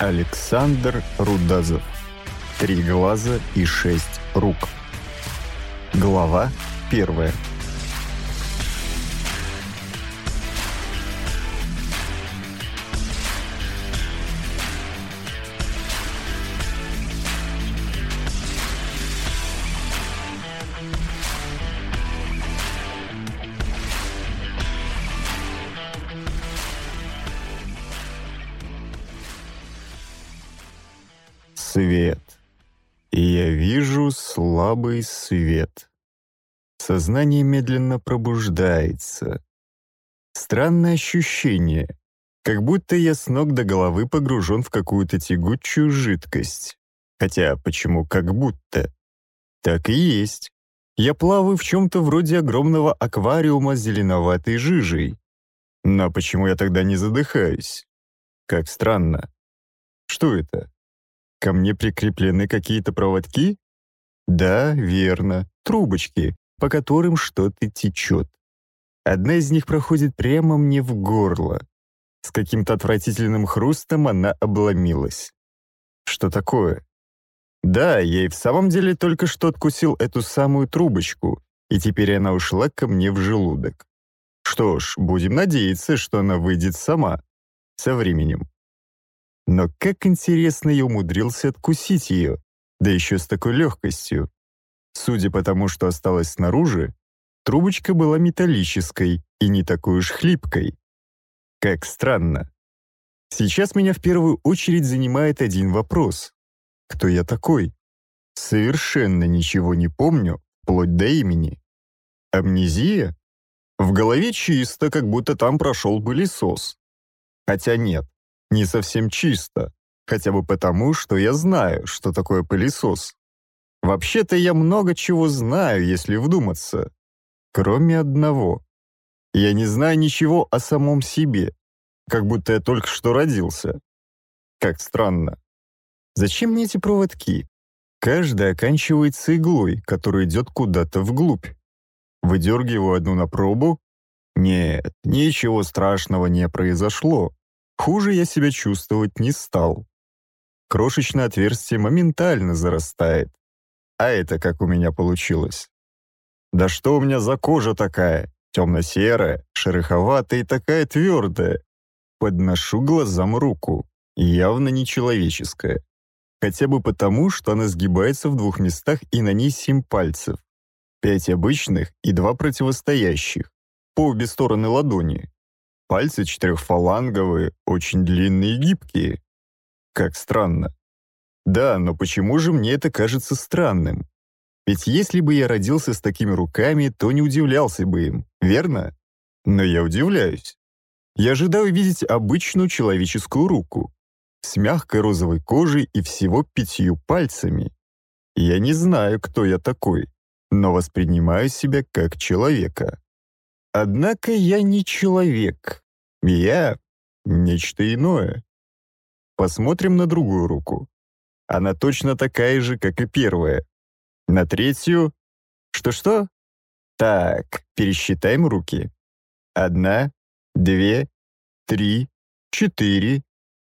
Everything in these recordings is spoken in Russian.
Александр Рудазов. Три глаза и шесть рук. Глава первая. Я вижу слабый свет. Сознание медленно пробуждается. Странное ощущение, как будто я с ног до головы погружен в какую-то тягучую жидкость. Хотя почему «как будто»? Так и есть. Я плаваю в чем-то вроде огромного аквариума с зеленоватой жижей. Но почему я тогда не задыхаюсь? Как странно. Что это? Ко мне прикреплены какие-то проводки? Да, верно, трубочки, по которым что-то течет. Одна из них проходит прямо мне в горло. С каким-то отвратительным хрустом она обломилась. Что такое? Да, я и в самом деле только что откусил эту самую трубочку, и теперь она ушла ко мне в желудок. Что ж, будем надеяться, что она выйдет сама. Со временем. Но как интересно я умудрился откусить ее, да еще с такой легкостью. Судя по тому, что осталось снаружи, трубочка была металлической и не такой уж хлипкой. Как странно. Сейчас меня в первую очередь занимает один вопрос. Кто я такой? Совершенно ничего не помню, вплоть до имени. Амнезия? В голове чисто, как будто там прошел пылесос. Хотя нет, не совсем чисто, хотя бы потому, что я знаю, что такое пылесос. Вообще-то я много чего знаю, если вдуматься. Кроме одного. Я не знаю ничего о самом себе, как будто я только что родился. Как странно. Зачем мне эти проводки? Каждая оканчивается иглой, которая идет куда-то вглубь. Выдергиваю одну на пробу. Нет, ничего страшного не произошло. Хуже я себя чувствовать не стал. Крошечное отверстие моментально зарастает. А это как у меня получилось? Да что у меня за кожа такая? Темно-серая, шероховатая и такая твердая. Подношу глазам руку. Явно нечеловеческая. Хотя бы потому, что она сгибается в двух местах и на ней семь пальцев. Пять обычных и два противостоящих. По обе стороны ладони. Пальцы четырехфаланговые, очень длинные и гибкие. Как странно. Да, но почему же мне это кажется странным? Ведь если бы я родился с такими руками, то не удивлялся бы им, верно? Но я удивляюсь. Я ожидаю видеть обычную человеческую руку с мягкой розовой кожей и всего пятью пальцами. Я не знаю, кто я такой, но воспринимаю себя как человека. Однако я не человек. Я — нечто иное. Посмотрим на другую руку. Она точно такая же, как и первая. На третью... Что-что? Так, пересчитаем руки. Одна, две, три, четыре,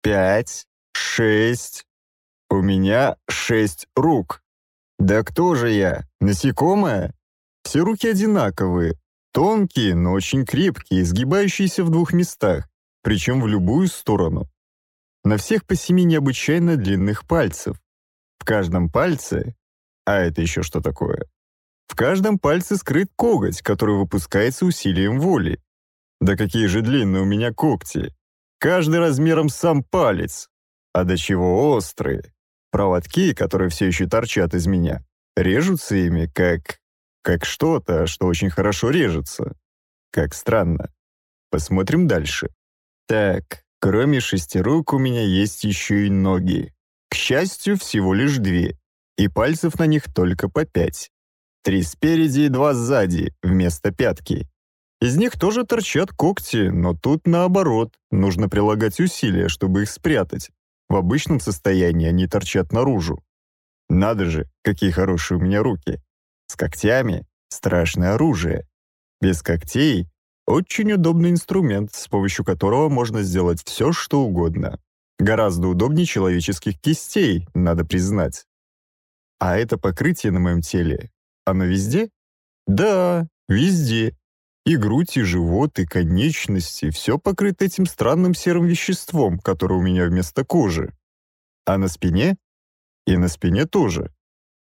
пять, шесть. У меня шесть рук. Да кто же я? Насекомое? Все руки одинаковые, Тонкие, но очень крепкие, изгибающиеся в двух местах, причем в любую сторону. На всех по семи необычайно длинных пальцев. В каждом пальце... А это еще что такое? В каждом пальце скрыт коготь, который выпускается усилием воли. Да какие же длинные у меня когти! Каждый размером сам палец! А до чего острые! Проводки, которые все еще торчат из меня, режутся ими, как как что-то, что очень хорошо режется. Как странно. Посмотрим дальше. Так, кроме шести рук у меня есть еще и ноги. К счастью, всего лишь две, и пальцев на них только по пять. Три спереди и два сзади, вместо пятки. Из них тоже торчат когти, но тут наоборот, нужно прилагать усилия, чтобы их спрятать. В обычном состоянии они торчат наружу. Надо же, какие хорошие у меня руки. С когтями — страшное оружие. Без когтей — очень удобный инструмент, с помощью которого можно сделать все, что угодно. Гораздо удобнее человеческих кистей, надо признать. А это покрытие на моем теле, оно везде? Да, везде. И грудь, и живот, и конечности, все покрыто этим странным серым веществом, которое у меня вместо кожи. А на спине? И на спине тоже.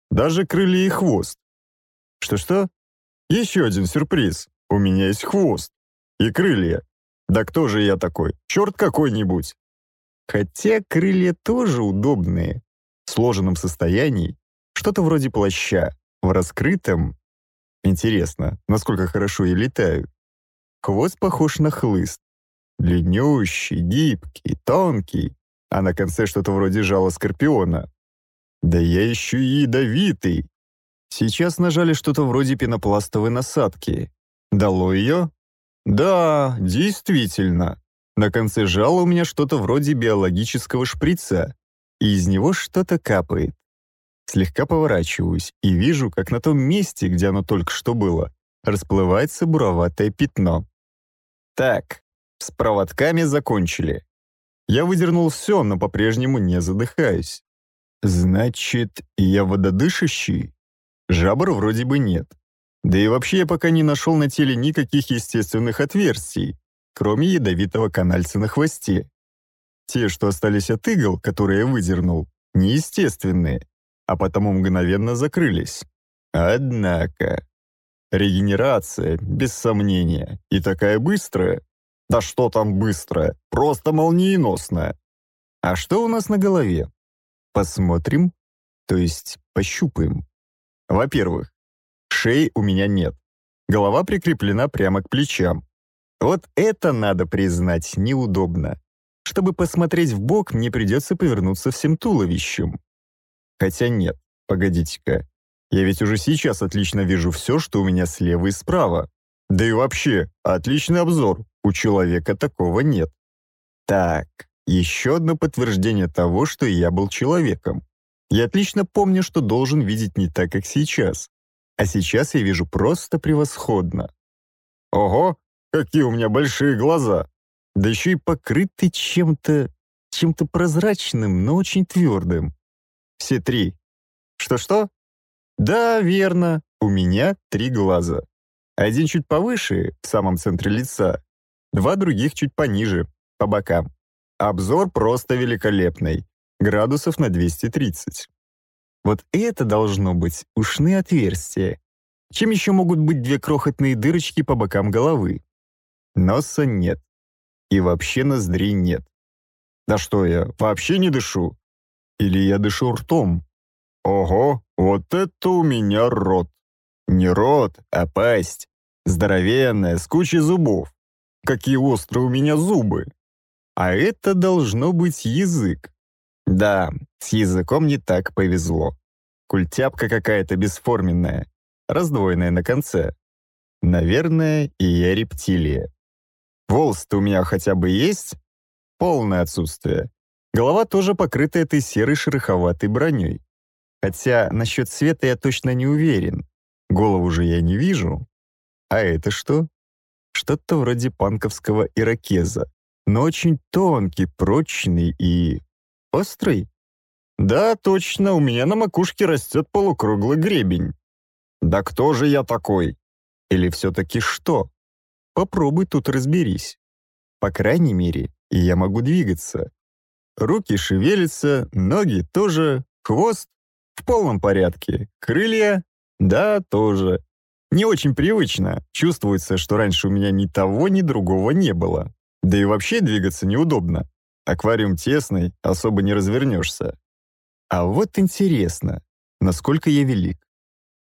Даже крылья и хвост. Что-что? Еще один сюрприз. У меня есть хвост. И крылья. Да кто же я такой? Черт какой-нибудь. Хотя крылья тоже удобные. В сложенном состоянии. Что-то вроде плаща. В раскрытом. Интересно, насколько хорошо я летаю. Хвост похож на хлыст. Длиннющий, гибкий, тонкий. А на конце что-то вроде жала скорпиона. Да я еще и ядовитый. Сейчас нажали что-то вроде пенопластовой насадки. Дало ее? Да, действительно. На конце жала у меня что-то вроде биологического шприца, и из него что-то капает. Слегка поворачиваюсь и вижу, как на том месте, где оно только что было, расплывается буроватое пятно. Так, с проводками закончили. Я выдернул все, но по-прежнему не задыхаюсь. Значит, я вододышащий? Жабр вроде бы нет. Да и вообще я пока не нашел на теле никаких естественных отверстий, кроме ядовитого канальца на хвосте. Те, что остались от игл, которые я выдернул, неестественные, а потому мгновенно закрылись. Однако... Регенерация, без сомнения, и такая быстрая. Да что там быстро, просто молниеносная. А что у нас на голове? Посмотрим, то есть пощупаем. Во-первых, шеи у меня нет. Голова прикреплена прямо к плечам. Вот это, надо признать, неудобно. Чтобы посмотреть в бок, мне придется повернуться всем туловищем. Хотя нет, погодите-ка. Я ведь уже сейчас отлично вижу все, что у меня слева и справа. Да и вообще, отличный обзор. У человека такого нет. Так, еще одно подтверждение того, что я был человеком. Я отлично помню, что должен видеть не так, как сейчас. А сейчас я вижу просто превосходно. Ого, какие у меня большие глаза! Да еще и покрыты чем-то... чем-то прозрачным, но очень твердым. Все три. Что-что? Да, верно, у меня три глаза. Один чуть повыше, в самом центре лица. Два других чуть пониже, по бокам. Обзор просто великолепный градусов на 230. Вот это должно быть ушные отверстия. Чем еще могут быть две крохотные дырочки по бокам головы? Носа нет. И вообще ноздрей нет. Да что я, вообще не дышу? Или я дышу ртом? Ого, вот это у меня рот. Не рот, а пасть. Здоровенная, с кучей зубов. Какие острые у меня зубы. А это должно быть язык. Да, с языком не так повезло. Культяпка какая-то бесформенная, раздвоенная на конце. Наверное, и я рептилия. Волосы-то у меня хотя бы есть? Полное отсутствие. Голова тоже покрыта этой серой шероховатой броней. Хотя насчет цвета я точно не уверен. Голову же я не вижу. А это что? Что-то вроде панковского ирокеза, но очень тонкий, прочный и Острый? Да, точно, у меня на макушке растет полукруглый гребень. Да кто же я такой? Или все-таки что? Попробуй тут разберись. По крайней мере, я могу двигаться. Руки шевелятся, ноги тоже, хвост в полном порядке, крылья, да, тоже. Не очень привычно, чувствуется, что раньше у меня ни того, ни другого не было. Да и вообще двигаться неудобно, Аквариум тесный, особо не развернешься. А вот интересно, насколько я велик.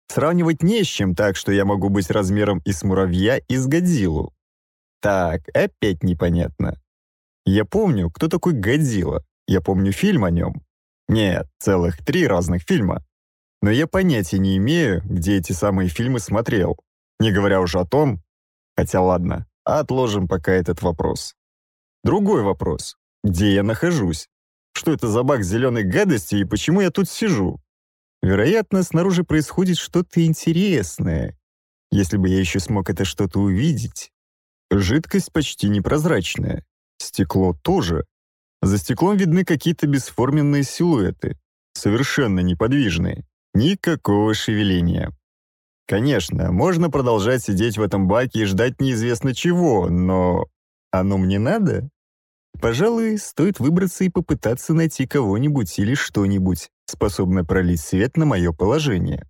Сравнивать не с чем так, что я могу быть размером и с муравья, и с Годзиллу. Так, опять непонятно. Я помню, кто такой Годзилла. Я помню фильм о нем. Нет, целых три разных фильма. Но я понятия не имею, где эти самые фильмы смотрел. Не говоря уже о том... Хотя ладно, отложим пока этот вопрос. Другой вопрос где я нахожусь, что это за бак зеленой гадости и почему я тут сижу. Вероятно, снаружи происходит что-то интересное, если бы я еще смог это что-то увидеть. Жидкость почти непрозрачная, стекло тоже. За стеклом видны какие-то бесформенные силуэты, совершенно неподвижные, никакого шевеления. Конечно, можно продолжать сидеть в этом баке и ждать неизвестно чего, но оно мне надо? Пожалуй, стоит выбраться и попытаться найти кого-нибудь или что-нибудь, способное пролить свет на мое положение.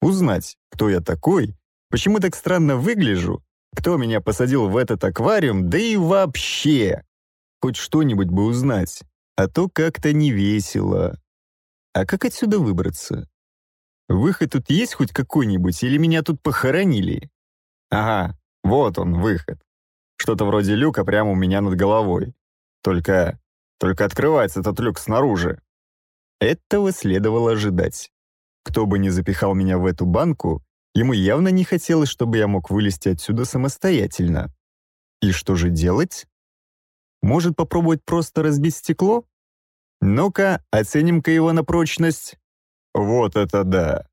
Узнать, кто я такой, почему так странно выгляжу, кто меня посадил в этот аквариум, да и вообще. Хоть что-нибудь бы узнать, а то как-то не весело. А как отсюда выбраться? Выход тут есть хоть какой-нибудь, или меня тут похоронили? Ага, вот он, выход. Что-то вроде люка прямо у меня над головой. Только... только открывается этот люк снаружи. Этого следовало ожидать. Кто бы ни запихал меня в эту банку, ему явно не хотелось, чтобы я мог вылезти отсюда самостоятельно. И что же делать? Может попробовать просто разбить стекло? Ну-ка, оценим-ка его на прочность. Вот это да!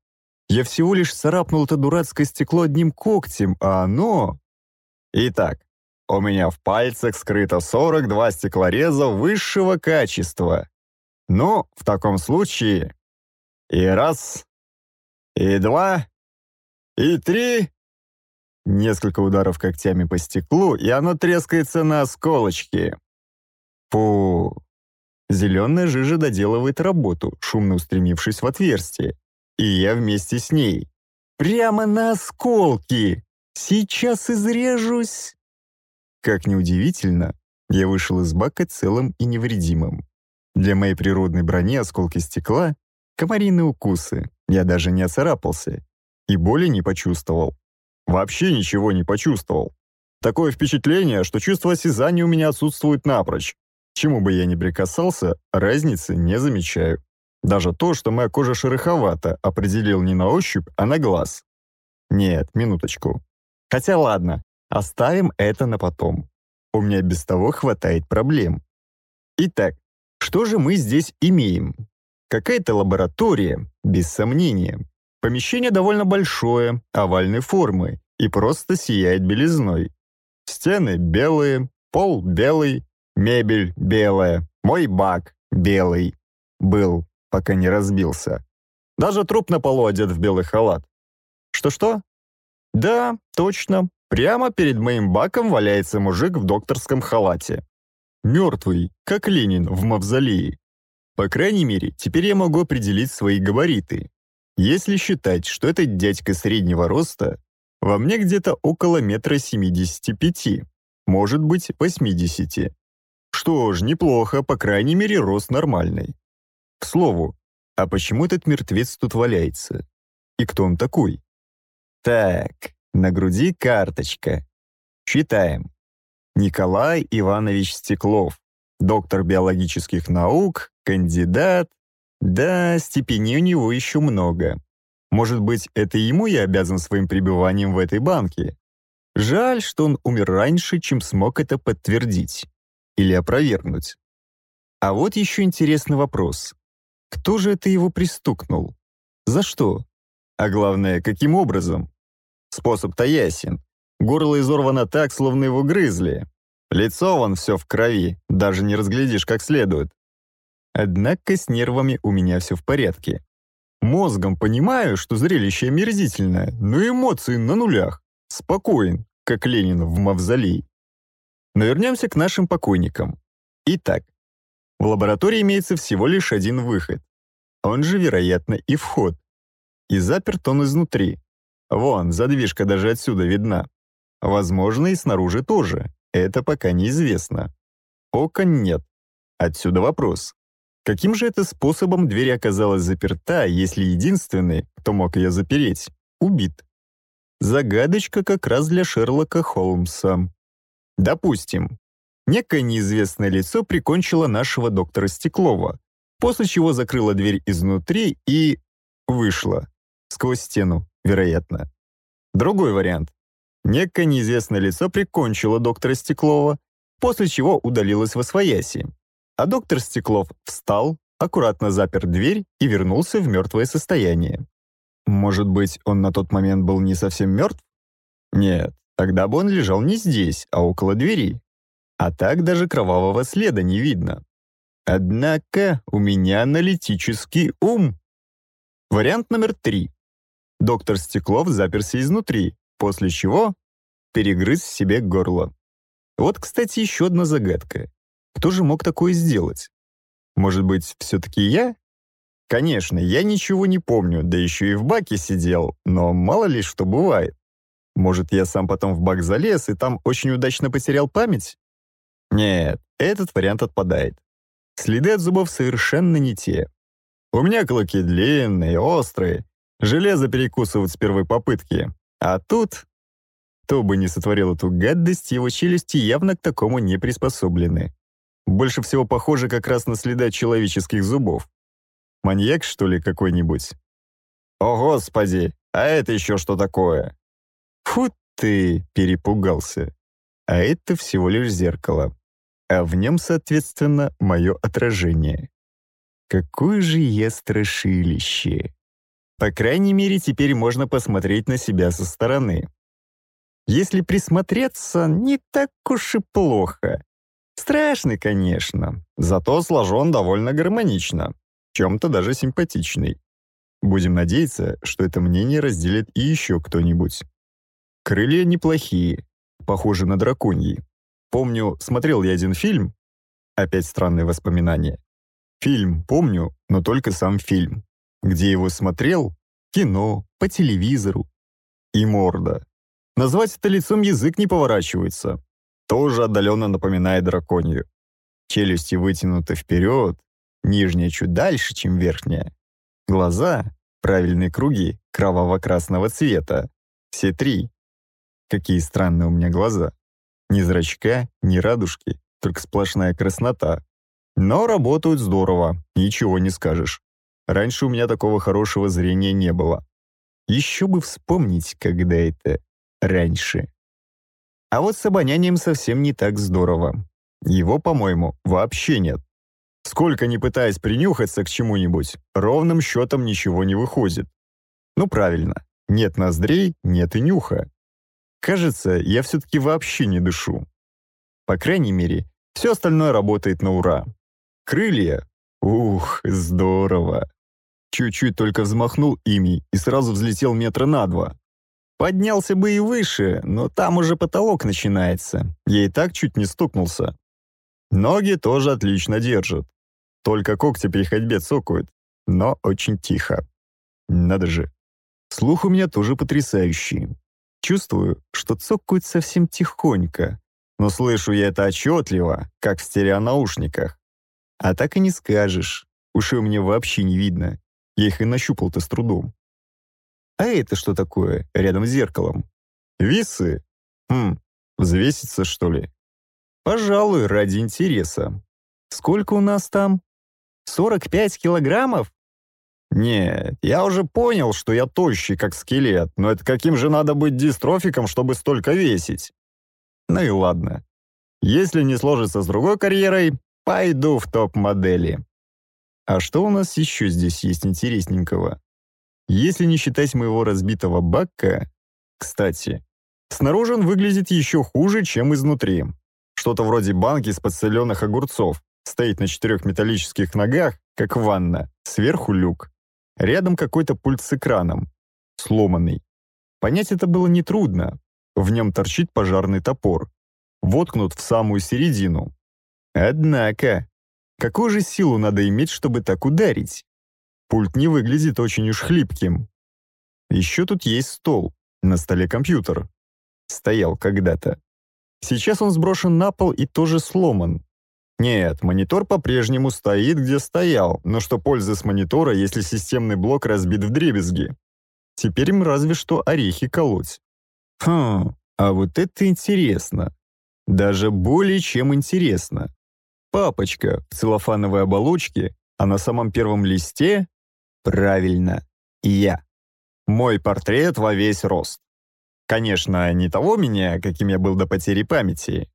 Я всего лишь царапнул это дурацкое стекло одним когтем, а оно... Итак, у меня в пальцах скрыто 42 стеклореза высшего качества. Ну, в таком случае... И раз, и два, и три... Несколько ударов когтями по стеклу, и оно трескается на осколочки. Фу. Зеленая жижа доделывает работу, шумно устремившись в отверстие. И я вместе с ней. Прямо на осколки! Сейчас изрежусь! Как ни удивительно, я вышел из бака целым и невредимым. Для моей природной брони осколки стекла, комариные укусы, я даже не оцарапался и боли не почувствовал. Вообще ничего не почувствовал. Такое впечатление, что чувство осязания у меня отсутствует напрочь. Чему бы я ни прикасался, разницы не замечаю. Даже то, что моя кожа шероховата, определил не на ощупь, а на глаз. Нет, минуточку. Хотя ладно, Оставим это на потом. У меня без того хватает проблем. Итак, что же мы здесь имеем? Какая-то лаборатория, без сомнения. Помещение довольно большое, овальной формы, и просто сияет белизной. Стены белые, пол белый, мебель белая, мой бак белый. Был, пока не разбился. Даже труп на полу одет в белый халат. Что-что? Да, точно, Прямо перед моим баком валяется мужик в докторском халате. Мертвый, как Ленин в мавзолее. По крайней мере, теперь я могу определить свои габариты. Если считать, что это дядька среднего роста, во мне где-то около метра семидесяти пяти, может быть, восьмидесяти. Что ж, неплохо, по крайней мере, рост нормальный. К слову, а почему этот мертвец тут валяется? И кто он такой? Так, на груди карточка. Читаем. Николай Иванович Стеклов, доктор биологических наук, кандидат. Да, степеней у него еще много. Может быть, это ему я обязан своим пребыванием в этой банке. Жаль, что он умер раньше, чем смог это подтвердить. Или опровергнуть. А вот еще интересный вопрос. Кто же это его пристукнул? За что? А главное, каким образом? Способ-то ясен. Горло изорвано так, словно его грызли. Лицо вон все в крови, даже не разглядишь как следует. Однако с нервами у меня все в порядке. Мозгом понимаю, что зрелище омерзительное, но эмоции на нулях. Спокоен, как Ленин в мавзолей. Но вернемся к нашим покойникам. Итак, в лаборатории имеется всего лишь один выход. Он же, вероятно, и вход. И заперт он изнутри. Вон, задвижка даже отсюда видна. Возможно, и снаружи тоже. Это пока неизвестно. Окон нет. Отсюда вопрос. Каким же это способом дверь оказалась заперта, если единственный, кто мог ее запереть, убит? Загадочка как раз для Шерлока Холмса. Допустим, некое неизвестное лицо прикончило нашего доктора Стеклова, после чего закрыло дверь изнутри и... вышла. Сквозь стену вероятно. Другой вариант. Некое неизвестное лицо прикончило доктора Стеклова, после чего удалилось во свояси. А доктор Стеклов встал, аккуратно запер дверь и вернулся в мертвое состояние. Может быть, он на тот момент был не совсем мертв? Нет, тогда бы он лежал не здесь, а около двери. А так даже кровавого следа не видно. Однако у меня аналитический ум. Вариант номер три. Доктор Стеклов заперся изнутри, после чего перегрыз себе горло. Вот, кстати, еще одна загадка. Кто же мог такое сделать? Может быть, все-таки я? Конечно, я ничего не помню, да еще и в баке сидел, но мало ли что бывает. Может, я сам потом в бак залез и там очень удачно потерял память? Нет, этот вариант отпадает. Следы от зубов совершенно не те. У меня клыки длинные, острые, Железо перекусывают с первой попытки. А тут... Кто бы ни сотворил эту гадость, его челюсти явно к такому не приспособлены. Больше всего похоже как раз на следа человеческих зубов. Маньяк, что ли, какой-нибудь? О, Господи! А это еще что такое? Фу ты, перепугался. А это всего лишь зеркало. А в нем, соответственно, мое отражение. Какое же я страшилище! По крайней мере, теперь можно посмотреть на себя со стороны. Если присмотреться, не так уж и плохо. Страшный, конечно, зато сложен довольно гармонично, чем-то даже симпатичный. Будем надеяться, что это мнение разделит и еще кто-нибудь. Крылья неплохие, похожи на драконьи. Помню, смотрел я один фильм, опять странные воспоминания. Фильм помню, но только сам фильм где его смотрел, кино, по телевизору. И морда. Назвать это лицом язык не поворачивается. Тоже отдаленно напоминает драконью. Челюсти вытянуты вперед, нижняя чуть дальше, чем верхняя. Глаза — правильные круги кроваво-красного цвета. Все три. Какие странные у меня глаза. Ни зрачка, ни радужки, только сплошная краснота. Но работают здорово, ничего не скажешь. Раньше у меня такого хорошего зрения не было. Еще бы вспомнить, когда это раньше. А вот с обонянием совсем не так здорово. Его, по-моему, вообще нет. Сколько ни пытаясь принюхаться к чему-нибудь, ровным счетом ничего не выходит. Ну правильно, нет ноздрей, нет и нюха. Кажется, я все-таки вообще не дышу. По крайней мере, все остальное работает на ура. Крылья? Ух, здорово. Чуть-чуть только взмахнул ими и сразу взлетел метра на два. Поднялся бы и выше, но там уже потолок начинается. Я и так чуть не стукнулся. Ноги тоже отлично держат. Только когти при ходьбе цокают, но очень тихо. Надо же. Слух у меня тоже потрясающий. Чувствую, что цокают совсем тихонько, но слышу я это отчетливо, как в стереонаушниках. А так и не скажешь. Уши у меня вообще не видно. Я их и нащупал-то с трудом. А это что такое рядом с зеркалом? Весы? Хм, взвеситься, что ли? Пожалуй, ради интереса. Сколько у нас там? 45 килограммов? «Нет, я уже понял, что я тощий, как скелет, но это каким же надо быть дистрофиком, чтобы столько весить?» «Ну и ладно. Если не сложится с другой карьерой, пойду в топ-модели. А что у нас еще здесь есть интересненького? Если не считать моего разбитого бакка... Кстати, снаружи он выглядит еще хуже, чем изнутри. Что-то вроде банки из подсоленных огурцов. Стоит на четырех металлических ногах, как ванна. Сверху люк. Рядом какой-то пульт с экраном. Сломанный. Понять это было нетрудно. В нем торчит пожарный топор. Воткнут в самую середину. Однако, Какую же силу надо иметь, чтобы так ударить? Пульт не выглядит очень уж хлипким. Еще тут есть стол. На столе компьютер. Стоял когда-то. Сейчас он сброшен на пол и тоже сломан. Нет, монитор по-прежнему стоит, где стоял, но что пользы с монитора, если системный блок разбит в дребезги? Теперь им разве что орехи колоть. Хм, а вот это интересно. Даже более чем интересно папочка в целлофановой оболочке, а на самом первом листе — правильно, я. Мой портрет во весь рост. Конечно, не того меня, каким я был до потери памяти.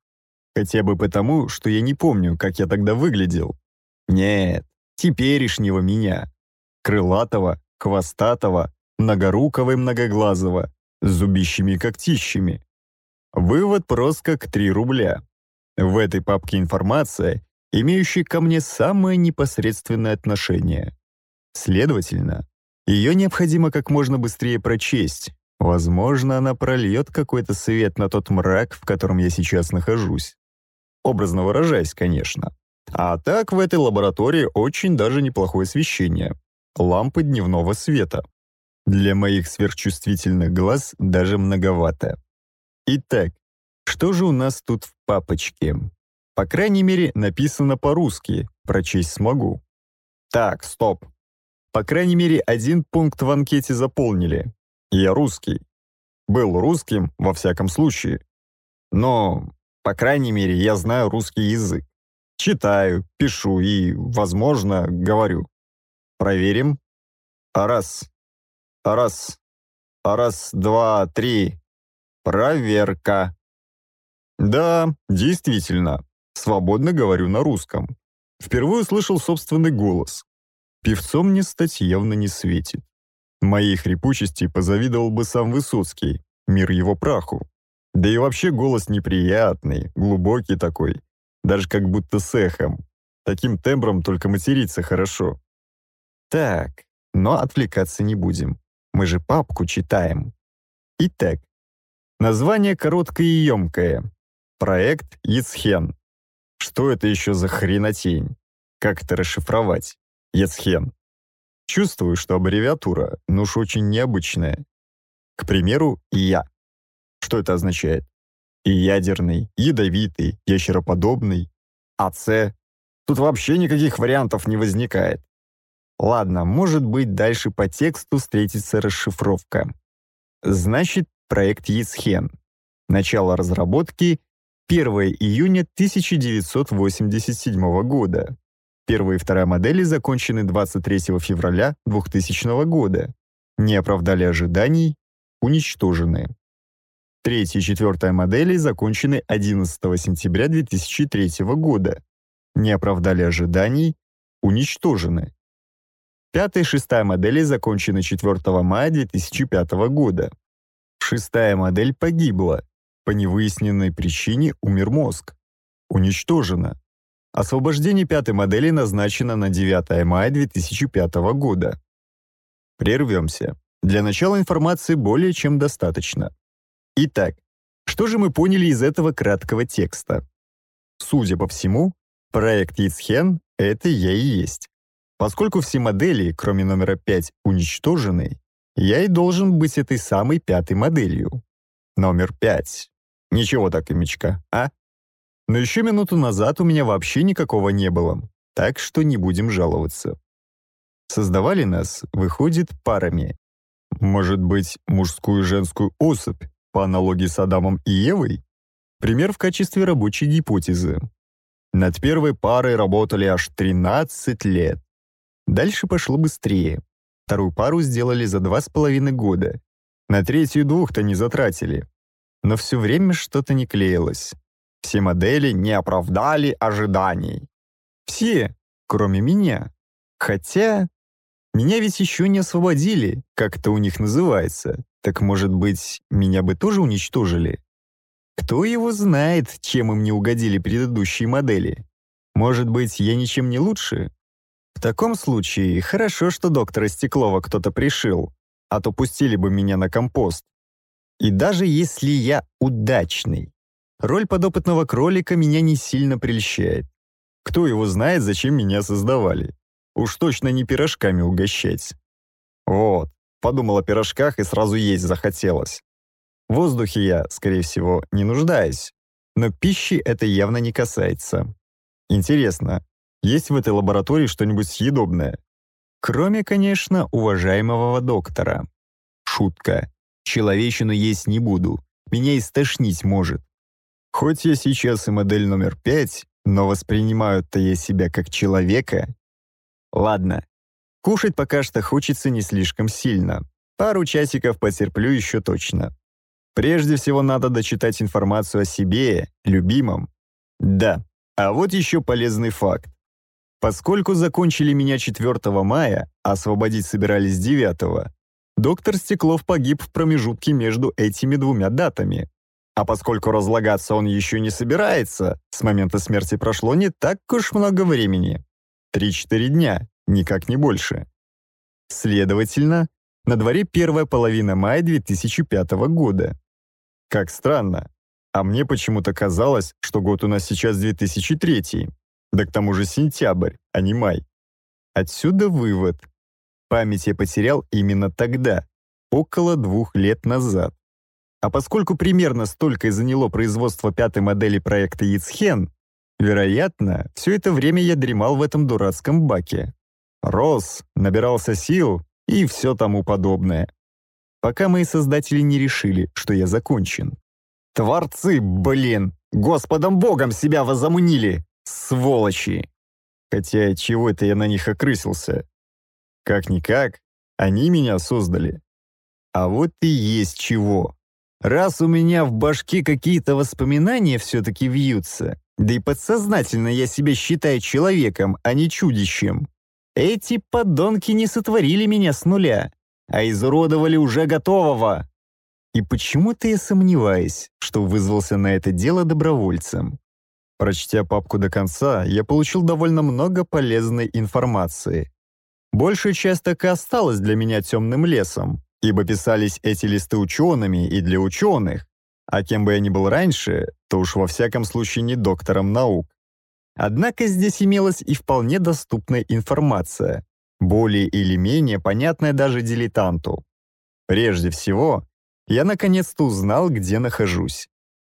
Хотя бы потому, что я не помню, как я тогда выглядел. Нет, теперешнего меня. Крылатого, хвостатого, многорукого и многоглазого, с зубищами и когтищами. Вывод просто к три рубля. В этой папке информация, имеющая ко мне самое непосредственное отношение. Следовательно, ее необходимо как можно быстрее прочесть. Возможно, она прольет какой-то свет на тот мрак, в котором я сейчас нахожусь. Образно выражаясь, конечно. А так в этой лаборатории очень даже неплохое освещение. Лампы дневного света. Для моих сверхчувствительных глаз даже многовато. Итак, что же у нас тут в папочке? По крайней мере, написано по-русски, прочесть смогу. Так, стоп. По крайней мере, один пункт в анкете заполнили. Я русский. Был русским, во всяком случае. Но, по крайней мере, я знаю русский язык. Читаю, пишу и, возможно, говорю. Проверим. Раз. Раз. Раз, два, три. Проверка. Да, действительно, свободно говорю на русском. Впервые услышал собственный голос. Певцом мне стать явно не светит. Моей хрипучести позавидовал бы сам Высоцкий, мир его праху. Да и вообще голос неприятный, глубокий такой, даже как будто с эхом. Таким тембром только материться хорошо. Так, но отвлекаться не будем. Мы же папку читаем. Итак, название короткое и емкое проект Ицхен. Что это еще за хренотень? Как это расшифровать? Ицхен. Чувствую, что аббревиатура, но уж очень необычная. К примеру, «Я». Что это означает? И ядерный, ядовитый, ящероподобный, АЦ. Тут вообще никаких вариантов не возникает. Ладно, может быть, дальше по тексту встретится расшифровка. Значит, проект Есхен. Начало разработки 1 июня 1987 года. Первая и вторая модели закончены 23 февраля 2000 года. Не оправдали ожиданий, уничтожены. Третья и четвертая модели закончены 11 сентября 2003 года. Не оправдали ожиданий, уничтожены. Пятая и шестая модели закончены 4 мая 2005 года. Шестая модель погибла, по невыясненной причине умер мозг. Уничтожено. Освобождение пятой модели назначено на 9 мая 2005 года. Прервемся. Для начала информации более чем достаточно. Итак, что же мы поняли из этого краткого текста? Судя по всему, проект Ицхен — это я и есть. Поскольку все модели, кроме номера 5, уничтожены, я и должен быть этой самой пятой моделью. Номер 5. Ничего так имечка, а? Но еще минуту назад у меня вообще никакого не было, так что не будем жаловаться. Создавали нас, выходит, парами. Может быть, мужскую и женскую особь, по аналогии с Адамом и Евой? Пример в качестве рабочей гипотезы. Над первой парой работали аж 13 лет. Дальше пошло быстрее. Вторую пару сделали за два с половиной года. На третью двух-то не затратили но все время что-то не клеилось. Все модели не оправдали ожиданий. Все, кроме меня. Хотя, меня ведь еще не освободили, как это у них называется. Так, может быть, меня бы тоже уничтожили? Кто его знает, чем им не угодили предыдущие модели? Может быть, я ничем не лучше? В таком случае, хорошо, что доктора Стеклова кто-то пришил, а то пустили бы меня на компост. И даже если я удачный, роль подопытного кролика меня не сильно прельщает. Кто его знает, зачем меня создавали? Уж точно не пирожками угощать. Вот, подумал о пирожках и сразу есть захотелось. В воздухе я, скорее всего, не нуждаюсь, но пищи это явно не касается. Интересно, есть в этой лаборатории что-нибудь съедобное? Кроме, конечно, уважаемого доктора. Шутка. Человечину есть не буду. Меня истошнить может. Хоть я сейчас и модель номер пять, но воспринимают то я себя как человека. Ладно, кушать пока что хочется не слишком сильно. Пару часиков потерплю еще точно. Прежде всего надо дочитать информацию о себе, любимом. Да, а вот еще полезный факт. Поскольку закончили меня 4 мая, а освободить собирались 9, доктор Стеклов погиб в промежутке между этими двумя датами. А поскольку разлагаться он еще не собирается, с момента смерти прошло не так уж много времени. 3-4 дня, никак не больше. Следовательно, на дворе первая половина мая 2005 года. Как странно. А мне почему-то казалось, что год у нас сейчас 2003. Да к тому же сентябрь, а не май. Отсюда вывод – память я потерял именно тогда, около двух лет назад. А поскольку примерно столько и заняло производство пятой модели проекта Яцхен, вероятно, все это время я дремал в этом дурацком баке. Рос, набирался сил и все тому подобное. Пока мои создатели не решили, что я закончен. Творцы, блин! Господом Богом себя возомнили! Сволочи! Хотя чего это я на них окрысился? Как-никак, они меня создали. А вот и есть чего. Раз у меня в башке какие-то воспоминания все-таки вьются, да и подсознательно я себя считаю человеком, а не чудищем, эти подонки не сотворили меня с нуля, а изуродовали уже готового. И почему-то я сомневаюсь, что вызвался на это дело добровольцем. Прочтя папку до конца, я получил довольно много полезной информации. Большая часть так и осталась для меня темным лесом, ибо писались эти листы учеными и для ученых, а кем бы я ни был раньше, то уж во всяком случае не доктором наук. Однако здесь имелась и вполне доступная информация, более или менее понятная даже дилетанту. Прежде всего, я наконец-то узнал, где нахожусь.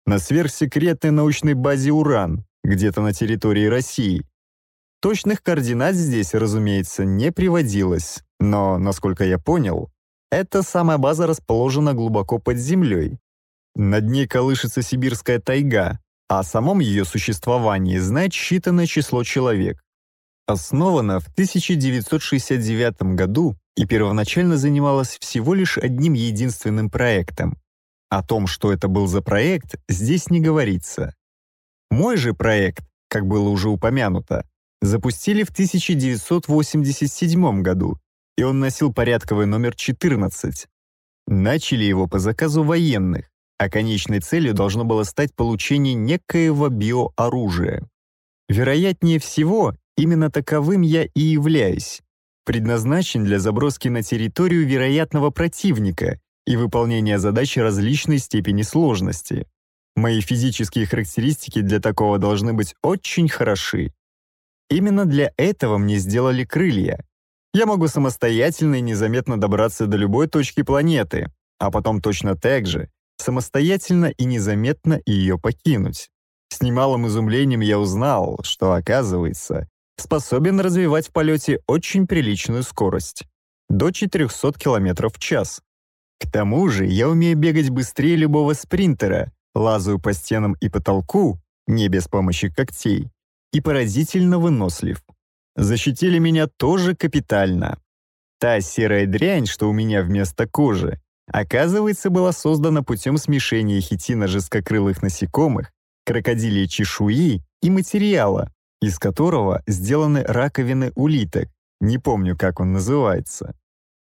На сверхсекретной научной базе «Уран», где-то на территории России, Точных координат здесь, разумеется, не приводилось, но, насколько я понял, эта самая база расположена глубоко под землей. Над ней колышется сибирская тайга, а о самом ее существовании знает считанное число человек. Основана в 1969 году и первоначально занималась всего лишь одним единственным проектом. О том, что это был за проект, здесь не говорится. Мой же проект, как было уже упомянуто, запустили в 1987 году, и он носил порядковый номер 14. Начали его по заказу военных, а конечной целью должно было стать получение некоего биооружия. Вероятнее всего, именно таковым я и являюсь. Предназначен для заброски на территорию вероятного противника и выполнения задачи различной степени сложности. Мои физические характеристики для такого должны быть очень хороши. Именно для этого мне сделали крылья. Я могу самостоятельно и незаметно добраться до любой точки планеты, а потом точно так же, самостоятельно и незаметно ее покинуть. С немалым изумлением я узнал, что, оказывается, способен развивать в полете очень приличную скорость — до 400 км в час. К тому же я умею бегать быстрее любого спринтера, лазаю по стенам и потолку, не без помощи когтей, и поразительно вынослив. Защитили меня тоже капитально. Та серая дрянь, что у меня вместо кожи, оказывается, была создана путем смешения хитина жесткокрылых насекомых, крокодилей чешуи и материала, из которого сделаны раковины улиток, не помню, как он называется.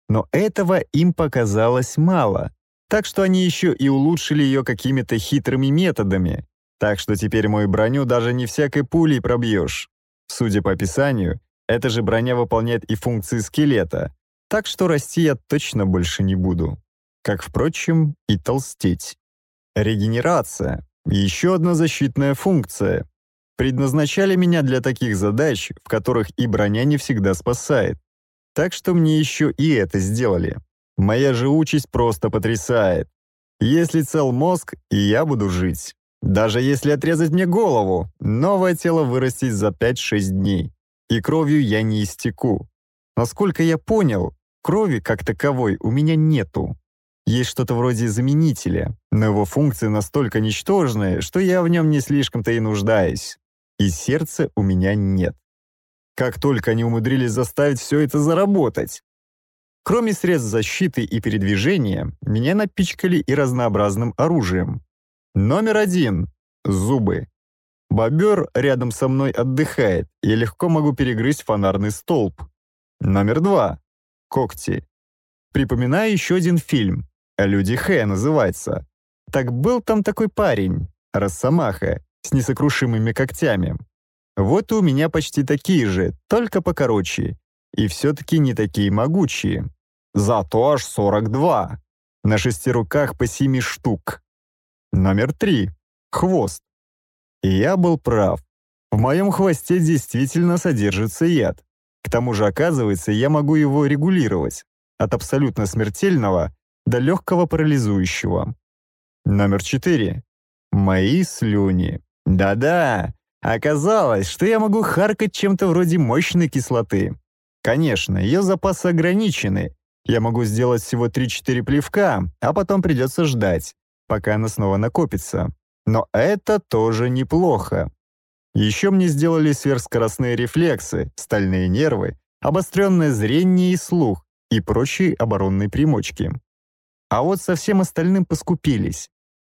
Но этого им показалось мало, так что они еще и улучшили ее какими-то хитрыми методами, так что теперь мою броню даже не всякой пулей пробьешь. Судя по описанию, эта же броня выполняет и функции скелета, так что расти я точно больше не буду. Как, впрочем, и толстеть. Регенерация — еще одна защитная функция. Предназначали меня для таких задач, в которых и броня не всегда спасает. Так что мне еще и это сделали. Моя же участь просто потрясает. Если цел мозг, и я буду жить. Даже если отрезать мне голову, новое тело вырастет за 5-6 дней, и кровью я не истеку. Насколько я понял, крови как таковой у меня нету. Есть что-то вроде заменителя, но его функции настолько ничтожны, что я в нем не слишком-то и нуждаюсь. И сердца у меня нет. Как только они умудрились заставить все это заработать. Кроме средств защиты и передвижения, меня напичкали и разнообразным оружием, Номер один. Зубы. Бобер рядом со мной отдыхает, я легко могу перегрызть фонарный столб. Номер два. Когти. Припоминаю еще один фильм. «Люди Хэ» называется. Так был там такой парень, Росомаха, с несокрушимыми когтями. Вот у меня почти такие же, только покороче. И все-таки не такие могучие. Зато аж 42. На шести руках по семи штук. Номер три. Хвост. И я был прав. В моем хвосте действительно содержится яд. К тому же, оказывается, я могу его регулировать. От абсолютно смертельного до легкого парализующего. Номер четыре. Мои слюни. Да-да, оказалось, что я могу харкать чем-то вроде мощной кислоты. Конечно, ее запасы ограничены. Я могу сделать всего 3-4 плевка, а потом придется ждать пока она снова накопится. Но это тоже неплохо. Еще мне сделали сверхскоростные рефлексы, стальные нервы, обостренное зрение и слух и прочие оборонные примочки. А вот со всем остальным поскупились.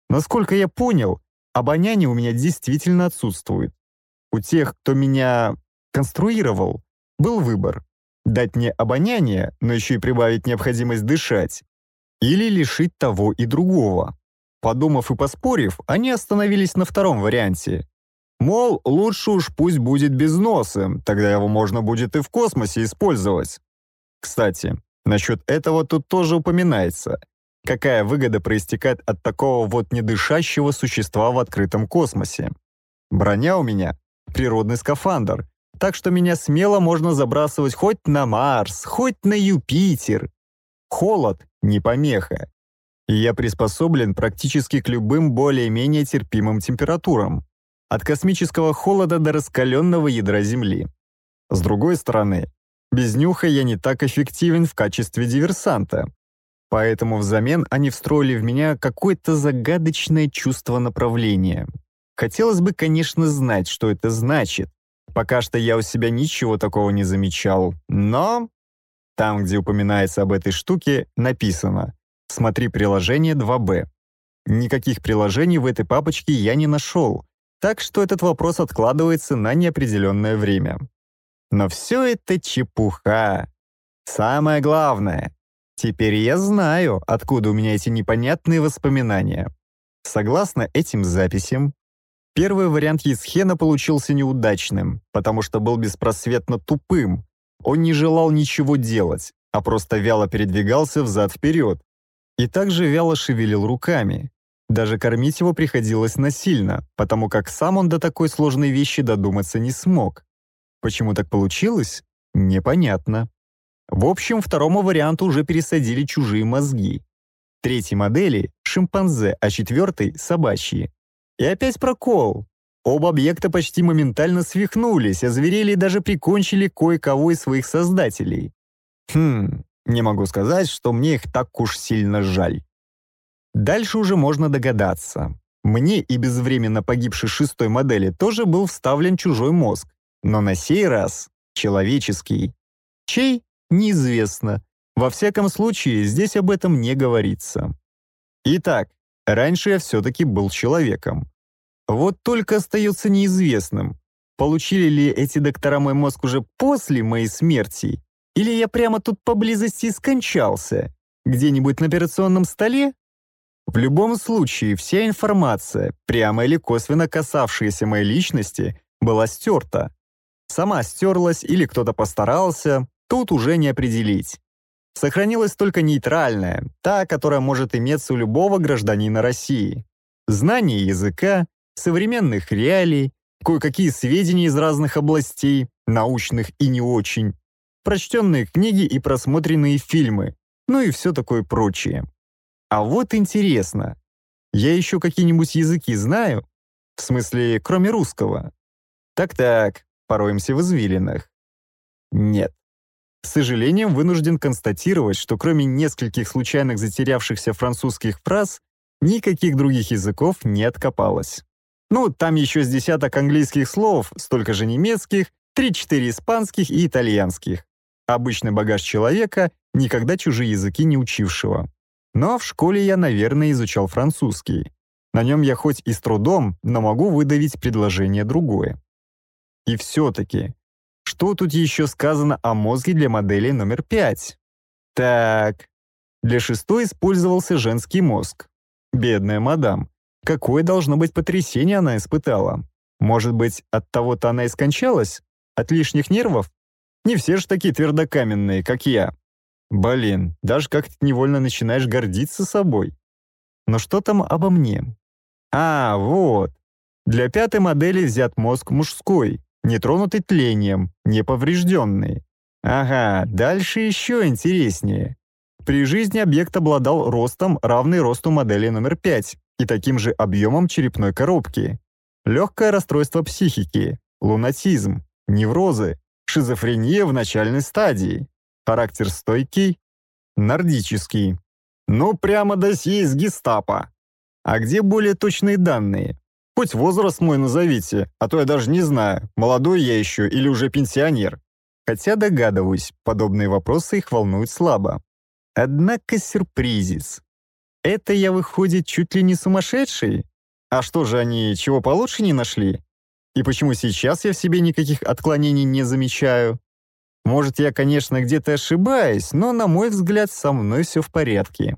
Насколько я понял, обоняние у меня действительно отсутствует. У тех, кто меня конструировал, был выбор – дать мне обоняние, но еще и прибавить необходимость дышать, или лишить того и другого. Подумав и поспорив, они остановились на втором варианте. Мол, лучше уж пусть будет без носа, тогда его можно будет и в космосе использовать. Кстати, насчет этого тут тоже упоминается. Какая выгода проистекает от такого вот недышащего существа в открытом космосе? Броня у меня — природный скафандр, так что меня смело можно забрасывать хоть на Марс, хоть на Юпитер. Холод — не помеха. Я приспособлен практически к любым более-менее терпимым температурам, от космического холода до раскаленного ядра Земли. С другой стороны, без нюха я не так эффективен в качестве диверсанта, поэтому взамен они встроили в меня какое-то загадочное чувство направления. Хотелось бы, конечно, знать, что это значит. Пока что я у себя ничего такого не замечал, но... Там, где упоминается об этой штуке, написано — Смотри приложение 2b. Никаких приложений в этой папочке я не нашел, так что этот вопрос откладывается на неопределенное время. Но все это чепуха. Самое главное. Теперь я знаю, откуда у меня эти непонятные воспоминания. Согласно этим записям, первый вариант Есхена получился неудачным, потому что был беспросветно тупым. Он не желал ничего делать, а просто вяло передвигался взад-вперед, и также вяло шевелил руками. Даже кормить его приходилось насильно, потому как сам он до такой сложной вещи додуматься не смог. Почему так получилось? Непонятно. В общем, второму варианту уже пересадили чужие мозги. Третьей модели — шимпанзе, а четвертой — собачьи. И опять прокол. Оба объекта почти моментально свихнулись, озверели и даже прикончили кое-кого из своих создателей. Хм, не могу сказать, что мне их так уж сильно жаль. Дальше уже можно догадаться. Мне и безвременно погибшей шестой модели тоже был вставлен чужой мозг, но на сей раз человеческий. Чей? Неизвестно. Во всяком случае, здесь об этом не говорится. Итак, раньше я все-таки был человеком. Вот только остается неизвестным, получили ли эти доктора мой мозг уже после моей смерти, или я прямо тут поблизости скончался? Где-нибудь на операционном столе? В любом случае, вся информация, прямо или косвенно касавшаяся моей личности, была стерта. Сама стерлась или кто-то постарался, тут уже не определить. Сохранилась только нейтральная, та, которая может иметься у любого гражданина России. Знание языка, современных реалий, кое-какие сведения из разных областей, научных и не очень, прочтенные книги и просмотренные фильмы, ну и все такое прочее. А вот интересно, я еще какие-нибудь языки знаю? В смысле, кроме русского? Так-так, пороемся в извилинах. Нет. С сожалением вынужден констатировать, что кроме нескольких случайных затерявшихся французских фраз, никаких других языков не откопалось. Ну, там еще с десяток английских слов, столько же немецких, 3-4 испанских и итальянских. Обычный багаж человека, никогда чужие языки не учившего. Но в школе я, наверное, изучал французский. На нем я хоть и с трудом, но могу выдавить предложение другое. И все-таки, что тут еще сказано о мозге для модели номер 5? Так, для шестой использовался женский мозг. Бедная мадам. Какое должно быть потрясение она испытала? Может быть, от того-то она и скончалась? От лишних нервов? Не все же такие твердокаменные, как я. Блин, даже как-то невольно начинаешь гордиться собой. Но что там обо мне? А, вот. Для пятой модели взят мозг мужской, не тронутый тлением, не поврежденный. Ага, дальше еще интереснее. При жизни объект обладал ростом, равный росту модели номер 5, и таким же объемом черепной коробки. Легкое расстройство психики, лунатизм, неврозы, Шизофрения в начальной стадии. Характер стойкий, нордический. Ну, прямо досье из гестапо. А где более точные данные? Хоть возраст мой назовите, а то я даже не знаю, молодой я еще или уже пенсионер. Хотя догадываюсь, подобные вопросы их волнуют слабо. Однако сюрпризис. Это я, выходит, чуть ли не сумасшедший? А что же они чего получше не нашли? И почему сейчас я в себе никаких отклонений не замечаю? Может, я, конечно, где-то ошибаюсь, но, на мой взгляд, со мной все в порядке.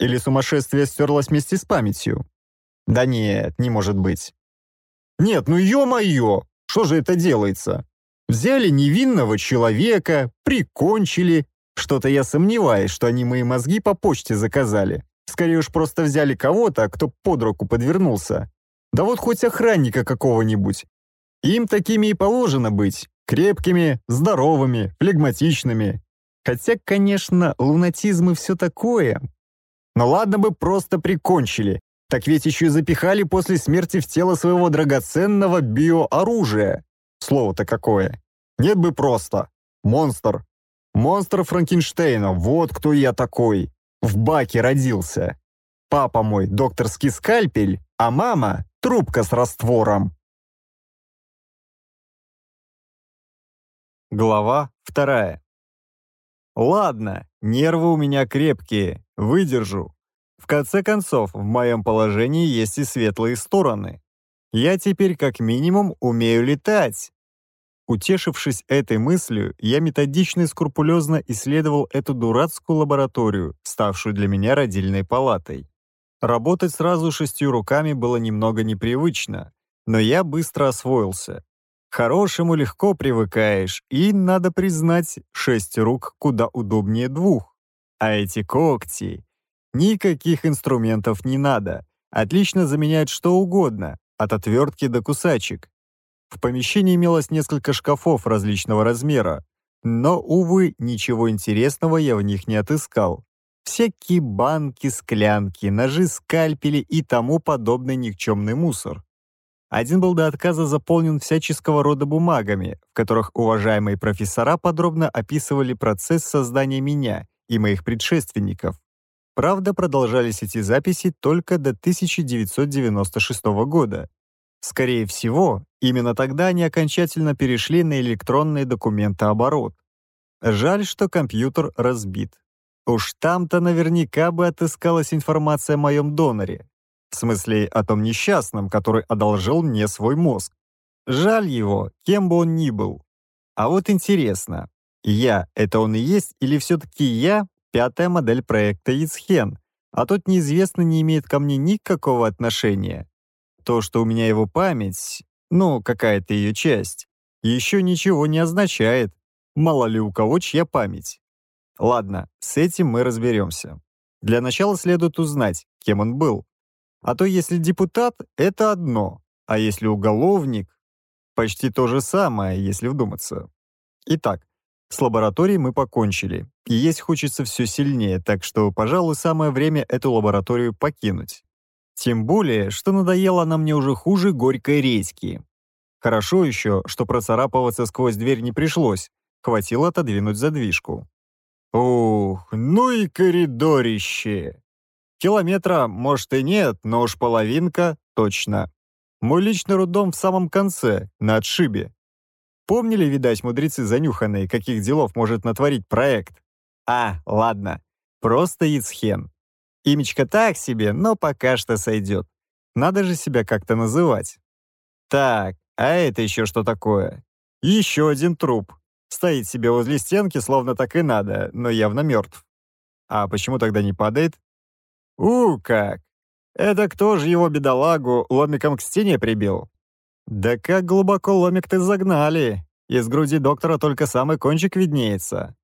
Или сумасшествие стерлось вместе с памятью? Да нет, не может быть. Нет, ну ё-моё, что же это делается? Взяли невинного человека, прикончили. Что-то я сомневаюсь, что они мои мозги по почте заказали. Скорее уж просто взяли кого-то, кто под руку подвернулся. Да вот хоть охранника какого-нибудь. Им такими и положено быть. Крепкими, здоровыми, флегматичными. Хотя, конечно, лунатизм и все такое. Но ладно бы просто прикончили. Так ведь еще и запихали после смерти в тело своего драгоценного биооружия. Слово-то какое. Нет бы просто. Монстр. Монстр Франкенштейна. Вот кто я такой. В баке родился. Папа мой докторский скальпель, а мама — трубка с раствором. Глава вторая. Ладно, нервы у меня крепкие, выдержу. В конце концов, в моем положении есть и светлые стороны. Я теперь как минимум умею летать. Утешившись этой мыслью, я методично и скрупулезно исследовал эту дурацкую лабораторию, ставшую для меня родильной палатой. Работать сразу шестью руками было немного непривычно, но я быстро освоился хорошему легко привыкаешь, и, надо признать, шесть рук куда удобнее двух. А эти когти... Никаких инструментов не надо. Отлично заменяют что угодно, от отвертки до кусачек. В помещении имелось несколько шкафов различного размера, но, увы, ничего интересного я в них не отыскал. Всякие банки, склянки, ножи, скальпели и тому подобный никчемный мусор. Один был до отказа заполнен всяческого рода бумагами, в которых уважаемые профессора подробно описывали процесс создания меня и моих предшественников. Правда, продолжались эти записи только до 1996 года. Скорее всего, именно тогда они окончательно перешли на электронный документооборот. Жаль, что компьютер разбит. Уж там-то наверняка бы отыскалась информация о моем доноре, в смысле, о том несчастном, который одолжил мне свой мозг. Жаль его, кем бы он ни был. А вот интересно, я — это он и есть, или все-таки я — пятая модель проекта Ицхен, а тот неизвестно не имеет ко мне никакого отношения? То, что у меня его память, ну, какая-то ее часть, еще ничего не означает. Мало ли у кого чья память. Ладно, с этим мы разберемся. Для начала следует узнать, кем он был. А то если депутат – это одно, а если уголовник – почти то же самое, если вдуматься. Итак, с лабораторией мы покончили, и есть хочется все сильнее, так что, пожалуй, самое время эту лабораторию покинуть. Тем более, что надоело она мне уже хуже горькой редьки. Хорошо еще, что процарапываться сквозь дверь не пришлось, хватило отодвинуть задвижку. «Ух, ну и коридорище!» Километра, может, и нет, но уж половинка точно. Мой личный роддом в самом конце, на отшибе. Помнили, видать, мудрецы занюханные, каких делов может натворить проект? А, ладно, просто Ицхен. Имечко так себе, но пока что сойдет. Надо же себя как-то называть. Так, а это еще что такое? Еще один труп. Стоит себе возле стенки, словно так и надо, но явно мертв. А почему тогда не падает? «У как! Это кто же его бедолагу ломиком к стене прибил?» «Да как глубоко ломик ты загнали! Из груди доктора только самый кончик виднеется!»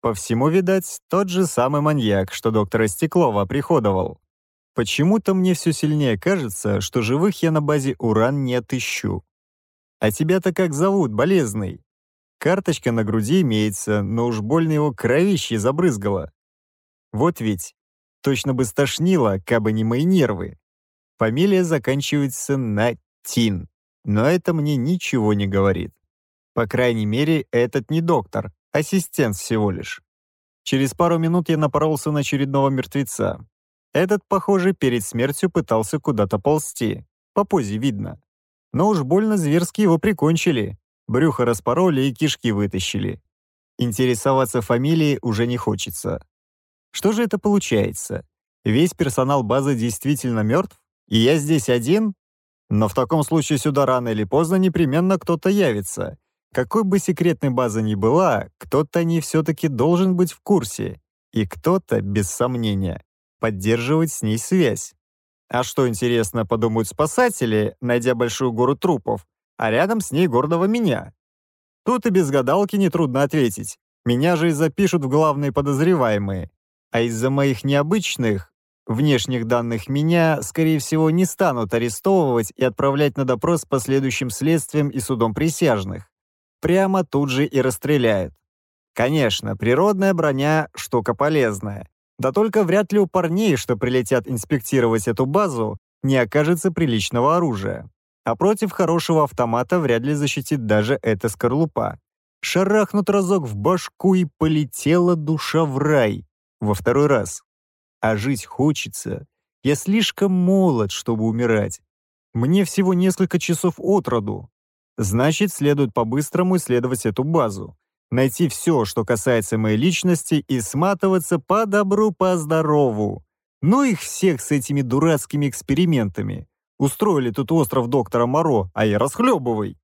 По всему, видать, тот же самый маньяк, что доктора Стеклова приходовал. Почему-то мне все сильнее кажется, что живых я на базе «Уран» не отыщу. А тебя-то как зовут, болезный? Карточка на груди имеется, но уж больно его кровище забрызгало. Вот ведь, точно бы стошнило, кабы не мои нервы. Фамилия заканчивается на «тин», но это мне ничего не говорит. По крайней мере, этот не доктор, ассистент всего лишь. Через пару минут я напоролся на очередного мертвеца. Этот, похоже, перед смертью пытался куда-то ползти. По позе видно. Но уж больно зверски его прикончили. Брюхо распороли и кишки вытащили. Интересоваться фамилией уже не хочется. Что же это получается? Весь персонал базы действительно мертв? И я здесь один? Но в таком случае сюда рано или поздно непременно кто-то явится. Какой бы секретной база ни была, кто-то не все-таки должен быть в курсе. И кто-то, без сомнения, поддерживать с ней связь. А что, интересно, подумают спасатели, найдя большую гору трупов, а рядом с ней гордого меня? Тут и без гадалки нетрудно ответить. Меня же и запишут в главные подозреваемые а из-за моих необычных внешних данных меня, скорее всего, не станут арестовывать и отправлять на допрос с последующим следствием и судом присяжных. Прямо тут же и расстреляют. Конечно, природная броня – штука полезная. Да только вряд ли у парней, что прилетят инспектировать эту базу, не окажется приличного оружия. А против хорошего автомата вряд ли защитит даже эта скорлупа. Шарахнут разок в башку и полетела душа в рай во второй раз. А жить хочется. Я слишком молод, чтобы умирать. Мне всего несколько часов от роду. Значит, следует по-быстрому исследовать эту базу, найти все, что касается моей личности, и сматываться по добру, по здорову. Но ну, их всех с этими дурацкими экспериментами. Устроили тут остров доктора Моро, а я расхлебывай.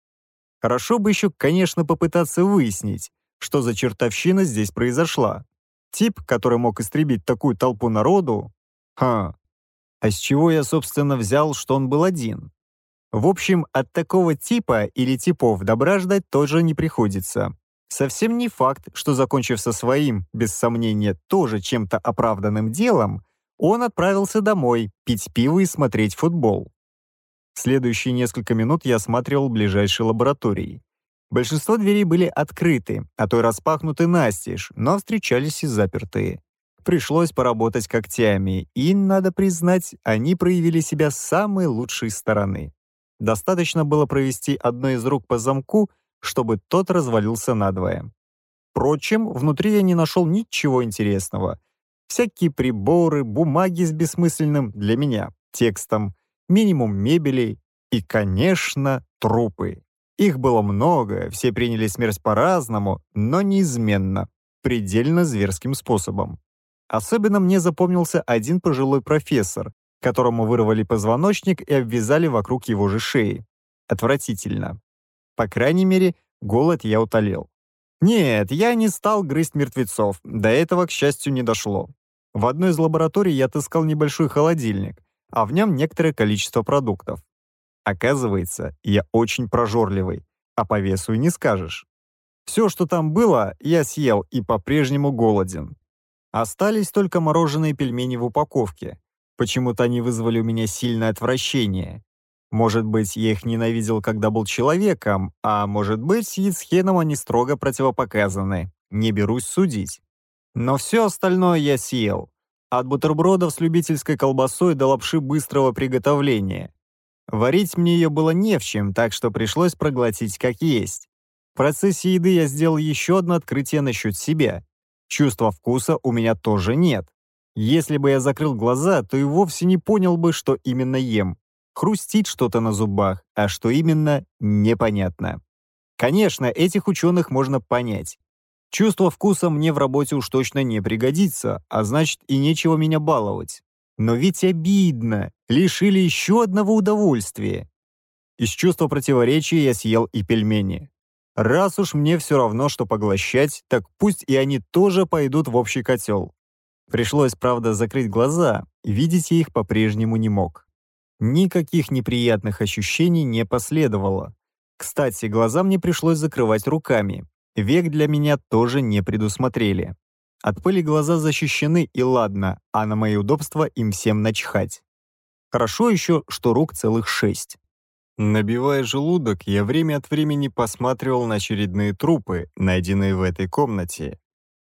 Хорошо бы еще, конечно, попытаться выяснить, что за чертовщина здесь произошла. Тип, который мог истребить такую толпу народу? Ха. А с чего я, собственно, взял, что он был один? В общем, от такого типа или типов добра ждать тоже не приходится. Совсем не факт, что, закончив со своим, без сомнения, тоже чем-то оправданным делом, он отправился домой пить пиво и смотреть футбол. Следующие несколько минут я осматривал ближайшие лаборатории. Большинство дверей были открыты, а то и распахнуты настежь, но встречались и запертые. Пришлось поработать когтями, и, надо признать, они проявили себя с самой лучшей стороны. Достаточно было провести одно из рук по замку, чтобы тот развалился надвое. Впрочем, внутри я не нашел ничего интересного. Всякие приборы, бумаги с бессмысленным для меня текстом, минимум мебели и, конечно, трупы. Их было много, все приняли смерть по-разному, но неизменно, предельно зверским способом. Особенно мне запомнился один пожилой профессор, которому вырвали позвоночник и обвязали вокруг его же шеи. Отвратительно. По крайней мере, голод я утолил. Нет, я не стал грызть мертвецов, до этого, к счастью, не дошло. В одной из лабораторий я отыскал небольшой холодильник, а в нем некоторое количество продуктов. Оказывается, я очень прожорливый, а по весу и не скажешь. Все, что там было, я съел и по-прежнему голоден. Остались только мороженые пельмени в упаковке. Почему-то они вызвали у меня сильное отвращение. Может быть, я их ненавидел, когда был человеком, а может быть, с хеном они строго противопоказаны. Не берусь судить. Но все остальное я съел. От бутербродов с любительской колбасой до лапши быстрого приготовления. Варить мне ее было не в чем, так что пришлось проглотить как есть. В процессе еды я сделал еще одно открытие насчет себя. Чувства вкуса у меня тоже нет. Если бы я закрыл глаза, то и вовсе не понял бы, что именно ем. Хрустит что-то на зубах, а что именно – непонятно. Конечно, этих ученых можно понять. Чувство вкуса мне в работе уж точно не пригодится, а значит и нечего меня баловать. Но ведь обидно лишили еще одного удовольствия. Из чувства противоречия я съел и пельмени. Раз уж мне все равно, что поглощать, так пусть и они тоже пойдут в общий котел. Пришлось, правда, закрыть глаза, видеть я их по-прежнему не мог. Никаких неприятных ощущений не последовало. Кстати, глаза мне пришлось закрывать руками. Век для меня тоже не предусмотрели. От пыли глаза защищены и ладно, а на мои удобства им всем начхать. Хорошо еще, что рук целых шесть. Набивая желудок, я время от времени посматривал на очередные трупы, найденные в этой комнате.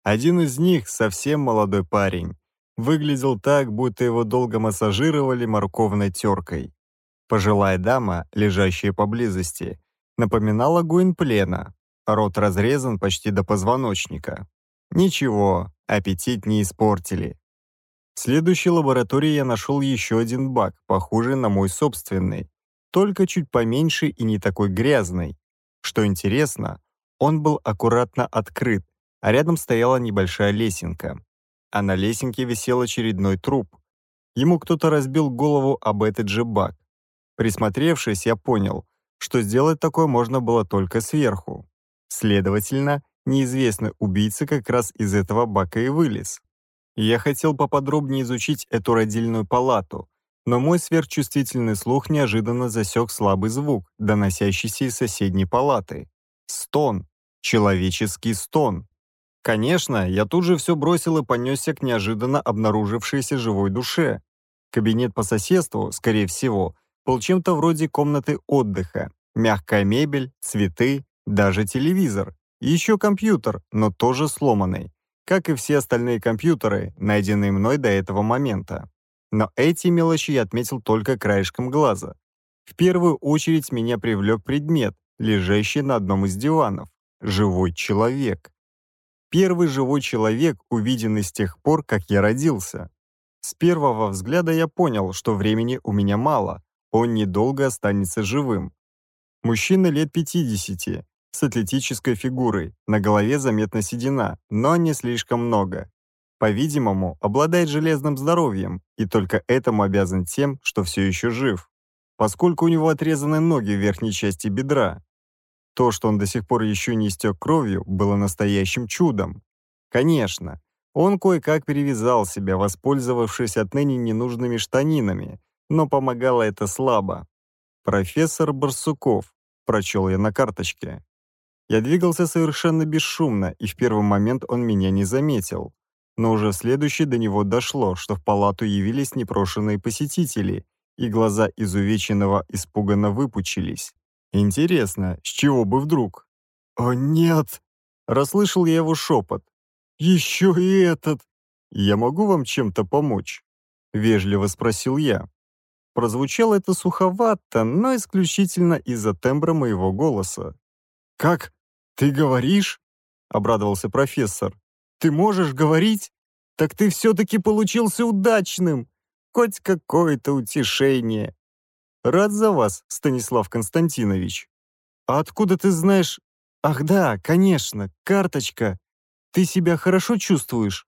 Один из них — совсем молодой парень. Выглядел так, будто его долго массажировали морковной теркой. Пожилая дама, лежащая поблизости, напоминала гуинплена. Рот разрезан почти до позвоночника. Ничего, аппетит не испортили. В следующей лаборатории я нашел еще один бак, похожий на мой собственный, только чуть поменьше и не такой грязный. Что интересно, он был аккуратно открыт, а рядом стояла небольшая лесенка. А на лесенке висел очередной труп. Ему кто-то разбил голову об этот же бак. Присмотревшись, я понял, что сделать такое можно было только сверху. Следовательно, неизвестный убийца как раз из этого бака и вылез. Я хотел поподробнее изучить эту родильную палату, но мой сверхчувствительный слух неожиданно засек слабый звук, доносящийся из соседней палаты. Стон. Человеческий стон. Конечно, я тут же все бросил и понесся к неожиданно обнаружившейся живой душе. Кабинет по соседству, скорее всего, был чем-то вроде комнаты отдыха. Мягкая мебель, цветы, даже телевизор. И еще компьютер, но тоже сломанный как и все остальные компьютеры, найденные мной до этого момента. Но эти мелочи я отметил только краешком глаза. В первую очередь меня привлек предмет, лежащий на одном из диванов – живой человек. Первый живой человек, увиденный с тех пор, как я родился. С первого взгляда я понял, что времени у меня мало, он недолго останется живым. Мужчина лет 50, с атлетической фигурой, на голове заметна седина, но не слишком много. По-видимому, обладает железным здоровьем, и только этому обязан тем, что все еще жив, поскольку у него отрезаны ноги в верхней части бедра. То, что он до сих пор еще не истек кровью, было настоящим чудом. Конечно, он кое-как перевязал себя, воспользовавшись отныне ненужными штанинами, но помогало это слабо. «Профессор Барсуков», — прочел я на карточке. Я двигался совершенно бесшумно, и в первый момент он меня не заметил. Но уже в следующий до него дошло, что в палату явились непрошенные посетители, и глаза изувеченного испуганно выпучились. Интересно, с чего бы вдруг? «О, нет!» – расслышал я его шепот. «Еще и этот!» «Я могу вам чем-то помочь?» – вежливо спросил я. Прозвучало это суховато, но исключительно из-за тембра моего голоса. «Как? «Ты говоришь?» — обрадовался профессор. «Ты можешь говорить? Так ты все-таки получился удачным! Хоть какое-то утешение!» «Рад за вас, Станислав Константинович!» «А откуда ты знаешь...» «Ах да, конечно, карточка! Ты себя хорошо чувствуешь?»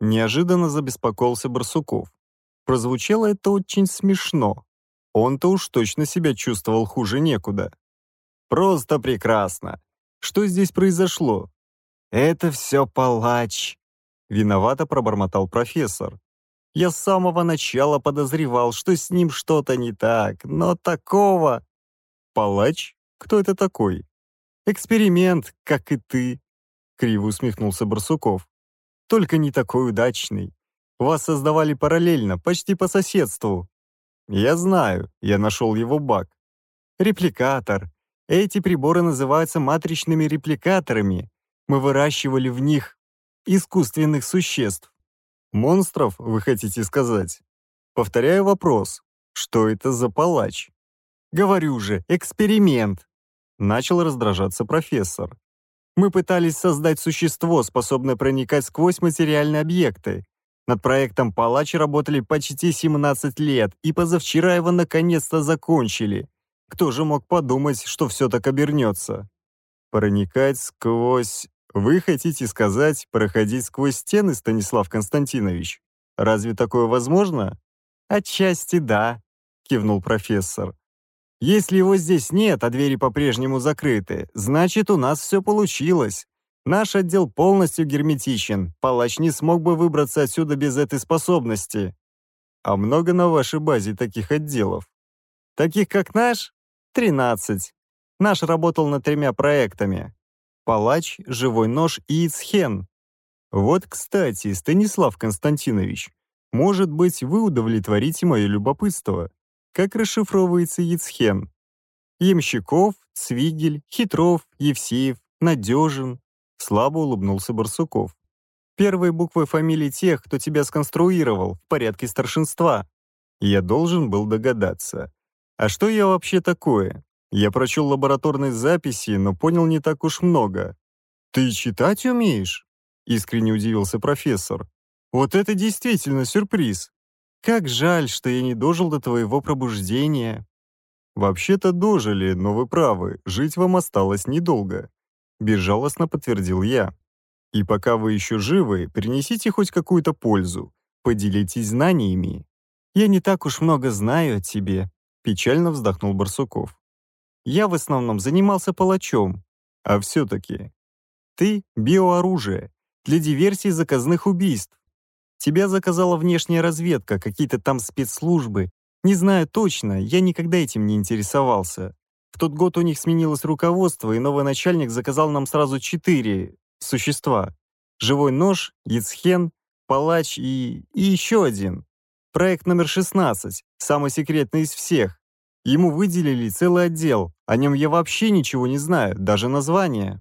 Неожиданно забеспокоился Барсуков. Прозвучало это очень смешно. Он-то уж точно себя чувствовал хуже некуда. «Просто прекрасно! Что здесь произошло?» «Это все палач!» Виновато пробормотал профессор. «Я с самого начала подозревал, что с ним что-то не так, но такого...» «Палач? Кто это такой?» «Эксперимент, как и ты», — криво усмехнулся Барсуков. «Только не такой удачный. Вас создавали параллельно, почти по соседству». «Я знаю, я нашел его баг». «Репликатор, эти приборы называются матричными репликаторами. Мы выращивали в них искусственных существ. Монстров, вы хотите сказать? Повторяю вопрос. Что это за палач? Говорю же, эксперимент. Начал раздражаться профессор. Мы пытались создать существо, способное проникать сквозь материальные объекты. Над проектом «Палач» работали почти 17 лет, и позавчера его наконец-то закончили. Кто же мог подумать, что все так обернется? Проникать сквозь... Вы хотите сказать, проходить сквозь стены, Станислав Константинович? Разве такое возможно? Отчасти да, кивнул профессор. Если его здесь нет, а двери по-прежнему закрыты, значит, у нас все получилось. Наш отдел полностью герметичен. Палач не смог бы выбраться отсюда без этой способности. А много на вашей базе таких отделов? Таких, как наш? 13. Наш работал над тремя проектами. «Палач», «Живой нож» и «Ицхен». Вот, кстати, Станислав Константинович, может быть, вы удовлетворите мое любопытство. Как расшифровывается «Ицхен»? Ямщиков, Цвигель, Хитров, Евсеев, Надежин. Слабо улыбнулся Барсуков. Первой буквой фамилии тех, кто тебя сконструировал, в порядке старшинства. Я должен был догадаться. А что я вообще такое? Я прочел лабораторные записи, но понял не так уж много. «Ты читать умеешь?» — искренне удивился профессор. «Вот это действительно сюрприз! Как жаль, что я не дожил до твоего пробуждения!» «Вообще-то дожили, но вы правы, жить вам осталось недолго», — безжалостно подтвердил я. «И пока вы еще живы, принесите хоть какую-то пользу, поделитесь знаниями. Я не так уж много знаю о тебе», Печально вздохнул Барсуков. Я в основном занимался палачом. А все-таки. Ты — биооружие. Для диверсий заказных убийств. Тебя заказала внешняя разведка, какие-то там спецслужбы. Не знаю точно, я никогда этим не интересовался. В тот год у них сменилось руководство, и новый начальник заказал нам сразу четыре существа. Живой нож, яцхен, палач и... и еще один. Проект номер 16, самый секретный из всех. Ему выделили целый отдел, о нем я вообще ничего не знаю, даже название.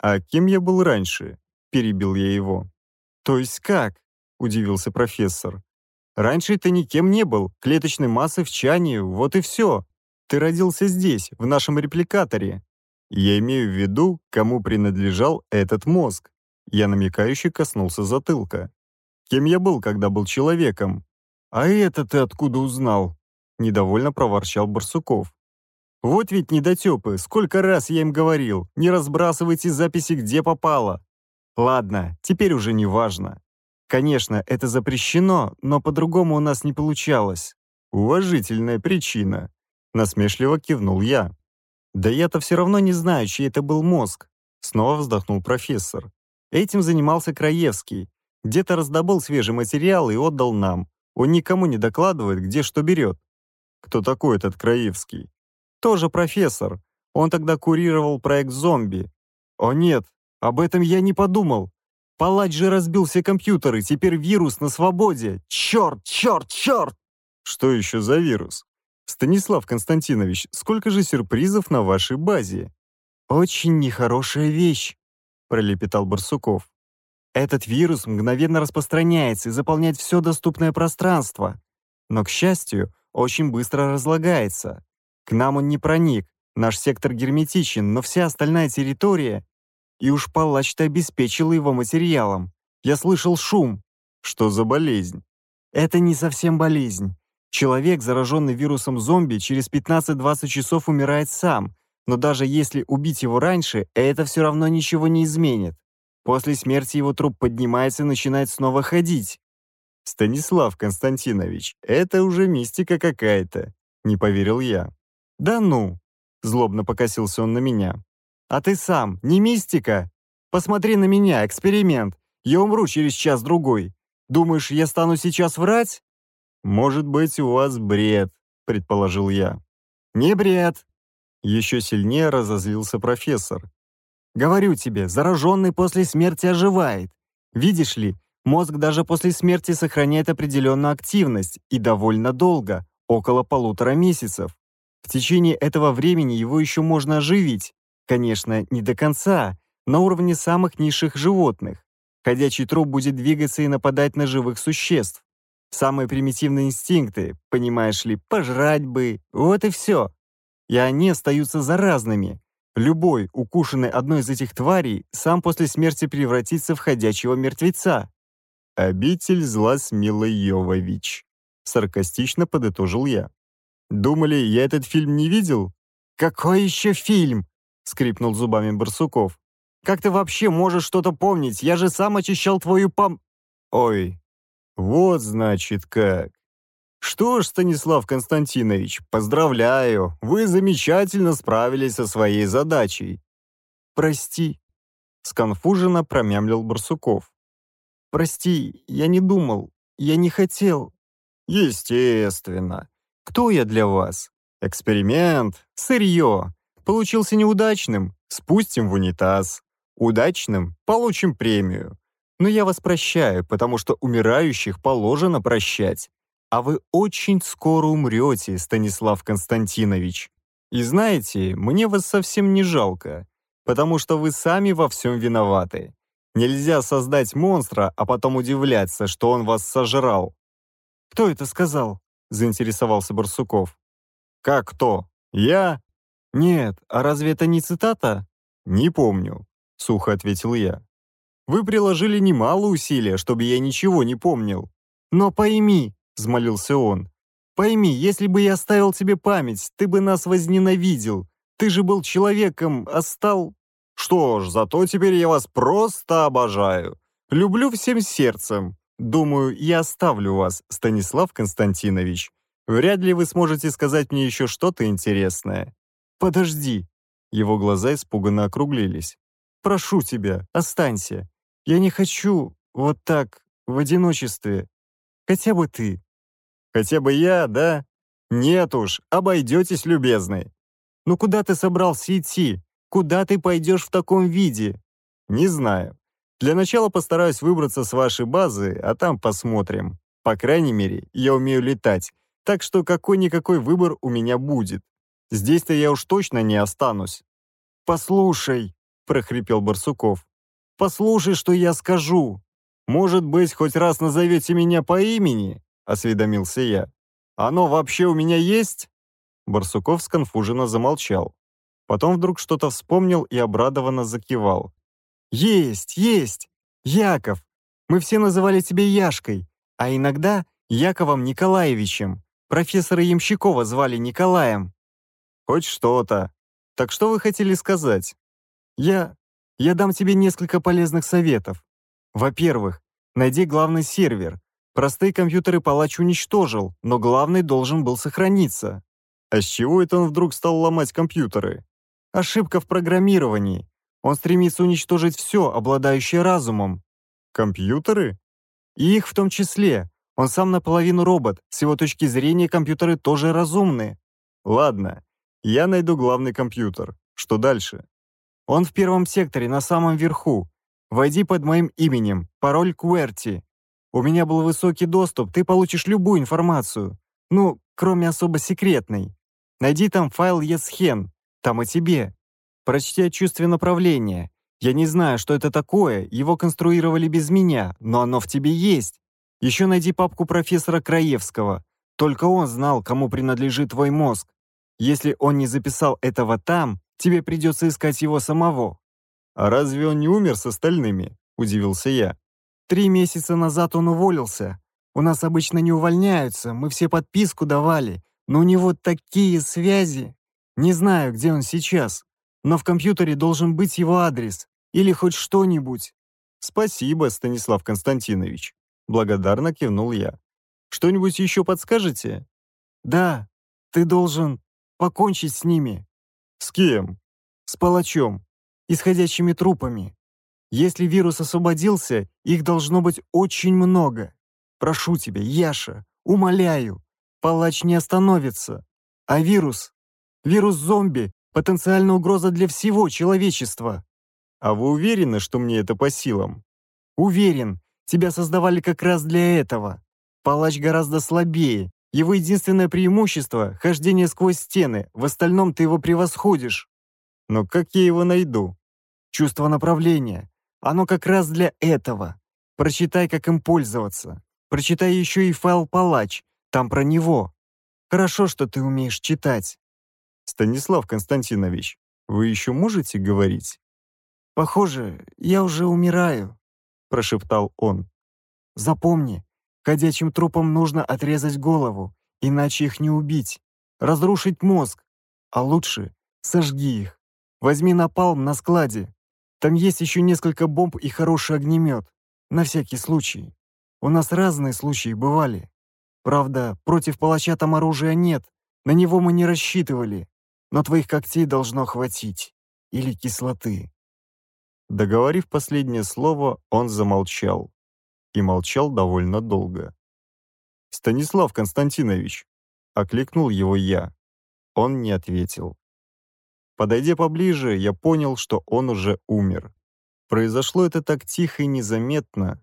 «А кем я был раньше?» – перебил я его. «То есть как?» – удивился профессор. «Раньше ты никем не был, клеточной массы в чане, вот и все. Ты родился здесь, в нашем репликаторе». Я имею в виду, кому принадлежал этот мозг. Я намекающе коснулся затылка. Кем я был, когда был человеком? «А это ты откуда узнал?» – недовольно проворчал Барсуков. «Вот ведь недотепы, сколько раз я им говорил, не разбрасывайте записи где попало!» «Ладно, теперь уже не важно. Конечно, это запрещено, но по-другому у нас не получалось. Уважительная причина», – насмешливо кивнул я. «Да я-то все равно не знаю, чей это был мозг», – снова вздохнул профессор. «Этим занимался Краевский. Где-то раздобыл свежий материал и отдал нам. Он никому не докладывает, где что берет. Кто такой этот Краевский? Тоже профессор. Он тогда курировал проект «Зомби». О нет, об этом я не подумал. Палач же разбил все компьютеры, теперь вирус на свободе. Черт, черт, черт! Что еще за вирус? Станислав Константинович, сколько же сюрпризов на вашей базе? Очень нехорошая вещь, пролепетал Барсуков. Этот вирус мгновенно распространяется и заполняет все доступное пространство. Но, к счастью, очень быстро разлагается. К нам он не проник, наш сектор герметичен, но вся остальная территория... И уж палач-то обеспечил его материалом. Я слышал шум. Что за болезнь? Это не совсем болезнь. Человек, зараженный вирусом зомби, через 15-20 часов умирает сам, но даже если убить его раньше, это все равно ничего не изменит. После смерти его труп поднимается и начинает снова ходить. «Станислав Константинович, это уже мистика какая-то», — не поверил я. «Да ну!» — злобно покосился он на меня. «А ты сам, не мистика? Посмотри на меня, эксперимент. Я умру через час-другой. Думаешь, я стану сейчас врать?» «Может быть, у вас бред», — предположил я. «Не бред!» Еще сильнее разозлился профессор. Говорю тебе, зараженный после смерти оживает. Видишь ли, мозг даже после смерти сохраняет определенную активность и довольно долго, около полутора месяцев. В течение этого времени его еще можно оживить, конечно, не до конца, на уровне самых низших животных. Ходячий труп будет двигаться и нападать на живых существ. Самые примитивные инстинкты, понимаешь ли, пожрать бы, вот и все. И они остаются заразными, Любой, укушенный одной из этих тварей, сам после смерти превратится в ходячего мертвеца. «Обитель зла Смила Йовович», — саркастично подытожил я. «Думали, я этот фильм не видел?» «Какой еще фильм?» — скрипнул зубами Барсуков. «Как ты вообще можешь что-то помнить? Я же сам очищал твою пам...» «Ой, вот значит как!» «Что ж, Станислав Константинович, поздравляю, вы замечательно справились со своей задачей». «Прости», — сконфуженно промямлил Барсуков. «Прости, я не думал, я не хотел». «Естественно. Кто я для вас? Эксперимент, сырье. Получился неудачным, спустим в унитаз. Удачным получим премию. Но я вас прощаю, потому что умирающих положено прощать а вы очень скоро умрете, Станислав Константинович. И знаете, мне вас совсем не жалко, потому что вы сами во всем виноваты. Нельзя создать монстра, а потом удивляться, что он вас сожрал». «Кто это сказал?» – заинтересовался Барсуков. «Как кто? Я?» «Нет, а разве это не цитата?» «Не помню», – сухо ответил я. «Вы приложили немало усилия, чтобы я ничего не помнил». «Но пойми, — взмолился он. «Пойми, если бы я оставил тебе память, ты бы нас возненавидел. Ты же был человеком, а стал...» «Что ж, зато теперь я вас просто обожаю. Люблю всем сердцем. Думаю, я оставлю вас, Станислав Константинович. Вряд ли вы сможете сказать мне еще что-то интересное». «Подожди». Его глаза испуганно округлились. «Прошу тебя, останься. Я не хочу вот так, в одиночестве. Хотя бы ты». Хотя бы я, да? Нет уж, обойдетесь, любезный. Ну куда ты собрался идти? Куда ты пойдешь в таком виде? Не знаю. Для начала постараюсь выбраться с вашей базы, а там посмотрим. По крайней мере, я умею летать, так что какой-никакой выбор у меня будет. Здесь-то я уж точно не останусь. «Послушай», — прохрипел Барсуков, — «послушай, что я скажу. Может быть, хоть раз назовете меня по имени? — осведомился я. «Оно вообще у меня есть?» Барсуков сконфуженно замолчал. Потом вдруг что-то вспомнил и обрадованно закивал. «Есть, есть! Яков! Мы все называли тебя Яшкой, а иногда Яковом Николаевичем. Профессора Ямщикова звали Николаем». «Хоть что-то. Так что вы хотели сказать?» «Я... я дам тебе несколько полезных советов. Во-первых, найди главный сервер, Простые компьютеры палач уничтожил, но главный должен был сохраниться. А с чего это он вдруг стал ломать компьютеры? Ошибка в программировании. Он стремится уничтожить все, обладающее разумом. Компьютеры? И их в том числе. Он сам наполовину робот, с его точки зрения компьютеры тоже разумны. Ладно, я найду главный компьютер. Что дальше? Он в первом секторе, на самом верху. Войди под моим именем, пароль QWERTY. У меня был высокий доступ, ты получишь любую информацию. Ну, кроме особо секретной. Найди там файл ESHEN, там о тебе. Прочти о чувстве направления. Я не знаю, что это такое, его конструировали без меня, но оно в тебе есть. Еще найди папку профессора Краевского. Только он знал, кому принадлежит твой мозг. Если он не записал этого там, тебе придется искать его самого». «А разве он не умер с остальными?» – удивился я. Три месяца назад он уволился. У нас обычно не увольняются, мы все подписку давали, но у него такие связи. Не знаю, где он сейчас, но в компьютере должен быть его адрес или хоть что-нибудь». «Спасибо, Станислав Константинович», — благодарно кивнул я. «Что-нибудь еще подскажете?» «Да, ты должен покончить с ними». «С кем?» «С палачом, исходящими трупами». Если вирус освободился, их должно быть очень много. Прошу тебя, Яша, умоляю, палач не остановится. А вирус? Вирус-зомби – потенциальная угроза для всего человечества. А вы уверены, что мне это по силам? Уверен. Тебя создавали как раз для этого. Палач гораздо слабее. Его единственное преимущество – хождение сквозь стены, в остальном ты его превосходишь. Но как я его найду? Чувство направления. Оно как раз для этого. Прочитай, как им пользоваться. Прочитай еще и файл «Палач», там про него. Хорошо, что ты умеешь читать. Станислав Константинович, вы еще можете говорить? Похоже, я уже умираю, прошептал он. Запомни, ходячим трупам нужно отрезать голову, иначе их не убить, разрушить мозг, а лучше сожги их. Возьми напалм на складе, там есть еще несколько бомб и хороший огнемет. На всякий случай. У нас разные случаи бывали. Правда, против палача там оружия нет. На него мы не рассчитывали. Но твоих когтей должно хватить. Или кислоты». Договорив последнее слово, он замолчал. И молчал довольно долго. «Станислав Константинович!» — окликнул его я. Он не ответил. Подойдя поближе, я понял, что он уже умер. Произошло это так тихо и незаметно.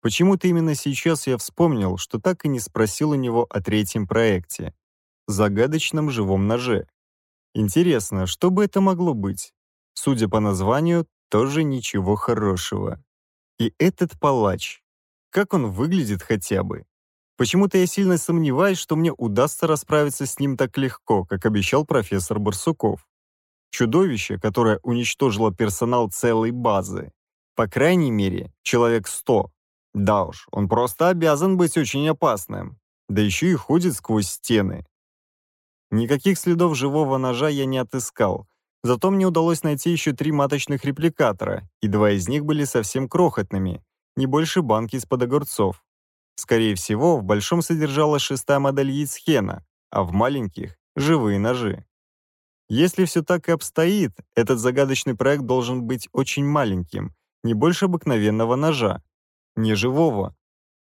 Почему-то именно сейчас я вспомнил, что так и не спросил у него о третьем проекте — загадочном живом ноже. Интересно, что бы это могло быть? Судя по названию, тоже ничего хорошего. И этот палач. Как он выглядит хотя бы? Почему-то я сильно сомневаюсь, что мне удастся расправиться с ним так легко, как обещал профессор Барсуков. Чудовище, которое уничтожило персонал целой базы. По крайней мере, человек 100. Да уж, он просто обязан быть очень опасным. Да еще и ходит сквозь стены. Никаких следов живого ножа я не отыскал. Зато мне удалось найти еще три маточных репликатора, и два из них были совсем крохотными, не больше банки из-под огурцов. Скорее всего, в большом содержалась шестая модель яиц а в маленьких — живые ножи. Если все так и обстоит, этот загадочный проект должен быть очень маленьким, не больше обыкновенного ножа, не живого.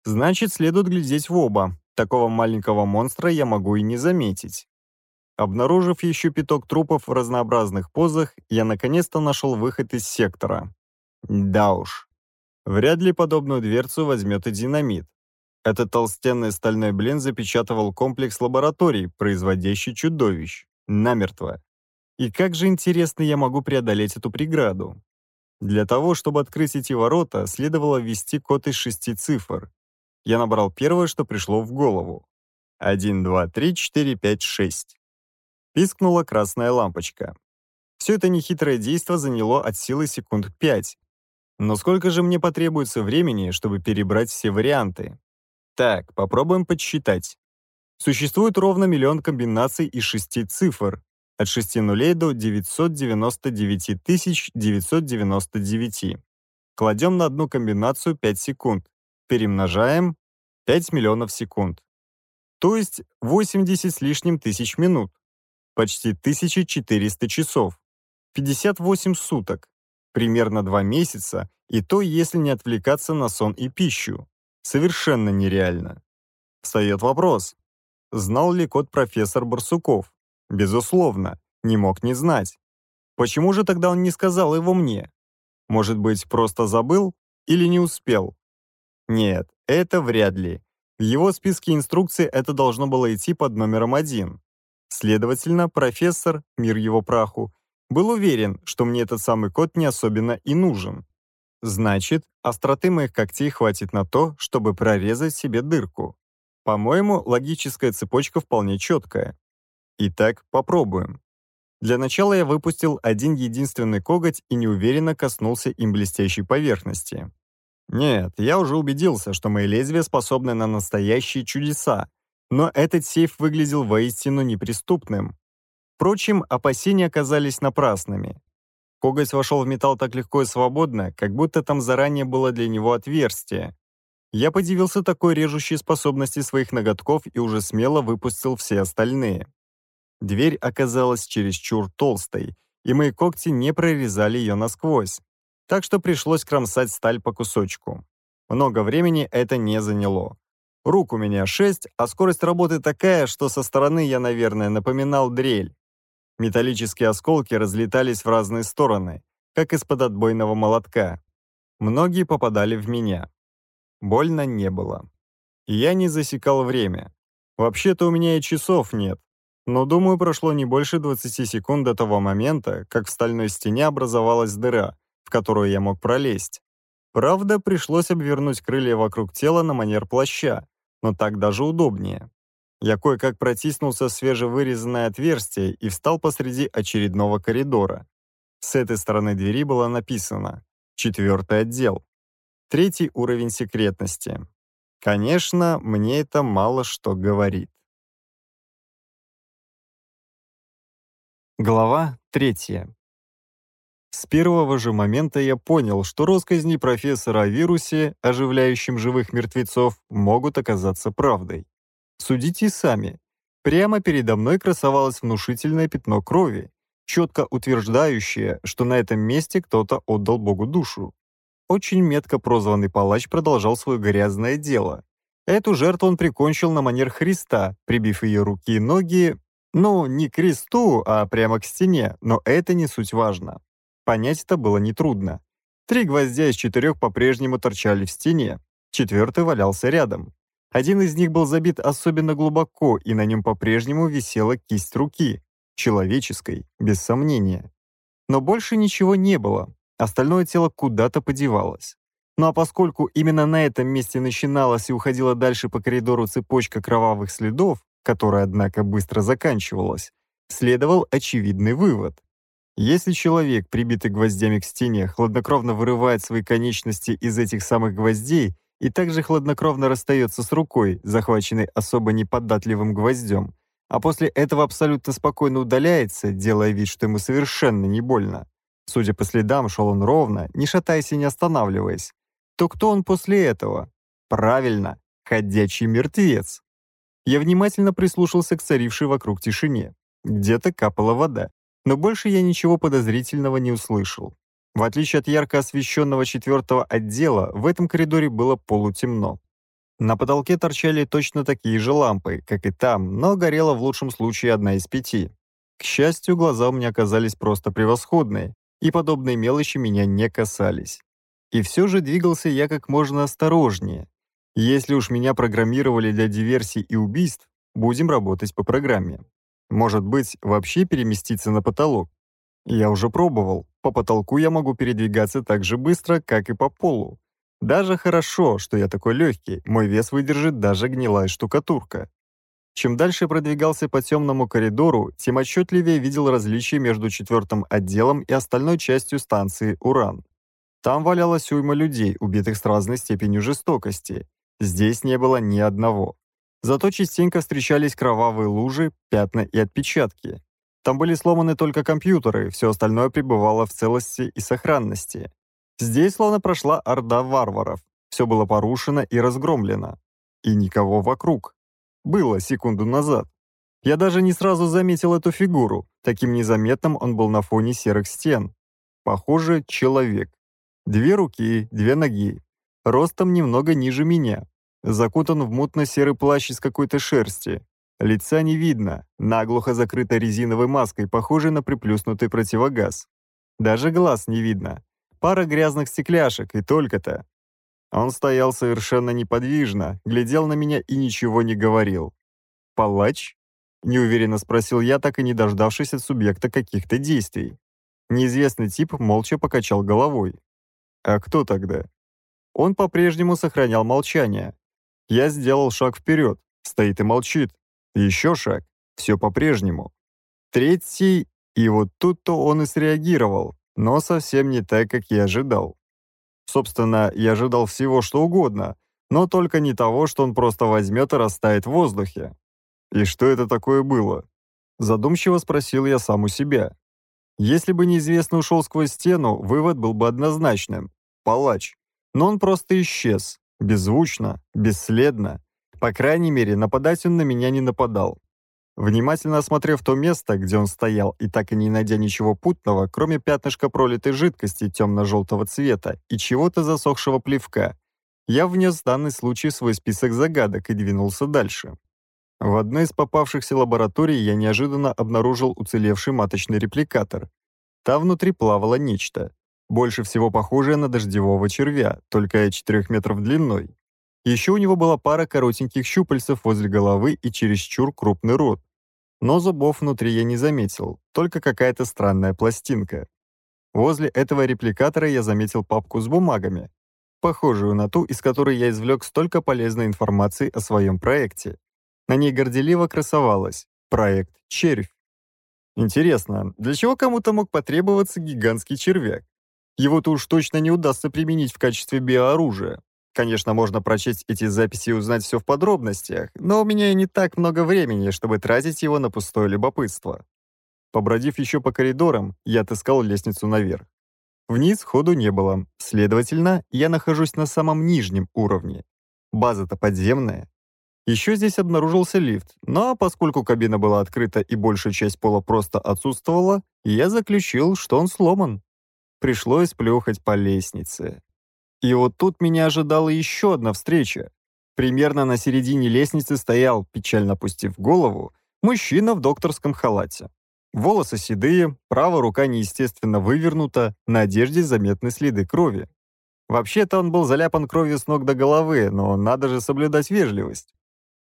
Значит, следует глядеть в оба. Такого маленького монстра я могу и не заметить. Обнаружив еще пяток трупов в разнообразных позах, я наконец-то нашел выход из сектора. Да уж. Вряд ли подобную дверцу возьмет и динамит. Этот толстенный стальной блин запечатывал комплекс лабораторий, производящий чудовищ намертво. И как же интересно я могу преодолеть эту преграду? Для того, чтобы открыть эти ворота, следовало ввести код из шести цифр. Я набрал первое, что пришло в голову. 1, 2, 3, 4, 5, 6. Пискнула красная лампочка. Все это нехитрое действо заняло от силы секунд 5. Но сколько же мне потребуется времени, чтобы перебрать все варианты? Так, попробуем подсчитать. Существует ровно миллион комбинаций из шести цифр, от шести нулей до 999 999. Кладем на одну комбинацию 5 секунд, перемножаем 5 миллионов секунд, то есть 80 с лишним тысяч минут, почти 1400 часов, 58 суток, примерно 2 месяца, и то, если не отвлекаться на сон и пищу. Совершенно нереально. Встает вопрос, Знал ли кот профессор Барсуков? Безусловно, не мог не знать. Почему же тогда он не сказал его мне? Может быть, просто забыл или не успел? Нет, это вряд ли. В его списке инструкций это должно было идти под номером один. Следовательно, профессор, мир его праху, был уверен, что мне этот самый кот не особенно и нужен. Значит, остроты моих когтей хватит на то, чтобы прорезать себе дырку. По-моему, логическая цепочка вполне четкая. Итак, попробуем. Для начала я выпустил один единственный коготь и неуверенно коснулся им блестящей поверхности. Нет, я уже убедился, что мои лезвия способны на настоящие чудеса, но этот сейф выглядел воистину неприступным. Впрочем, опасения оказались напрасными. Коготь вошел в металл так легко и свободно, как будто там заранее было для него отверстие. Я подивился такой режущей способности своих ноготков и уже смело выпустил все остальные. Дверь оказалась чересчур толстой, и мои когти не прорезали ее насквозь, так что пришлось кромсать сталь по кусочку. Много времени это не заняло. Рук у меня шесть, а скорость работы такая, что со стороны я, наверное, напоминал дрель. Металлические осколки разлетались в разные стороны, как из-под отбойного молотка. Многие попадали в меня. Больно не было. Я не засекал время. Вообще-то у меня и часов нет. Но, думаю, прошло не больше 20 секунд до того момента, как в стальной стене образовалась дыра, в которую я мог пролезть. Правда, пришлось обвернуть крылья вокруг тела на манер плаща, но так даже удобнее. Я кое-как протиснулся в свежевырезанное отверстие и встал посреди очередного коридора. С этой стороны двери было написано «Четвертый отдел». Третий уровень секретности. Конечно, мне это мало что говорит. Глава третья. С первого же момента я понял, что россказни профессора о вирусе, оживляющем живых мертвецов, могут оказаться правдой. Судите сами. Прямо передо мной красовалось внушительное пятно крови, четко утверждающее, что на этом месте кто-то отдал Богу душу. Очень метко прозванный палач продолжал свое грязное дело. Эту жертву он прикончил на манер Христа, прибив ее руки и ноги, ну, не к кресту, а прямо к стене, но это не суть важно. Понять это было нетрудно. Три гвоздя из четырех по-прежнему торчали в стене, четвертый валялся рядом. Один из них был забит особенно глубоко, и на нем по-прежнему висела кисть руки, человеческой, без сомнения. Но больше ничего не было, Остальное тело куда-то подевалось. Ну а поскольку именно на этом месте начиналась и уходила дальше по коридору цепочка кровавых следов, которая, однако, быстро заканчивалась, следовал очевидный вывод. Если человек, прибитый гвоздями к стене, хладнокровно вырывает свои конечности из этих самых гвоздей и также хладнокровно расстается с рукой, захваченной особо неподатливым гвоздем, а после этого абсолютно спокойно удаляется, делая вид, что ему совершенно не больно, Судя по следам, шел он ровно, не шатаясь и не останавливаясь. То кто он после этого? Правильно, ходячий мертвец. Я внимательно прислушался к царившей вокруг тишине. Где-то капала вода, но больше я ничего подозрительного не услышал. В отличие от ярко освещенного четвертого отдела, в этом коридоре было полутемно. На потолке торчали точно такие же лампы, как и там, но горела в лучшем случае одна из пяти. К счастью, глаза у меня оказались просто превосходные, и подобные мелочи меня не касались. И все же двигался я как можно осторожнее. Если уж меня программировали для диверсий и убийств, будем работать по программе. Может быть, вообще переместиться на потолок. Я уже пробовал. По потолку я могу передвигаться так же быстро, как и по полу. Даже хорошо, что я такой легкий, мой вес выдержит даже гнилая штукатурка. Чем дальше продвигался по темному коридору, тем отчетливее видел различия между четвёртым отделом и остальной частью станции «Уран». Там валялась уйма людей, убитых с разной степенью жестокости. Здесь не было ни одного. Зато частенько встречались кровавые лужи, пятна и отпечатки. Там были сломаны только компьютеры, всё остальное пребывало в целости и сохранности. Здесь словно прошла орда варваров. всё было порушено и разгромлено. И никого вокруг. Было секунду назад. Я даже не сразу заметил эту фигуру, таким незаметным он был на фоне серых стен. Похоже, человек. Две руки, две ноги. Ростом немного ниже меня. Закутан в мутно-серый плащ из какой-то шерсти. Лица не видно, наглухо закрыта резиновой маской, похожей на приплюснутый противогаз. Даже глаз не видно. Пара грязных стекляшек, и только-то. Он стоял совершенно неподвижно, глядел на меня и ничего не говорил. «Палач?» — неуверенно спросил я, так и не дождавшись от субъекта каких-то действий. Неизвестный тип молча покачал головой. «А кто тогда?» Он по-прежнему сохранял молчание. Я сделал шаг вперед. Стоит и молчит. Еще шаг. Все по-прежнему. Третий, и вот тут-то он и среагировал, но совсем не так, как я ожидал. Собственно, я ожидал всего, что угодно, но только не того, что он просто возьмет и растает в воздухе. «И что это такое было?» Задумчиво спросил я сам у себя. Если бы неизвестно ушел сквозь стену, вывод был бы однозначным. Палач. Но он просто исчез. Беззвучно, бесследно. По крайней мере, нападать он на меня не нападал. Внимательно осмотрев то место, где он стоял, и так и не найдя ничего путного, кроме пятнышка пролитой жидкости темно-желтого цвета и чего-то засохшего плевка, я внес в данный случай в свой список загадок и двинулся дальше. В одной из попавшихся лабораторий я неожиданно обнаружил уцелевший маточный репликатор. Там внутри плавало нечто, больше всего похожее на дождевого червя, только 4 метров длиной. Еще у него была пара коротеньких щупальцев возле головы и чересчур крупный рот но зубов внутри я не заметил, только какая-то странная пластинка. Возле этого репликатора я заметил папку с бумагами, похожую на ту, из которой я извлек столько полезной информации о своем проекте. На ней горделиво красовалась «Проект Червь». Интересно, для чего кому-то мог потребоваться гигантский червяк? Его-то уж точно не удастся применить в качестве биооружия. Конечно, можно прочесть эти записи и узнать все в подробностях, но у меня и не так много времени, чтобы тратить его на пустое любопытство. Побродив еще по коридорам, я отыскал лестницу наверх. Вниз ходу не было, следовательно, я нахожусь на самом нижнем уровне. База-то подземная. Еще здесь обнаружился лифт, но поскольку кабина была открыта и большая часть пола просто отсутствовала, я заключил, что он сломан. Пришлось плюхать по лестнице. И вот тут меня ожидала еще одна встреча. Примерно на середине лестницы стоял, печально опустив голову, мужчина в докторском халате. Волосы седые, правая рука неестественно вывернута, на одежде заметны следы крови. Вообще-то он был заляпан кровью с ног до головы, но надо же соблюдать вежливость.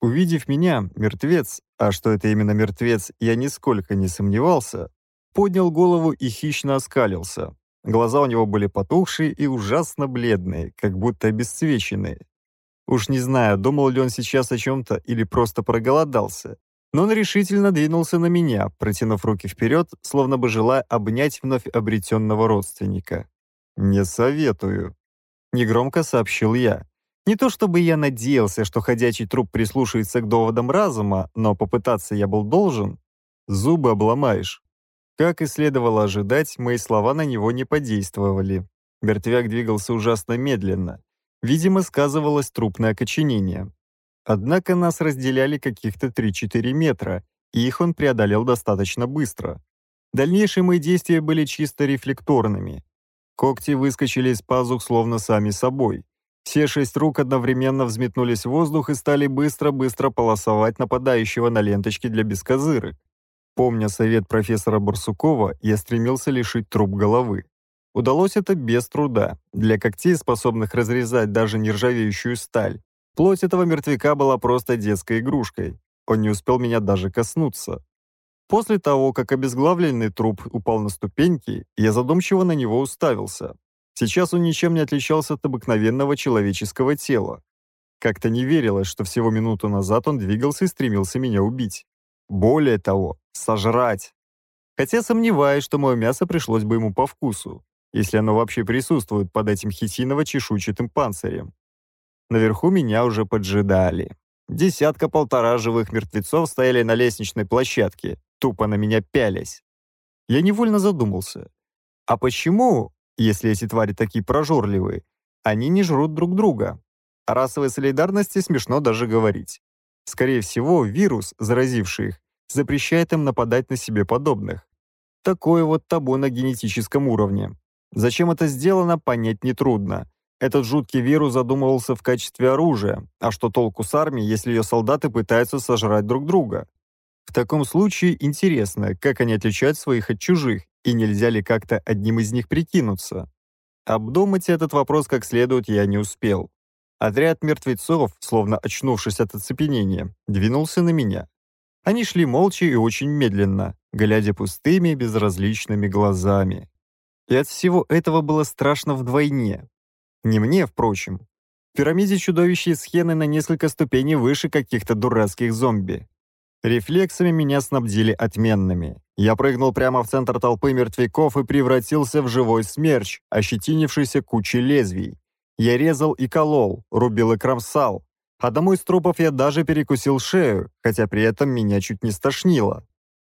Увидев меня, мертвец, а что это именно мертвец, я нисколько не сомневался, поднял голову и хищно оскалился. Глаза у него были потухшие и ужасно бледные, как будто обесцвеченные. Уж не знаю, думал ли он сейчас о чем-то или просто проголодался, но он решительно двинулся на меня, протянув руки вперед, словно бы желая обнять вновь обретенного родственника. «Не советую», — негромко сообщил я. Не то чтобы я надеялся, что ходячий труп прислушается к доводам разума, но попытаться я был должен. Зубы обломаешь. Как и следовало ожидать, мои слова на него не подействовали. Мертвяк двигался ужасно медленно. Видимо, сказывалось трупное окоченение. Однако нас разделяли каких-то 3-4 метра, и их он преодолел достаточно быстро. Дальнейшие мои действия были чисто рефлекторными. Когти выскочили из пазух словно сами собой. Все шесть рук одновременно взметнулись в воздух и стали быстро-быстро полосовать нападающего на ленточке для бескозырок. Помня совет профессора Барсукова, я стремился лишить труп головы. Удалось это без труда, для когтей, способных разрезать даже нержавеющую сталь. Плоть этого мертвяка была просто детской игрушкой. Он не успел меня даже коснуться. После того, как обезглавленный труп упал на ступеньки, я задумчиво на него уставился. Сейчас он ничем не отличался от обыкновенного человеческого тела. Как-то не верилось, что всего минуту назад он двигался и стремился меня убить. Более того, сожрать. Хотя сомневаюсь, что мое мясо пришлось бы ему по вкусу, если оно вообще присутствует под этим хитиново-чешуйчатым панцирем. Наверху меня уже поджидали. Десятка-полтора живых мертвецов стояли на лестничной площадке, тупо на меня пялись. Я невольно задумался. А почему, если эти твари такие прожорливые, они не жрут друг друга? О расовой солидарности смешно даже говорить. Скорее всего, вирус, заразивший их, запрещает им нападать на себе подобных. Такое вот табу на генетическом уровне. Зачем это сделано, понять нетрудно. Этот жуткий вирус задумывался в качестве оружия, а что толку с армией, если ее солдаты пытаются сожрать друг друга? В таком случае интересно, как они отличают своих от чужих, и нельзя ли как-то одним из них прикинуться? Обдумать этот вопрос как следует я не успел. Отряд мертвецов, словно очнувшись от оцепенения, двинулся на меня. Они шли молча и очень медленно, глядя пустыми, безразличными глазами. И от всего этого было страшно вдвойне. Не мне, впрочем. В пирамиде чудовища и схены на несколько ступеней выше каких-то дурацких зомби. Рефлексами меня снабдили отменными. Я прыгнул прямо в центр толпы мертвяков и превратился в живой смерч, ощетинившийся кучей лезвий. Я резал и колол, рубил и кромсал. Одному из трупов я даже перекусил шею, хотя при этом меня чуть не стошнило.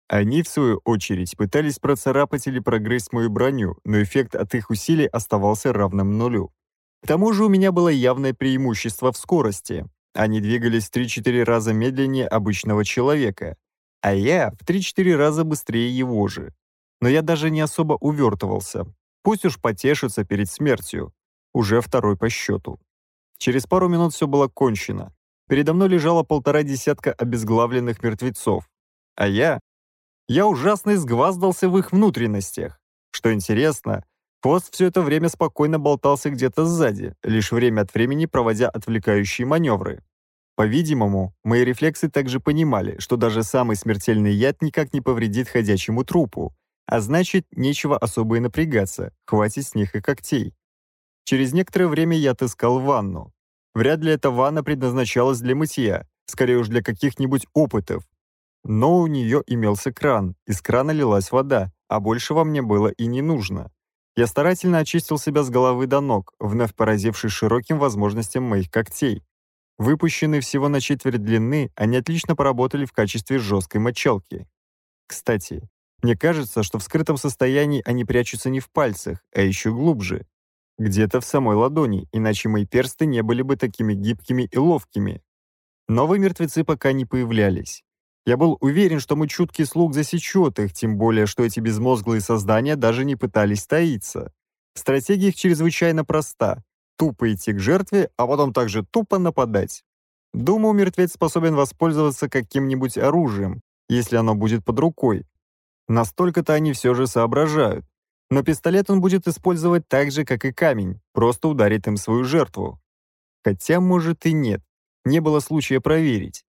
Они, в свою очередь, пытались процарапать или прогрызть мою броню, но эффект от их усилий оставался равным нулю. К тому же у меня было явное преимущество в скорости. Они двигались в 3-4 раза медленнее обычного человека, а я в 3-4 раза быстрее его же. Но я даже не особо увертывался. Пусть уж потешится перед смертью, уже второй по счету. Через пару минут все было кончено. Передо мной лежало полтора десятка обезглавленных мертвецов. А я... Я ужасно изгваздался в их внутренностях. Что интересно, хвост все это время спокойно болтался где-то сзади, лишь время от времени проводя отвлекающие маневры. По-видимому, мои рефлексы также понимали, что даже самый смертельный яд никак не повредит ходячему трупу, а значит, нечего особо и напрягаться, хватит с них и когтей. Через некоторое время я отыскал ванну. Вряд ли эта ванна предназначалась для мытья, скорее уж для каких-нибудь опытов. Но у нее имелся кран, из крана лилась вода, а больше во мне было и не нужно. Я старательно очистил себя с головы до ног, вновь поразившись широким возможностям моих когтей. Выпущенные всего на четверть длины, они отлично поработали в качестве жесткой мочалки. Кстати, мне кажется, что в скрытом состоянии они прячутся не в пальцах, а еще глубже где-то в самой ладони, иначе мои персты не были бы такими гибкими и ловкими. Новые мертвецы пока не появлялись. Я был уверен, что мой чуткий слуг засечет их, тем более, что эти безмозглые создания даже не пытались таиться. Стратегия их чрезвычайно проста. Тупо идти к жертве, а потом также тупо нападать. Думаю, мертвец способен воспользоваться каким-нибудь оружием, если оно будет под рукой. Настолько-то они все же соображают. Но пистолет он будет использовать так же, как и камень, просто ударит им свою жертву. Хотя, может, и нет. Не было случая проверить.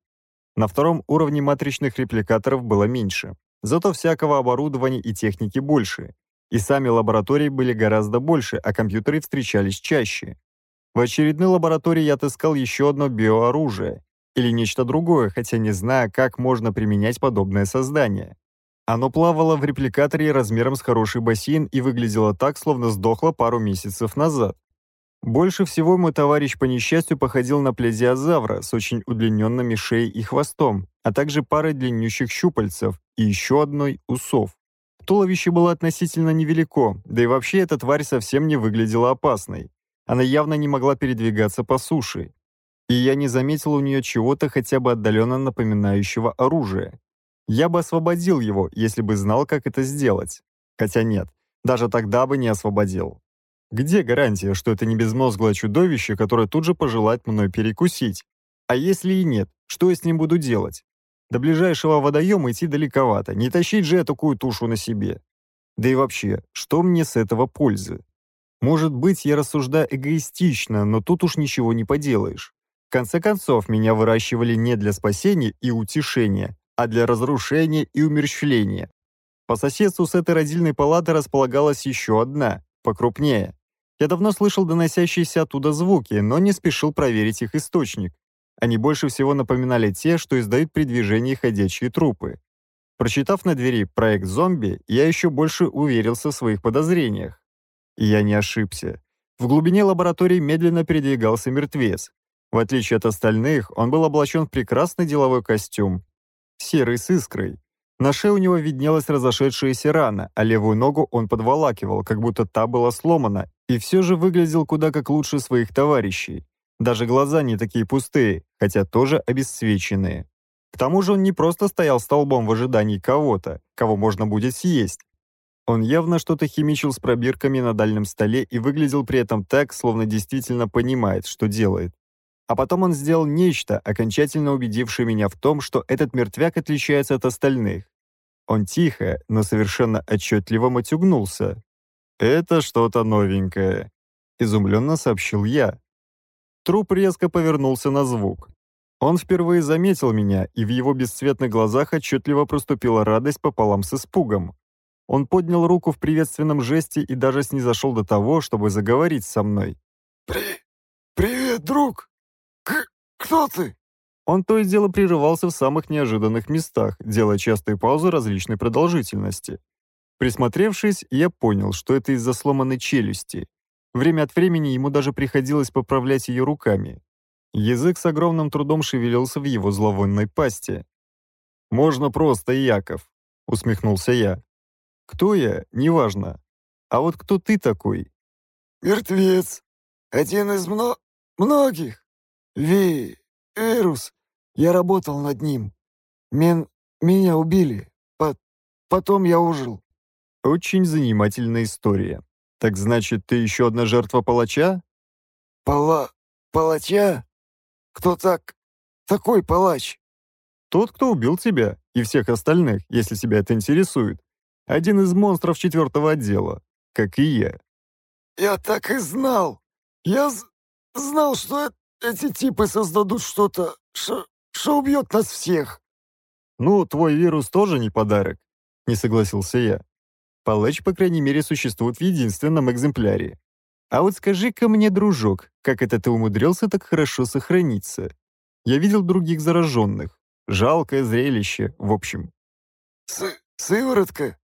На втором уровне матричных репликаторов было меньше. Зато всякого оборудования и техники больше. И сами лаборатории были гораздо больше, а компьютеры встречались чаще. В очередной лаборатории я отыскал еще одно биооружие. Или нечто другое, хотя не знаю, как можно применять подобное создание. Оно плавало в репликаторе размером с хороший бассейн и выглядело так, словно сдохло пару месяцев назад. Больше всего мой товарищ по несчастью походил на плезиозавра с очень удлиненными шеей и хвостом, а также парой длиннющих щупальцев и еще одной усов. Туловище было относительно невелико, да и вообще эта тварь совсем не выглядела опасной. Она явно не могла передвигаться по суше. И я не заметил у нее чего-то хотя бы отдаленно напоминающего оружие. Я бы освободил его, если бы знал, как это сделать. Хотя нет, даже тогда бы не освободил. Где гарантия, что это не безмозглое чудовище, которое тут же пожелает мной перекусить? А если и нет, что я с ним буду делать? До ближайшего водоема идти далековато, не тащить же я такую тушу на себе. Да и вообще, что мне с этого пользы? Может быть, я рассуждаю эгоистично, но тут уж ничего не поделаешь. В конце концов, меня выращивали не для спасения и утешения, а для разрушения и умерщвления. По соседству с этой родильной палатой располагалась еще одна, покрупнее. Я давно слышал доносящиеся оттуда звуки, но не спешил проверить их источник. Они больше всего напоминали те, что издают при движении ходячие трупы. Прочитав на двери проект «Зомби», я еще больше уверился в своих подозрениях. И я не ошибся. В глубине лаборатории медленно передвигался мертвец. В отличие от остальных, он был облачен в прекрасный деловой костюм, серый с искрой. На шее у него виднелась разошедшаяся рана, а левую ногу он подволакивал, как будто та была сломана, и все же выглядел куда как лучше своих товарищей. Даже глаза не такие пустые, хотя тоже обесцвеченные. К тому же он не просто стоял столбом в ожидании кого-то, кого можно будет съесть. Он явно что-то химичил с пробирками на дальнем столе и выглядел при этом так, словно действительно понимает, что делает. А потом он сделал нечто, окончательно убедившее меня в том, что этот мертвяк отличается от остальных. Он тихо, но совершенно отчетливо матюгнулся. «Это что-то новенькое», — изумленно сообщил я. Труп резко повернулся на звук. Он впервые заметил меня, и в его бесцветных глазах отчетливо проступила радость пополам с испугом. Он поднял руку в приветственном жесте и даже снизошел до того, чтобы заговорить со мной. «При... «Привет, друг!» К кто ты?» Он то и дело прерывался в самых неожиданных местах, делая частые паузы различной продолжительности. Присмотревшись, я понял, что это из-за сломанной челюсти. Время от времени ему даже приходилось поправлять ее руками. Язык с огромным трудом шевелился в его зловонной пасте. «Можно просто, Яков», — усмехнулся я. «Кто я? Неважно. А вот кто ты такой?» «Мертвец. Один из мно... многих. Ви... вирус. Я работал над ним. Мен... меня убили. По... потом я ужил». «Очень занимательная история. Так значит, ты еще одна жертва палача?» «Пала... палача? Кто так... такой палач?» «Тот, кто убил тебя и всех остальных, если тебя это интересует. Один из монстров четвертого отдела, как и я». «Я так и знал! Я знал, что это эти типы создадут что-то, что убьет нас всех». «Ну, твой вирус тоже не подарок», — не согласился я. «Палач, по крайней мере, существует в единственном экземпляре. А вот скажи-ка мне, дружок, как это ты умудрился так хорошо сохраниться? Я видел других зараженных. Жалкое зрелище, в общем». С «Сыворотка?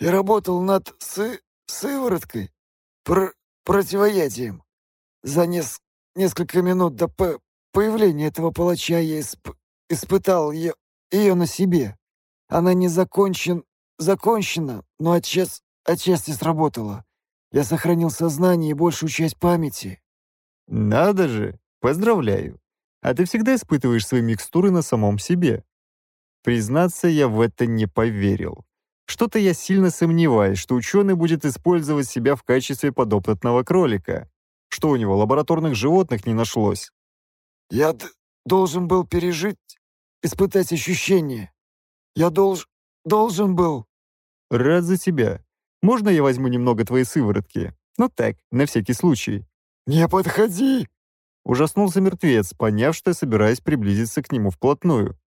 Я работал над сы сывороткой? Пр противоядием. За несколько несколько минут до по появления этого палача я исп испытал ее, ее на себе. Она не закончен, закончена, но отчас, отчасти сработала. Я сохранил сознание и большую часть памяти». «Надо же! Поздравляю! А ты всегда испытываешь свои микстуры на самом себе». Признаться, я в это не поверил. Что-то я сильно сомневаюсь, что ученый будет использовать себя в качестве подопытного кролика что у него лабораторных животных не нашлось. «Я должен был пережить, испытать ощущения. Я долж должен был...» «Рад за тебя. Можно я возьму немного твоей сыворотки? Ну так, на всякий случай». «Не подходи!» Ужаснулся мертвец, поняв, что я собираюсь приблизиться к нему вплотную.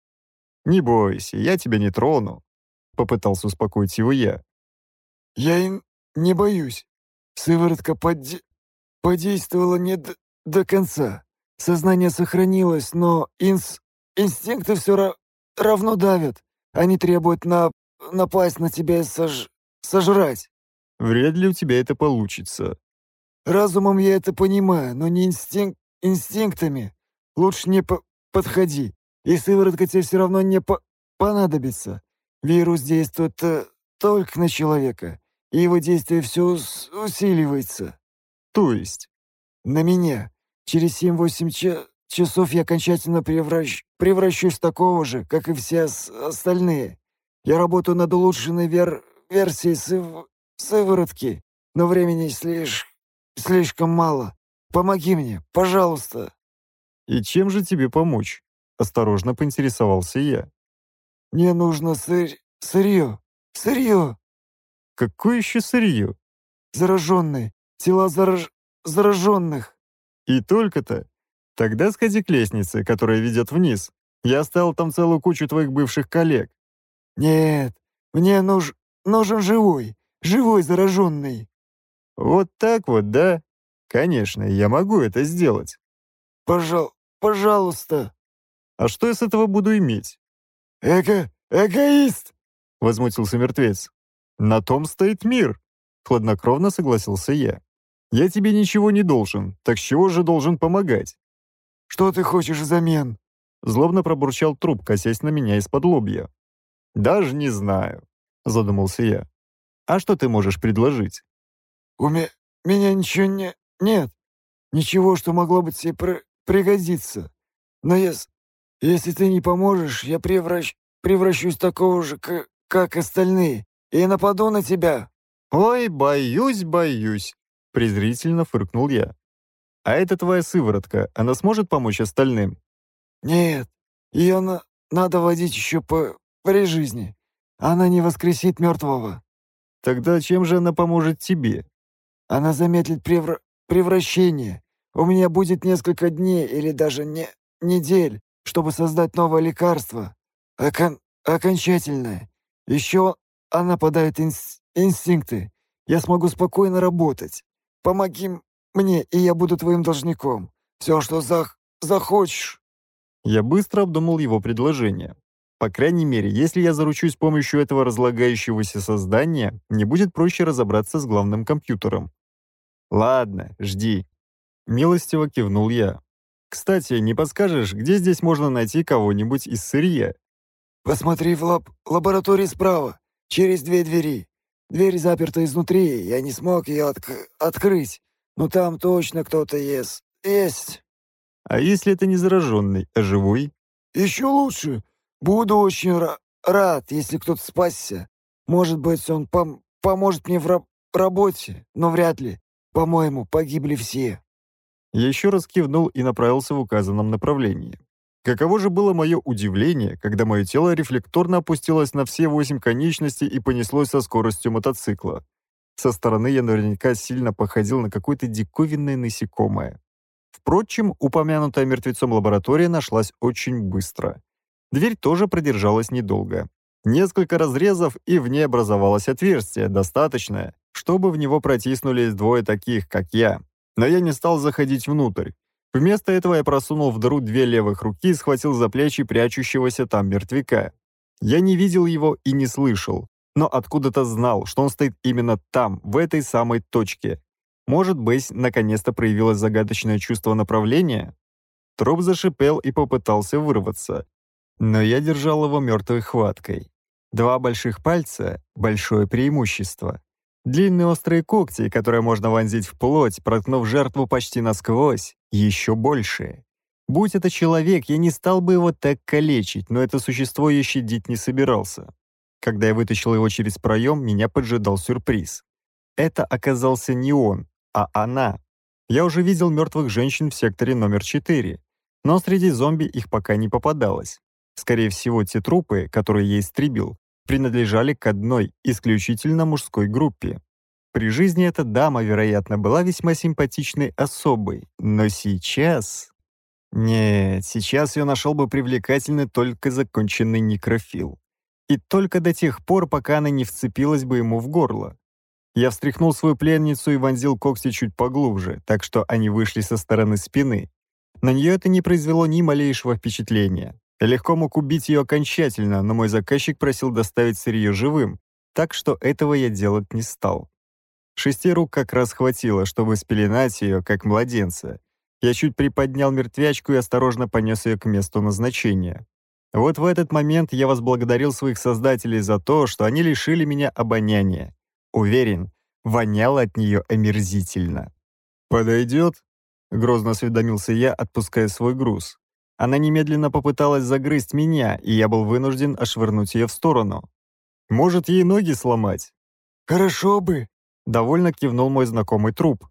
«Не бойся, я тебя не трону», — попытался успокоить его я. «Я и не боюсь. Сыворотка подди подействовало не до конца. Сознание сохранилось, но инс инстинкты все ра равно давят. Они требуют на напасть на тебя и сож сожрать. Вряд ли у тебя это получится. Разумом я это понимаю, но не инстинк инстинктами. Лучше не по подходи. И сыворотка тебе все равно не по понадобится. Вирус действует э, только на человека, и его действие все усиливается. То есть? На меня. Через 7-8 ч... часов я окончательно превращ... превращусь в такого же, как и все с... остальные. Я работаю над улучшенной вер... версией сыв... сыворотки, но времени слишком слишком мало. Помоги мне, пожалуйста». «И чем же тебе помочь?» — осторожно поинтересовался я. «Мне нужно сыр... сырье. Сырье!» «Какое еще сырье?» «Зараженное тела зараж... зараженных». «И только-то? Тогда сходи к лестнице, которая ведет вниз. Я оставил там целую кучу твоих бывших коллег». «Нет, мне нуж... нужен живой, живой зараженный». «Вот так вот, да? Конечно, я могу это сделать». «Пожал... пожалуйста». «А что я с этого буду иметь?» «Эго... эгоист!» — возмутился мертвец. «На том стоит мир», — хладнокровно согласился я. Я тебе ничего не должен, так с чего же должен помогать?» «Что ты хочешь взамен?» Злобно пробурчал труп, косясь на меня из-под лобья. «Даже не знаю», — задумался я. «А что ты можешь предложить?» «У меня... меня ничего не... нет. Ничего, что могло бы тебе при... пригодиться. Но если... если ты не поможешь, я превращ... превращусь такого же, к... как остальные, и нападу на тебя». «Ой, боюсь, боюсь. Презрительно фыркнул я. «А это твоя сыворотка, она сможет помочь остальным?» «Нет, ее на... надо водить еще по... при жизни. Она не воскресит мертвого». «Тогда чем же она поможет тебе?» «Она замедлит превр... превращение. У меня будет несколько дней или даже не... недель, чтобы создать новое лекарство. Окон... окончательное. Еще она подает инс... инстинкты. Я смогу спокойно работать». Помоги мне, и я буду твоим должником. Все, что зах... захочешь». Я быстро обдумал его предложение. По крайней мере, если я заручусь помощью этого разлагающегося создания, мне будет проще разобраться с главным компьютером. «Ладно, жди», — милостиво кивнул я. «Кстати, не подскажешь, где здесь можно найти кого-нибудь из сырья?» «Посмотри в лаб... лаборатории справа, через две двери. Дверь заперта изнутри, я не смог ее отк открыть. Но там точно кто-то есть. Есть. А если это не зараженный, а живой? Еще лучше. Буду очень рад, если кто-то спасся. Может быть, он пом поможет мне в раб работе, но вряд ли. По-моему, погибли все. Я еще раз кивнул и направился в указанном направлении. Каково же было мое удивление, когда мое тело рефлекторно опустилось на все восемь конечностей и понеслось со скоростью мотоцикла. Со стороны я наверняка сильно походил на какое-то диковинное насекомое. Впрочем, упомянутая мертвецом лаборатория нашлась очень быстро. Дверь тоже продержалась недолго. Несколько разрезов, и в ней образовалось отверстие, достаточное, чтобы в него протиснулись двое таких, как я. Но я не стал заходить внутрь. Вместо этого я просунул в дыру две левых руки и схватил за плечи прячущегося там мертвяка. Я не видел его и не слышал, но откуда-то знал, что он стоит именно там, в этой самой точке. Может быть, наконец-то проявилось загадочное чувство направления? Труп зашипел и попытался вырваться. Но я держал его мертвой хваткой. Два больших пальца — большое преимущество. Длинные острые когти, которые можно вонзить в плоть, проткнув жертву почти насквозь, еще больше. Будь это человек, я не стал бы его так калечить, но это существо я щадить не собирался. Когда я вытащил его через проем, меня поджидал сюрприз. Это оказался не он, а она. Я уже видел мертвых женщин в секторе номер 4, но среди зомби их пока не попадалось. Скорее всего, те трупы, которые я истребил, принадлежали к одной, исключительно мужской группе. При жизни эта дама, вероятно, была весьма симпатичной особой, но сейчас... Нет, сейчас ее нашел бы привлекательный только законченный некрофил. И только до тех пор, пока она не вцепилась бы ему в горло. Я встряхнул свою пленницу и вонзил когти чуть поглубже, так что они вышли со стороны спины. На нее это не произвело ни малейшего впечатления. Я легко мог убить ее окончательно, но мой заказчик просил доставить сырье живым, так что этого я делать не стал. Шести рук как раз хватило, чтобы спеленать ее, как младенца. Я чуть приподнял мертвячку и осторожно понес ее к месту назначения. Вот в этот момент я возблагодарил своих создателей за то, что они лишили меня обоняния. Уверен, воняло от нее омерзительно. «Подойдет?» — грозно осведомился я, отпуская свой груз. Она немедленно попыталась загрызть меня, и я был вынужден ошвырнуть ее в сторону. «Может, ей ноги сломать?» «Хорошо бы!» — довольно кивнул мой знакомый труп.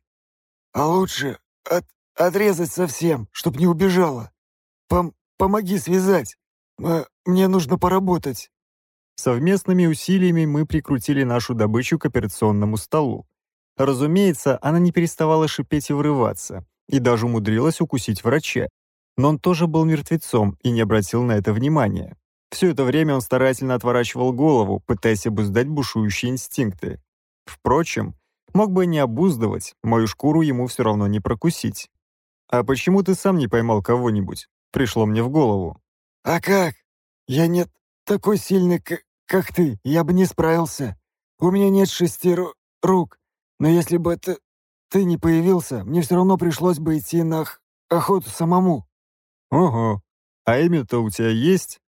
«А лучше от отрезать совсем, чтоб не убежала. Пом помоги связать. Мне нужно поработать». Совместными усилиями мы прикрутили нашу добычу к операционному столу. Разумеется, она не переставала шипеть и врываться, и даже умудрилась укусить врача. Но он тоже был мертвецом и не обратил на это внимания. Все это время он старательно отворачивал голову, пытаясь обуздать бушующие инстинкты, Впрочем, мог бы не обуздывать, мою шкуру ему все равно не прокусить. «А почему ты сам не поймал кого-нибудь?» Пришло мне в голову. «А как? Я нет такой сильный, как ты. Я бы не справился. У меня нет шести ру рук. Но если бы ты, ты не появился, мне все равно пришлось бы идти на охоту самому». «Ого. А имя-то у тебя есть?»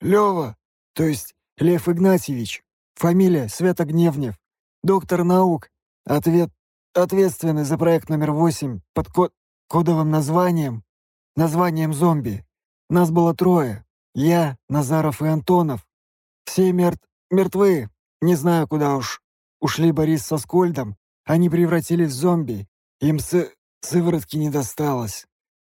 «Лева, то есть Лев Игнатьевич. Фамилия Святогневнев доктор наук, ответ, ответственный за проект номер восемь под код, кодовым названием, названием «Зомби». Нас было трое. Я, Назаров и Антонов. Все мертв, мертвы. Не знаю, куда уж. Ушли Борис со Скольдом. Они превратились в зомби. Им с сыворотки не досталось.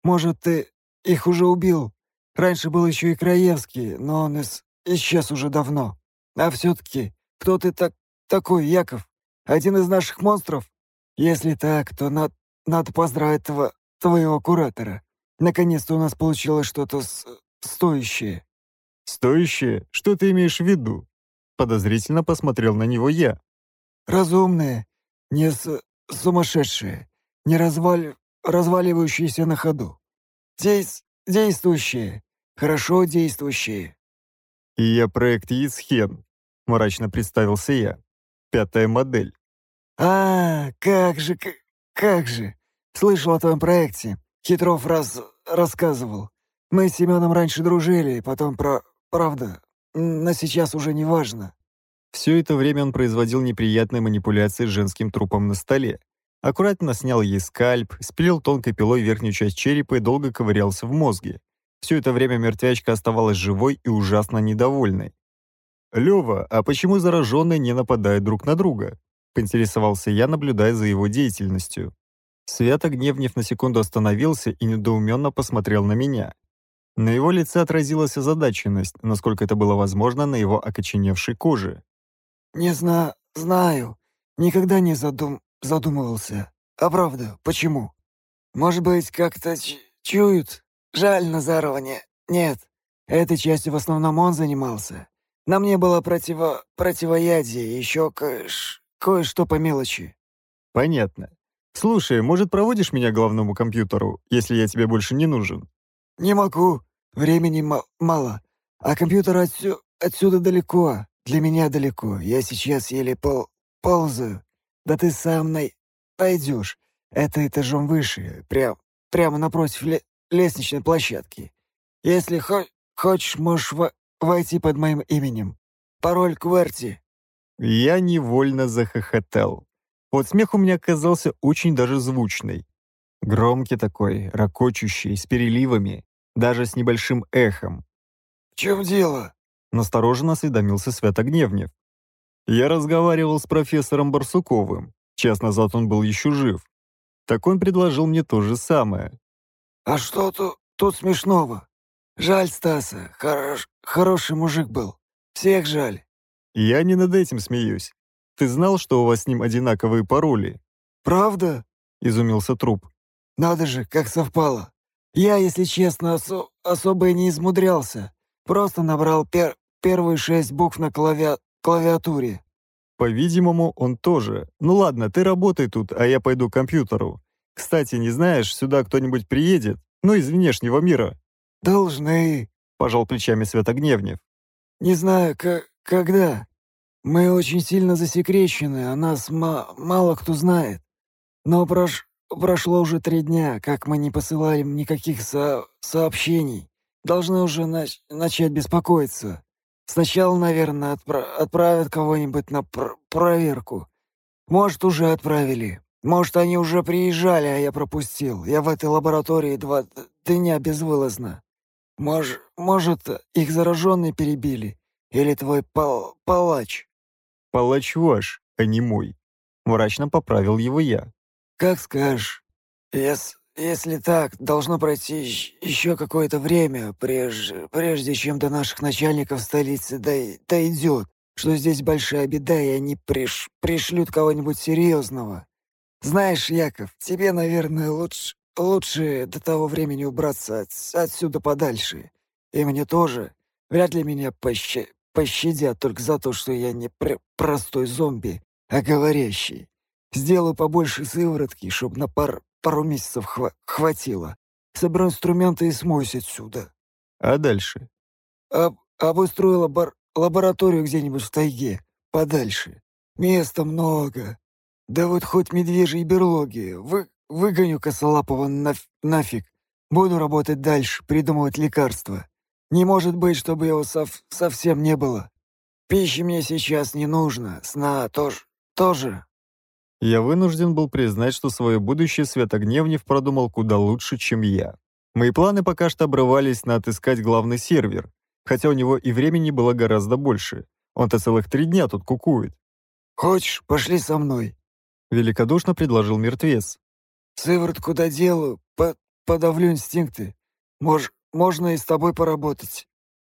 Может, ты их уже убил? Раньше был еще и Краевский, но он ис исчез уже давно. А все-таки, кто ты так такой, Яков? Один из наших монстров? Если так, то над... надо поздравить тв... твоего куратора. Наконец-то у нас получилось что-то стоящее». «Стоящее? Что ты имеешь в виду?» Подозрительно посмотрел на него я. «Разумное, не с... сумасшедшее, не разваль... разваливающееся на ходу. Дейс... действующее, хорошо действующее». И «Я проект Исхен», — мрачно представился я пятая модель. «А, как же, как, же! Слышал о твоем проекте. Хитров раз рассказывал. Мы с Семеном раньше дружили, потом про... Правда, но сейчас уже не важно». Все это время он производил неприятные манипуляции с женским трупом на столе. Аккуратно снял ей скальп, спилил тонкой пилой верхнюю часть черепа и долго ковырялся в мозге. Все это время мертвячка оставалась живой и ужасно недовольной. «Лёва, а почему зараженные не нападают друг на друга?» — поинтересовался я, наблюдая за его деятельностью. Свято Гневнев на секунду остановился и недоуменно посмотрел на меня. На его лице отразилась озадаченность, насколько это было возможно на его окоченевшей коже. «Не знаю, знаю. Никогда не задум... задумывался. А правда, почему? Может быть, как-то чуют? Жаль Назарова не... Нет, этой частью в основном он занимался. На мне было противо... противоядие, еще кое-ш... кое-что по мелочи». «Понятно. Слушай, может, проводишь меня к главному компьютеру, если я тебе больше не нужен?» «Не могу. Времени мало. А компьютер отсю... отсюда далеко. Для меня далеко. Я сейчас еле пол... ползаю. Да ты сам най... пойдешь. Это этажом выше, прям... прямо напротив ле... лестничной площадки. Если хо... хочешь, можешь в войти под моим именем. Пароль Кверти». Я невольно захохотал. Вот смех у меня оказался очень даже звучный. Громкий такой, ракочущий, с переливами, даже с небольшим эхом. «В чем дело?» — настороженно осведомился Святогневнев. Я разговаривал с профессором Барсуковым. Час назад он был еще жив. Так он предложил мне то же самое. «А что тут смешного?» Жаль Стаса, хорош... хороший мужик был. Всех жаль». «Я не над этим смеюсь. Ты знал, что у вас с ним одинаковые пароли?» «Правда?» — изумился труп. «Надо же, как совпало. Я, если честно, осо особо и не измудрялся. Просто набрал пер первые шесть букв на клавиа клавиатуре». «По-видимому, он тоже. Ну ладно, ты работай тут, а я пойду к компьютеру. Кстати, не знаешь, сюда кто-нибудь приедет? Ну, из внешнего мира». «Должны», — пожал плечами Святогневнев. «Не знаю, когда. Мы очень сильно засекречены, о нас мало кто знает. Но прош прошло уже три дня, как мы не посылаем никаких со сообщений. Должны уже нач начать беспокоиться. Сначала, наверное, отпра отправят кого-нибудь на пр проверку. Может, уже отправили. Может, они уже приезжали, а я пропустил. Я в этой лаборатории два дня безвылазно. Мож, может, их зараженные перебили? Или твой пал палач?» «Палач ваш, а не мой», — мрачно поправил его я. «Как скажешь. Ес, если так, должно пройти еще какое-то время, прежде, прежде чем до наших начальников столицы дай, дойдет, что здесь большая беда, и они приш, пришлют кого-нибудь серьезного. Знаешь, Яков, тебе, наверное, лучше, Лучше до того времени убраться от, отсюда подальше. И мне тоже. Вряд ли меня пощ... пощадят только за то, что я не пр... простой зомби, а говорящий. Сделаю побольше сыворотки, чтобы на пар... пару месяцев хва... хватило. Соберу инструменты и смоюсь отсюда. А дальше? А... Обустрою лабор... лабораторию где-нибудь в тайге, подальше. Места много. Да вот хоть медвежьи берлоги. Вы Выгоню Косолапова наф нафиг. Буду работать дальше, придумывать лекарства. Не может быть, чтобы его сов совсем не было. Пищи мне сейчас не нужно, сна тоже. тоже. Я вынужден был признать, что свое будущее Светогневнев продумал куда лучше, чем я. Мои планы пока что обрывались на отыскать главный сервер, хотя у него и времени было гораздо больше. Он-то целых три дня тут кукует. «Хочешь, пошли со мной?» Великодушно предложил мертвец. Сыворотку доделаю, по подавлю инстинкты. Мож можно и с тобой поработать».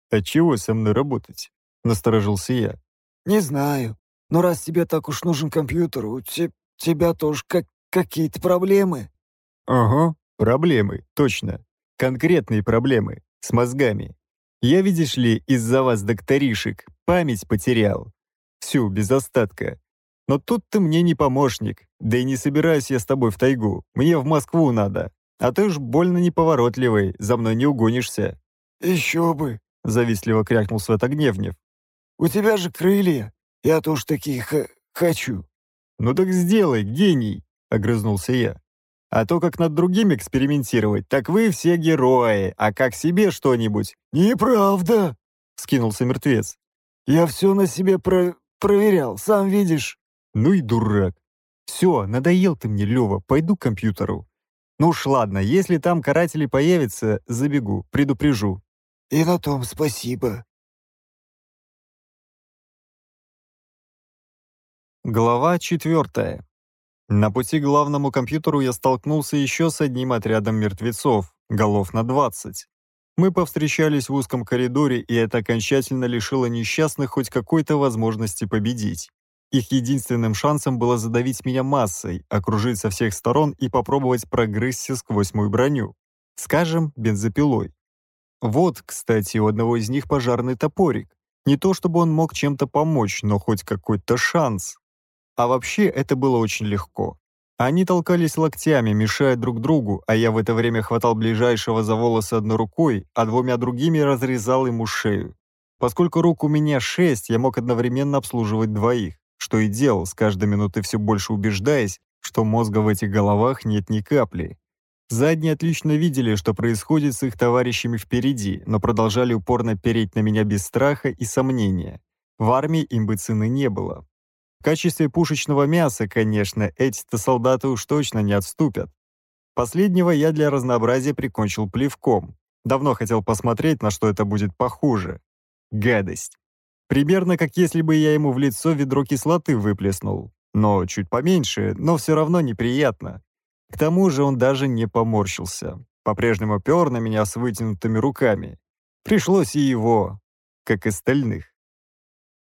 «А чего со мной работать?» — насторожился я. «Не знаю. Но раз тебе так уж нужен компьютер, у te тебя тоже как какие-то проблемы». «Ага, проблемы, точно. Конкретные проблемы. С мозгами. Я, видишь ли, из-за вас, докторишек, память потерял. Всю, без остатка. Но тут ты мне не помощник. Да и не собираюсь я с тобой в тайгу. Мне в Москву надо. А ты уж больно неповоротливый, за мной не угонишься». «Еще бы!» — завистливо крякнул Святогневнев. «У тебя же крылья. Я-то таких хочу». «Ну так сделай, гений!» — огрызнулся я. «А то, как над другими экспериментировать, так вы все герои, а как себе что-нибудь?» «Неправда!» — скинулся мертвец. «Я все на себе про проверял, сам видишь». Ну и дурак. Все, надоел ты мне, Лева, пойду к компьютеру. Ну уж ладно, если там каратели появятся, забегу, предупрежу. И на том спасибо. Глава четвертая. На пути к главному компьютеру я столкнулся еще с одним отрядом мертвецов, голов на 20. Мы повстречались в узком коридоре, и это окончательно лишило несчастных хоть какой-то возможности победить. Их единственным шансом было задавить меня массой, окружить со всех сторон и попробовать прогрызться сквозь мою броню. Скажем, бензопилой. Вот, кстати, у одного из них пожарный топорик. Не то чтобы он мог чем-то помочь, но хоть какой-то шанс. А вообще это было очень легко. Они толкались локтями, мешая друг другу, а я в это время хватал ближайшего за волосы одной рукой, а двумя другими разрезал ему шею. Поскольку рук у меня шесть, я мог одновременно обслуживать двоих что и делал, с каждой минуты все больше убеждаясь, что мозга в этих головах нет ни капли. Задние отлично видели, что происходит с их товарищами впереди, но продолжали упорно переть на меня без страха и сомнения. В армии им бы цены не было. В качестве пушечного мяса, конечно, эти-то солдаты уж точно не отступят. Последнего я для разнообразия прикончил плевком. Давно хотел посмотреть, на что это будет похуже. Гадость. Примерно как если бы я ему в лицо ведро кислоты выплеснул. Но чуть поменьше, но все равно неприятно. К тому же он даже не поморщился. По-прежнему пёр на меня с вытянутыми руками. Пришлось и его, как и остальных.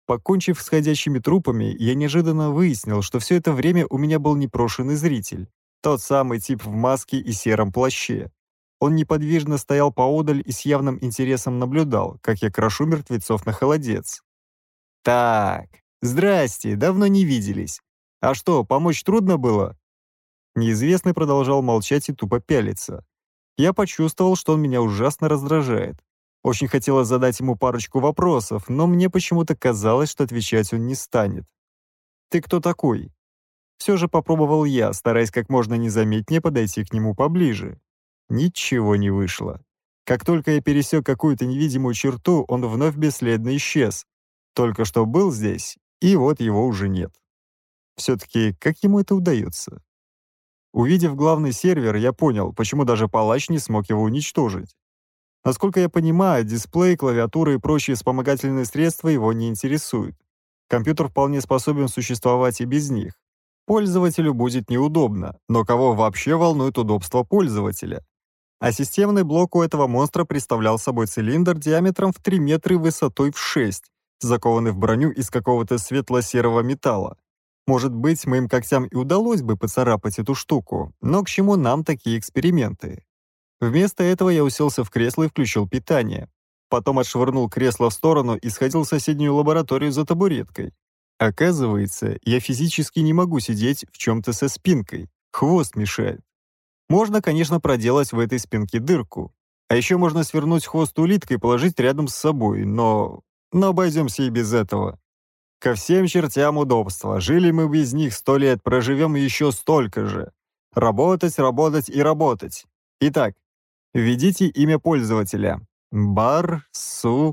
Покончив с ходящими трупами, я неожиданно выяснил, что все это время у меня был непрошенный зритель. Тот самый тип в маске и сером плаще. Он неподвижно стоял поодаль и с явным интересом наблюдал, как я крошу мертвецов на холодец. «Так, здрасте, давно не виделись. А что, помочь трудно было?» Неизвестный продолжал молчать и тупо пялиться. Я почувствовал, что он меня ужасно раздражает. Очень хотелось задать ему парочку вопросов, но мне почему-то казалось, что отвечать он не станет. «Ты кто такой?» Все же попробовал я, стараясь как можно незаметнее подойти к нему поближе. Ничего не вышло. Как только я пересек какую-то невидимую черту, он вновь бесследно исчез, только что был здесь, и вот его уже нет. Все-таки как ему это удается? Увидев главный сервер, я понял, почему даже палач не смог его уничтожить. Насколько я понимаю, дисплей, клавиатура и прочие вспомогательные средства его не интересуют. Компьютер вполне способен существовать и без них. Пользователю будет неудобно, но кого вообще волнует удобство пользователя? А системный блок у этого монстра представлял собой цилиндр диаметром в 3 метра высотой в 6, закованы в броню из какого-то светло-серого металла. Может быть, моим когтям и удалось бы поцарапать эту штуку, но к чему нам такие эксперименты? Вместо этого я уселся в кресло и включил питание. Потом отшвырнул кресло в сторону и сходил в соседнюю лабораторию за табуреткой. Оказывается, я физически не могу сидеть в чем-то со спинкой. Хвост мешает. Можно, конечно, проделать в этой спинке дырку. А еще можно свернуть хвост улиткой и положить рядом с собой, но но обойдемся и без этого. Ко всем чертям удобства, жили мы без них сто лет, проживем еще столько же. Работать, работать и работать. Итак, введите имя пользователя. Барсуков.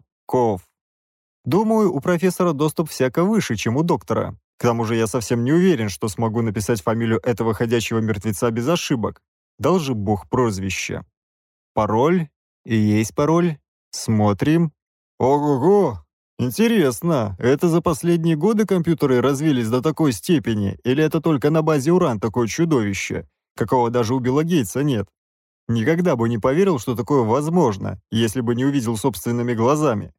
Думаю, у профессора доступ всяко выше, чем у доктора. К тому же я совсем не уверен, что смогу написать фамилию этого ходячего мертвеца без ошибок. Дал же бог прозвище. Пароль? И есть пароль? Смотрим. Ого-го! Интересно, это за последние годы компьютеры развились до такой степени, или это только на базе Уран такое чудовище, какого даже у Билла Гейтса нет? Никогда бы не поверил, что такое возможно, если бы не увидел собственными глазами.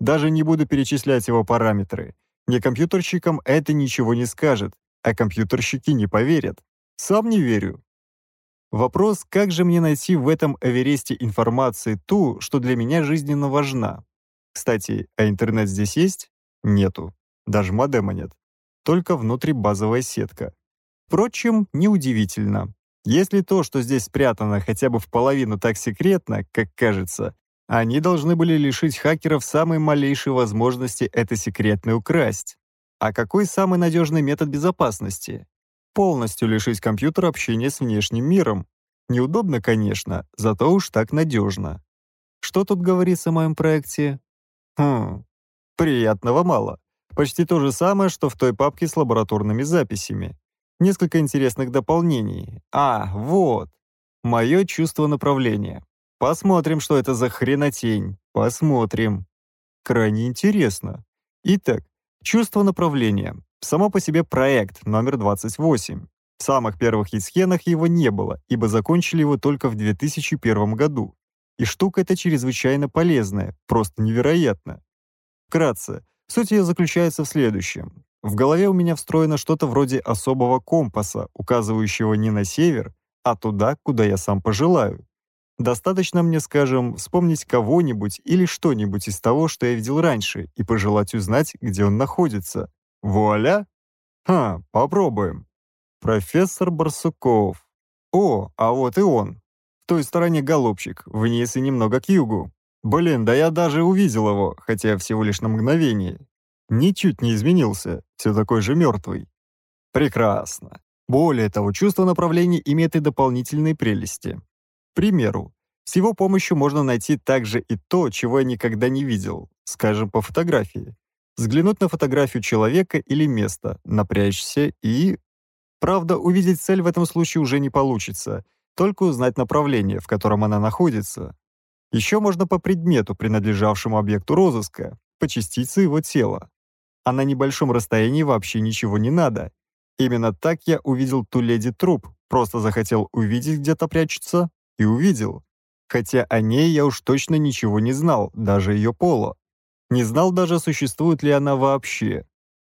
Даже не буду перечислять его параметры. Мне компьютерщикам это ничего не скажет, а компьютерщики не поверят. Сам не верю. Вопрос, как же мне найти в этом Эвересте информации ту, что для меня жизненно важна? Кстати, а интернет здесь есть? Нету. Даже модема нет. Только внутрибазовая сетка. Впрочем, неудивительно. Если то, что здесь спрятано, хотя бы в половину так секретно, как кажется, они должны были лишить хакеров самой малейшей возможности это секретное украсть. А какой самый надежный метод безопасности? Полностью лишить компьютер общения с внешним миром. Неудобно, конечно, зато уж так надежно. Что тут говорится о моем проекте? Хм, приятного мало. Почти то же самое, что в той папке с лабораторными записями. Несколько интересных дополнений. А, вот. Мое чувство направления. Посмотрим, что это за хренотень. Посмотрим. Крайне интересно. Итак, чувство направления. Само по себе проект номер 28. В самых первых исхенах его не было, ибо закончили его только в 2001 году. И штука эта чрезвычайно полезная, просто невероятно. Вкратце, суть ее заключается в следующем. В голове у меня встроено что-то вроде особого компаса, указывающего не на север, а туда, куда я сам пожелаю. Достаточно мне, скажем, вспомнить кого-нибудь или что-нибудь из того, что я видел раньше, и пожелать узнать, где он находится. Вуаля! Ха, попробуем. Профессор Барсуков. О, а вот и он той стороне голубчик, вниз и немного к югу. Блин, да я даже увидел его, хотя всего лишь на мгновение. Ничуть не изменился, все такой же мертвый. Прекрасно. Более того, чувство направления имеет и дополнительные прелести. К примеру, с его помощью можно найти также и то, чего я никогда не видел, скажем, по фотографии. Взглянуть на фотографию человека или места, напрячься и... Правда, увидеть цель в этом случае уже не получится — только узнать направление, в котором она находится. Еще можно по предмету, принадлежавшему объекту розыска, по частице его тела. А на небольшом расстоянии вообще ничего не надо. Именно так я увидел ту леди труп, просто захотел увидеть, где-то прячется, и увидел. Хотя о ней я уж точно ничего не знал, даже ее пола. Не знал даже, существует ли она вообще.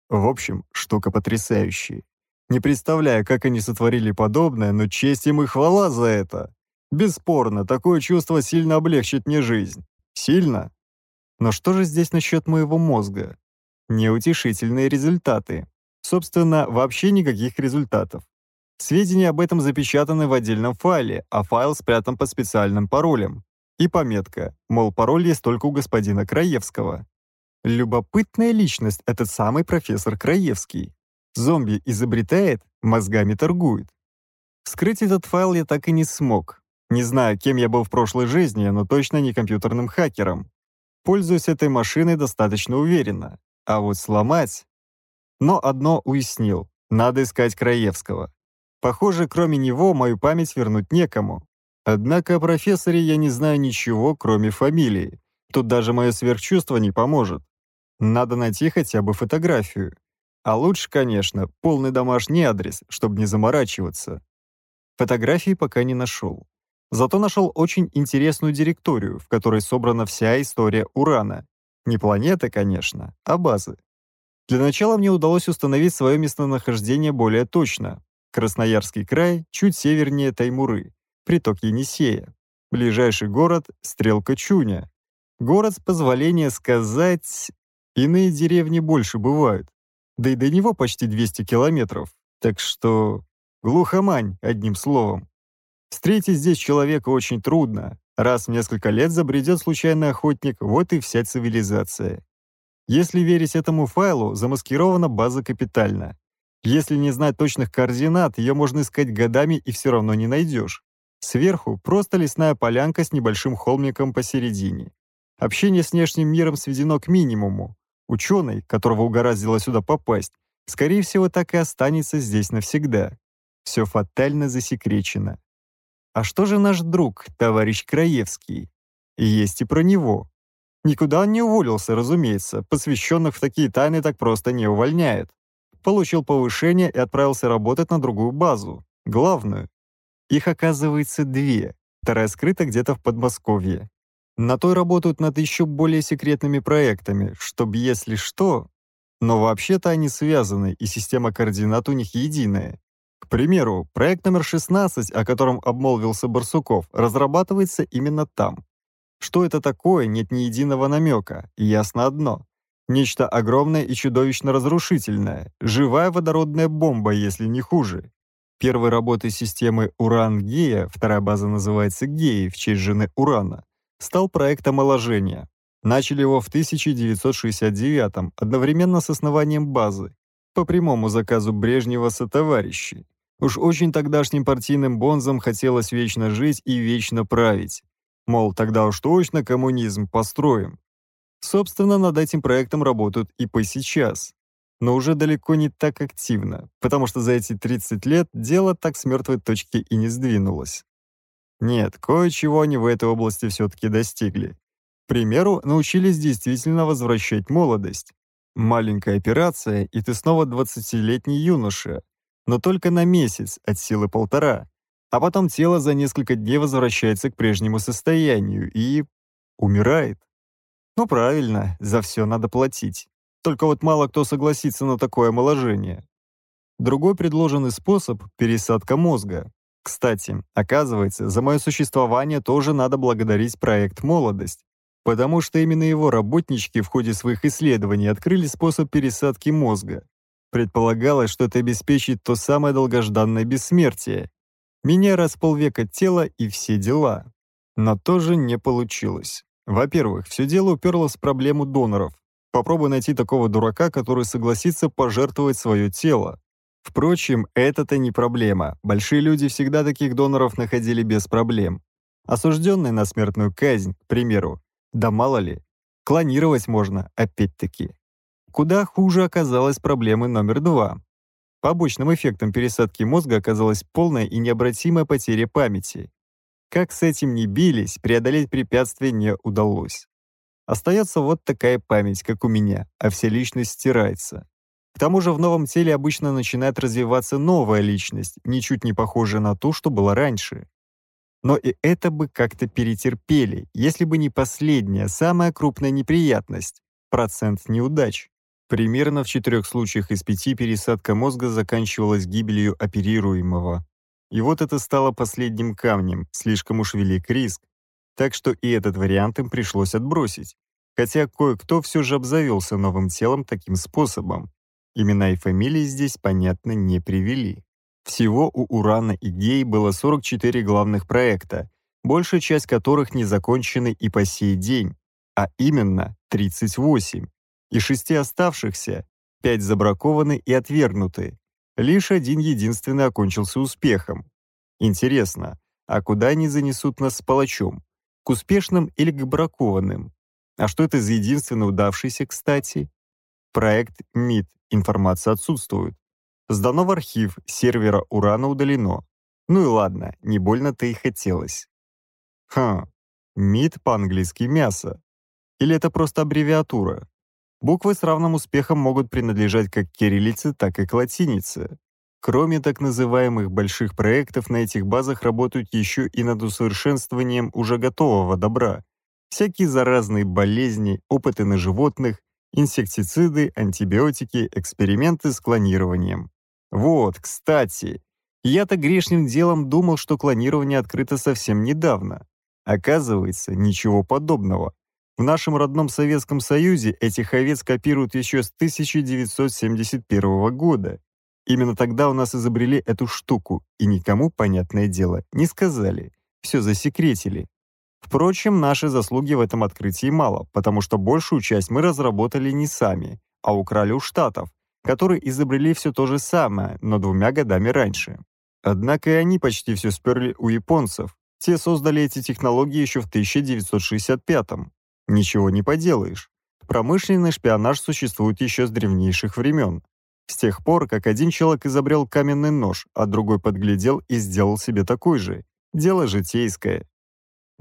В общем, штука потрясающая. Не представляя, как они сотворили подобное, но честь им и хвала за это. Бесспорно, такое чувство сильно облегчит мне жизнь. Сильно? Но что же здесь насчет моего мозга? Неутешительные результаты. Собственно, вообще никаких результатов. Сведения об этом запечатаны в отдельном файле, а файл спрятан под специальным паролем. И пометка, мол, пароль есть только у господина Краевского. Любопытная личность этот самый профессор Краевский. Зомби изобретает, мозгами торгует. Вскрыть этот файл я так и не смог. Не знаю, кем я был в прошлой жизни, но точно не компьютерным хакером. Пользуюсь этой машиной достаточно уверенно. А вот сломать... Но одно уяснил. Надо искать Краевского. Похоже, кроме него мою память вернуть некому. Однако о профессоре я не знаю ничего, кроме фамилии. Тут даже мое сверхчувство не поможет. Надо найти хотя бы фотографию. А лучше, конечно, полный домашний адрес, чтобы не заморачиваться. Фотографии пока не нашел. Зато нашел очень интересную директорию, в которой собрана вся история Урана. Не планеты, конечно, а базы. Для начала мне удалось установить свое местонахождение более точно. Красноярский край, чуть севернее Таймуры, приток Енисея. Ближайший город — Стрелка Чуня. Город, с позволения сказать, иные деревни больше бывают, да и до него почти 200 километров, так что глухомань, одним словом. Встретить здесь человека очень трудно. Раз в несколько лет забредет случайный охотник, вот и вся цивилизация. Если верить этому файлу, замаскирована база капитально. Если не знать точных координат, ее можно искать годами и все равно не найдешь. Сверху просто лесная полянка с небольшим холмиком посередине. Общение с внешним миром сведено к минимуму. Ученый, которого угораздило сюда попасть, скорее всего, так и останется здесь навсегда. Все фатально засекречено. А что же наш друг, товарищ Краевский? Есть и про него. Никуда он не уволился, разумеется, посвященных в такие тайны так просто не увольняют. Получил повышение и отправился работать на другую базу, главную. Их оказывается две, вторая скрыта где-то в Подмосковье. На той работают над еще более секретными проектами, чтобы, если что... Но вообще-то они связаны, и система координат у них единая. К примеру, проект номер 16, о котором обмолвился Барсуков, разрабатывается именно там. Что это такое, нет ни единого намека, ясно одно. Нечто огромное и чудовищно разрушительное, живая водородная бомба, если не хуже. Первой работой системы Уран-Гея, вторая база называется Геи в честь жены Урана, стал проект омоложения. Начали его в 1969 одновременно с основанием базы, по прямому заказу Брежнева сотоварищей. Уж очень тогдашним партийным бонзам хотелось вечно жить и вечно править. Мол, тогда уж точно коммунизм построим. Собственно, над этим проектом работают и по сейчас. Но уже далеко не так активно, потому что за эти 30 лет дело так с мертвой точки и не сдвинулось. Нет, кое-чего они в этой области все-таки достигли. К примеру, научились действительно возвращать молодость. Маленькая операция, и ты снова 20-летний юноша, но только на месяц, от силы полтора. А потом тело за несколько дней возвращается к прежнему состоянию и... умирает. Ну правильно, за все надо платить. Только вот мало кто согласится на такое омоложение. Другой предложенный способ – пересадка мозга. Кстати, оказывается, за мое существование тоже надо благодарить проект «Молодость», потому что именно его работнички в ходе своих исследований открыли способ пересадки мозга. Предполагалось, что это обеспечит то самое долгожданное бессмертие. Меня раз полвека тела и все дела. Но тоже не получилось. Во-первых, все дело уперлось в проблему доноров. Попробуй найти такого дурака, который согласится пожертвовать свое тело. Впрочем, это-то не проблема. Большие люди всегда таких доноров находили без проблем. Осужденный на смертную казнь, к примеру. Да мало ли. Клонировать можно, опять-таки. Куда хуже оказалась проблема номер два. Побочным эффектом пересадки мозга оказалась полная и необратимая потеря памяти. Как с этим не бились, преодолеть препятствие не удалось. Остается вот такая память, как у меня, а вся личность стирается. К тому же в новом теле обычно начинает развиваться новая личность, ничуть не похожая на ту, что была раньше. Но и это бы как-то перетерпели, если бы не последняя, самая крупная неприятность — процент неудач. Примерно в четырех случаях из пяти пересадка мозга заканчивалась гибелью оперируемого. И вот это стало последним камнем, слишком уж велик риск. Так что и этот вариант им пришлось отбросить. Хотя кое-кто все же обзавелся новым телом таким способом. Имена и фамилии здесь, понятно, не привели. Всего у «Урана» и «Гей» было 44 главных проекта, большая часть которых не закончены и по сей день, а именно 38. Из шести оставшихся, пять забракованы и отвергнуты. Лишь один единственный окончился успехом. Интересно, а куда они занесут нас с палачом? К успешным или к бракованным? А что это за единственно удавшийся, кстати? Проект МИД. Информация отсутствует. Сдано в архив, сервера Урана удалено. Ну и ладно, не больно-то и хотелось. Хм, МИД по-английски «мясо». Или это просто аббревиатура? Буквы с равным успехом могут принадлежать как кириллице, так и к латинице. Кроме так называемых больших проектов, на этих базах работают еще и над усовершенствованием уже готового добра. Всякие заразные болезни, опыты на животных, инсектициды, антибиотики, эксперименты с клонированием. Вот, кстати, я-то грешным делом думал, что клонирование открыто совсем недавно. Оказывается, ничего подобного. В нашем родном Советском Союзе этих овец копируют еще с 1971 года. Именно тогда у нас изобрели эту штуку, и никому, понятное дело, не сказали. Все засекретили, Впрочем, наши заслуги в этом открытии мало, потому что большую часть мы разработали не сами, а украли у Штатов, которые изобрели все то же самое, но двумя годами раньше. Однако и они почти все сперли у японцев. Те создали эти технологии еще в 1965-м. Ничего не поделаешь. Промышленный шпионаж существует еще с древнейших времен. С тех пор, как один человек изобрел каменный нож, а другой подглядел и сделал себе такой же. Дело житейское.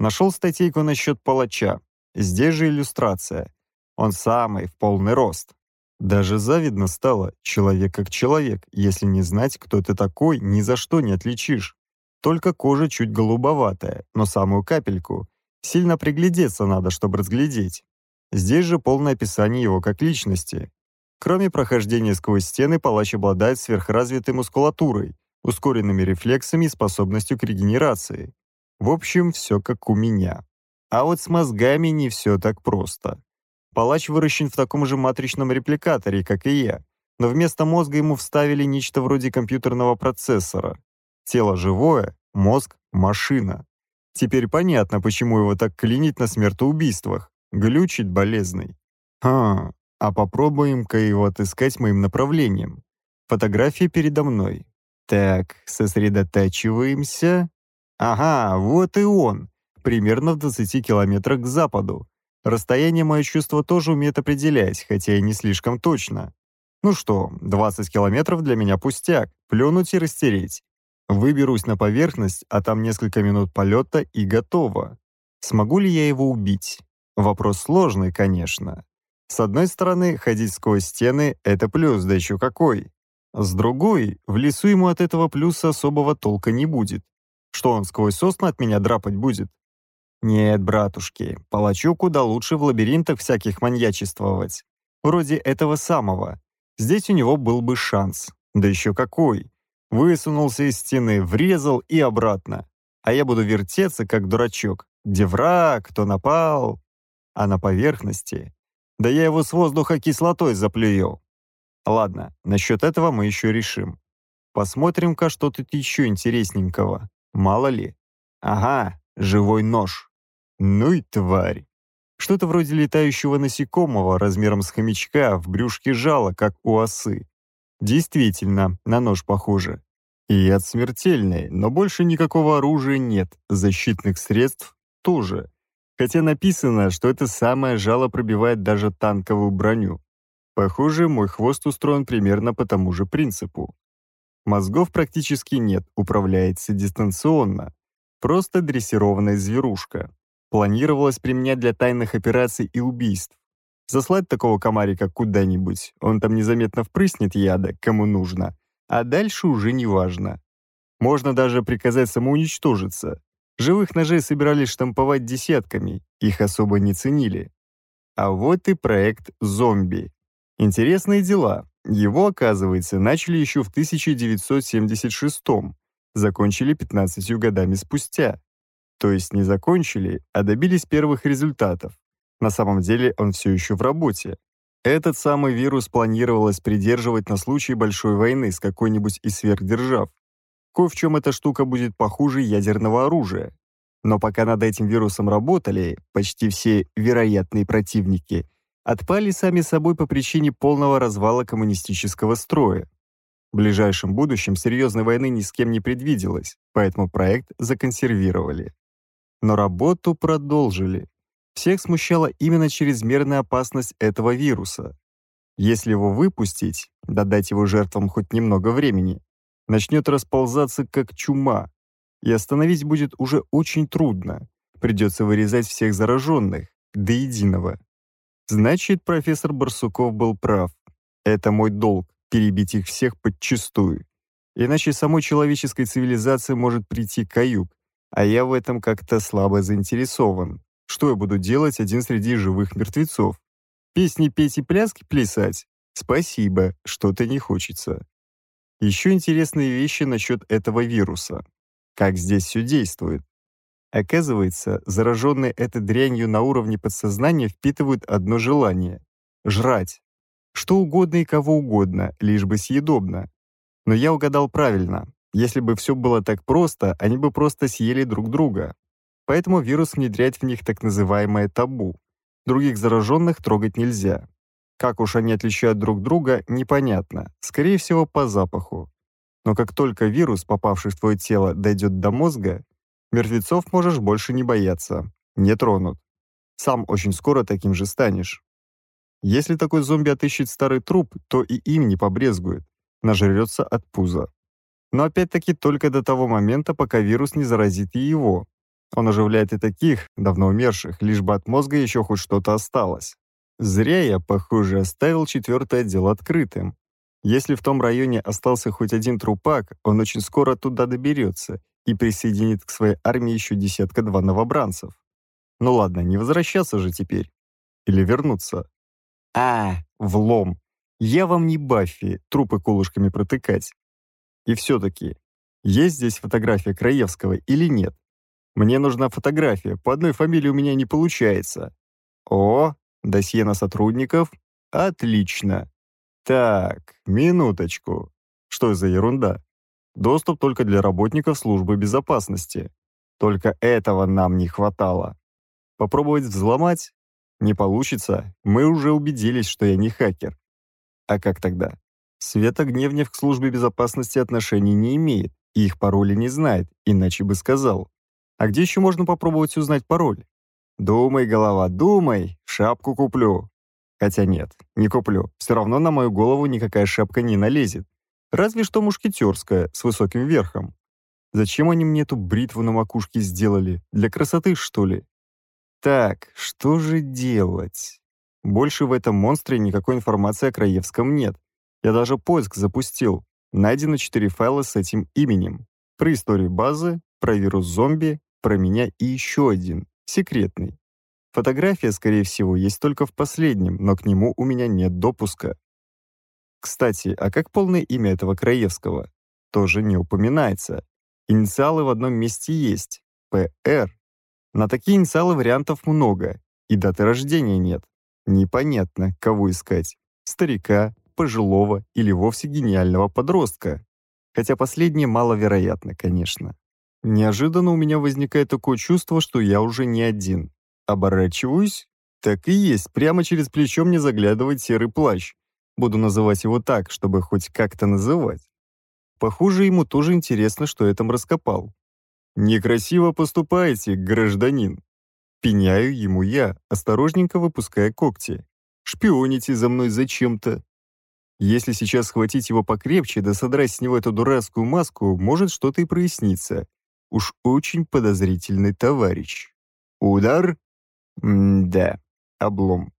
Нашел статейку насчет палача. Здесь же иллюстрация. Он самый, в полный рост. Даже завидно стало, человек как человек, если не знать, кто ты такой, ни за что не отличишь. Только кожа чуть голубоватая, но самую капельку. Сильно приглядеться надо, чтобы разглядеть. Здесь же полное описание его как личности. Кроме прохождения сквозь стены, палач обладает сверхразвитой мускулатурой, ускоренными рефлексами и способностью к регенерации. В общем, все как у меня. А вот с мозгами не все так просто. Палач выращен в таком же матричном репликаторе, как и я, но вместо мозга ему вставили нечто вроде компьютерного процессора. Тело живое, мозг — машина. Теперь понятно, почему его так клинит на смертоубийствах. Глючит болезный. Ха, а попробуем-ка его отыскать моим направлением. Фотография передо мной. Так, сосредотачиваемся. Ага, вот и он. Примерно в 20 километрах к западу. Расстояние мое чувство тоже умеет определять, хотя и не слишком точно. Ну что, 20 километров для меня пустяк, плюнуть и растереть. Выберусь на поверхность, а там несколько минут полета и готово. Смогу ли я его убить? Вопрос сложный, конечно. С одной стороны, ходить сквозь стены — это плюс, да еще какой. С другой, в лесу ему от этого плюса особого толка не будет. Что он сквозь сосны от меня драпать будет? Нет, братушки, палачу куда лучше в лабиринтах всяких маньячествовать. Вроде этого самого. Здесь у него был бы шанс. Да еще какой. Высунулся из стены, врезал и обратно. А я буду вертеться, как дурачок. Где враг, кто напал. А на поверхности. Да я его с воздуха кислотой заплюю. Ладно, насчет этого мы еще решим. Посмотрим-ка, что тут еще интересненького. Мало ли. Ага, живой нож. Ну и тварь. Что-то вроде летающего насекомого размером с хомячка в брюшке жала, как у осы. Действительно, на нож похоже. И от смертельный, но больше никакого оружия нет, защитных средств тоже. Хотя написано, что это самое жало пробивает даже танковую броню. Похоже, мой хвост устроен примерно по тому же принципу. Мозгов практически нет, управляется дистанционно. Просто дрессированная зверушка. Планировалось применять для тайных операций и убийств. Заслать такого комарика куда-нибудь, он там незаметно впрыснет яда, кому нужно, а дальше уже не важно. Можно даже приказать самоуничтожиться. Живых ножей собирались штамповать десятками, их особо не ценили. А вот и проект «Зомби». Интересные дела. Его, оказывается, начали еще в 1976 закончили 15 годами спустя. То есть не закончили, а добились первых результатов. На самом деле он все еще в работе. Этот самый вирус планировалось придерживать на случай большой войны с какой-нибудь из сверхдержав. Кое в чем эта штука будет похуже ядерного оружия. Но пока над этим вирусом работали, почти все вероятные противники – отпали сами собой по причине полного развала коммунистического строя. В ближайшем будущем серьезной войны ни с кем не предвиделось, поэтому проект законсервировали. Но работу продолжили. Всех смущала именно чрезмерная опасность этого вируса. Если его выпустить, додать его жертвам хоть немного времени, начнет расползаться как чума, и остановить будет уже очень трудно. Придется вырезать всех зараженных, до единого. Значит, профессор Барсуков был прав. Это мой долг — перебить их всех подчистую. Иначе самой человеческой цивилизации может прийти каюк, а я в этом как-то слабо заинтересован. Что я буду делать один среди живых мертвецов? Песни петь и пляски плясать? Спасибо, что-то не хочется. Еще интересные вещи насчет этого вируса. Как здесь все действует? Оказывается, зараженные этой дрянью на уровне подсознания впитывают одно желание — жрать. Что угодно и кого угодно, лишь бы съедобно. Но я угадал правильно. Если бы все было так просто, они бы просто съели друг друга. Поэтому вирус внедряет в них так называемое табу. Других зараженных трогать нельзя. Как уж они отличают друг друга, непонятно. Скорее всего, по запаху. Но как только вирус, попавший в твое тело, дойдет до мозга, Мертвецов можешь больше не бояться. Не тронут. Сам очень скоро таким же станешь. Если такой зомби отыщет старый труп, то и им не побрезгует. Нажрется от пуза. Но опять-таки только до того момента, пока вирус не заразит и его. Он оживляет и таких, давно умерших, лишь бы от мозга еще хоть что-то осталось. Зря я, похоже, оставил четвертое отдел открытым. Если в том районе остался хоть один трупак, он очень скоро туда доберется и присоединит к своей армии еще десятка-два новобранцев. Ну ладно, не возвращаться же теперь. Или вернуться. А, влом. Я вам не Баффи, трупы колышками протыкать. И все-таки, есть здесь фотография Краевского или нет? Мне нужна фотография, по одной фамилии у меня не получается. О, досье на сотрудников? Отлично. Так, минуточку. Что за ерунда? Доступ только для работников службы безопасности. Только этого нам не хватало. Попробовать взломать? Не получится. Мы уже убедились, что я не хакер. А как тогда? Света Гневнев к службе безопасности отношений не имеет, и их пароли не знает, иначе бы сказал. А где еще можно попробовать узнать пароль? Думай, голова, думай, шапку куплю. Хотя нет, не куплю. Все равно на мою голову никакая шапка не налезет. Разве что мушкетерская, с высоким верхом. Зачем они мне эту бритву на макушке сделали? Для красоты, что ли? Так, что же делать? Больше в этом монстре никакой информации о Краевском нет. Я даже поиск запустил. Найдено 4 файла с этим именем. Про историю базы, про вирус зомби, про меня и еще один, секретный. Фотография, скорее всего, есть только в последнем, но к нему у меня нет допуска. Кстати, а как полное имя этого Краевского? Тоже не упоминается. Инициалы в одном месте есть. П.Р. На такие инициалы вариантов много, и даты рождения нет. Непонятно, кого искать. Старика, пожилого или вовсе гениального подростка. Хотя последнее маловероятно, конечно. Неожиданно у меня возникает такое чувство, что я уже не один. Оборачиваюсь. Так и есть, прямо через плечо мне заглядывает серый плащ. Буду называть его так, чтобы хоть как-то называть. Похоже, ему тоже интересно, что я там раскопал. «Некрасиво поступаете, гражданин!» Пеняю ему я, осторожненько выпуская когти. «Шпионите за мной зачем-то!» Если сейчас схватить его покрепче, да содрать с него эту дурацкую маску, может что-то и проясниться. Уж очень подозрительный товарищ. Удар? М-да, облом.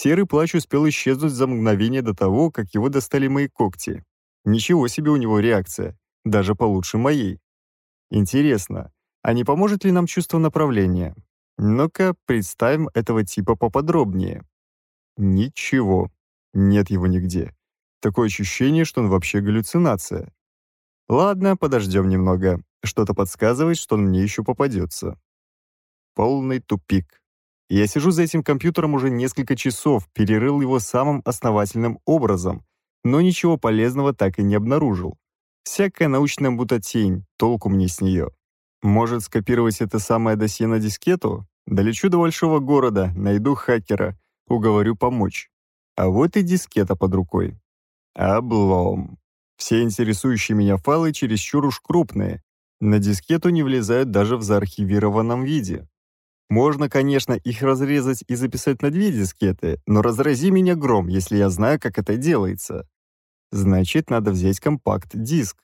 Серый плащ успел исчезнуть за мгновение до того, как его достали мои когти. Ничего себе у него реакция, даже получше моей. Интересно, а не поможет ли нам чувство направления? Ну-ка, представим этого типа поподробнее. Ничего. Нет его нигде. Такое ощущение, что он вообще галлюцинация. Ладно, подождем немного. Что-то подсказывает, что он мне еще попадется. Полный тупик. Я сижу за этим компьютером уже несколько часов, перерыл его самым основательным образом, но ничего полезного так и не обнаружил. Всякая научная будто толку мне с нее. Может, скопировать это самое досье на дискету? Долечу до большого города, найду хакера, уговорю помочь. А вот и дискета под рукой. Облом. Все интересующие меня файлы чересчур уж крупные. На дискету не влезают даже в заархивированном виде. Можно, конечно, их разрезать и записать на две дискеты, но разрази меня гром, если я знаю, как это делается. Значит, надо взять компакт-диск.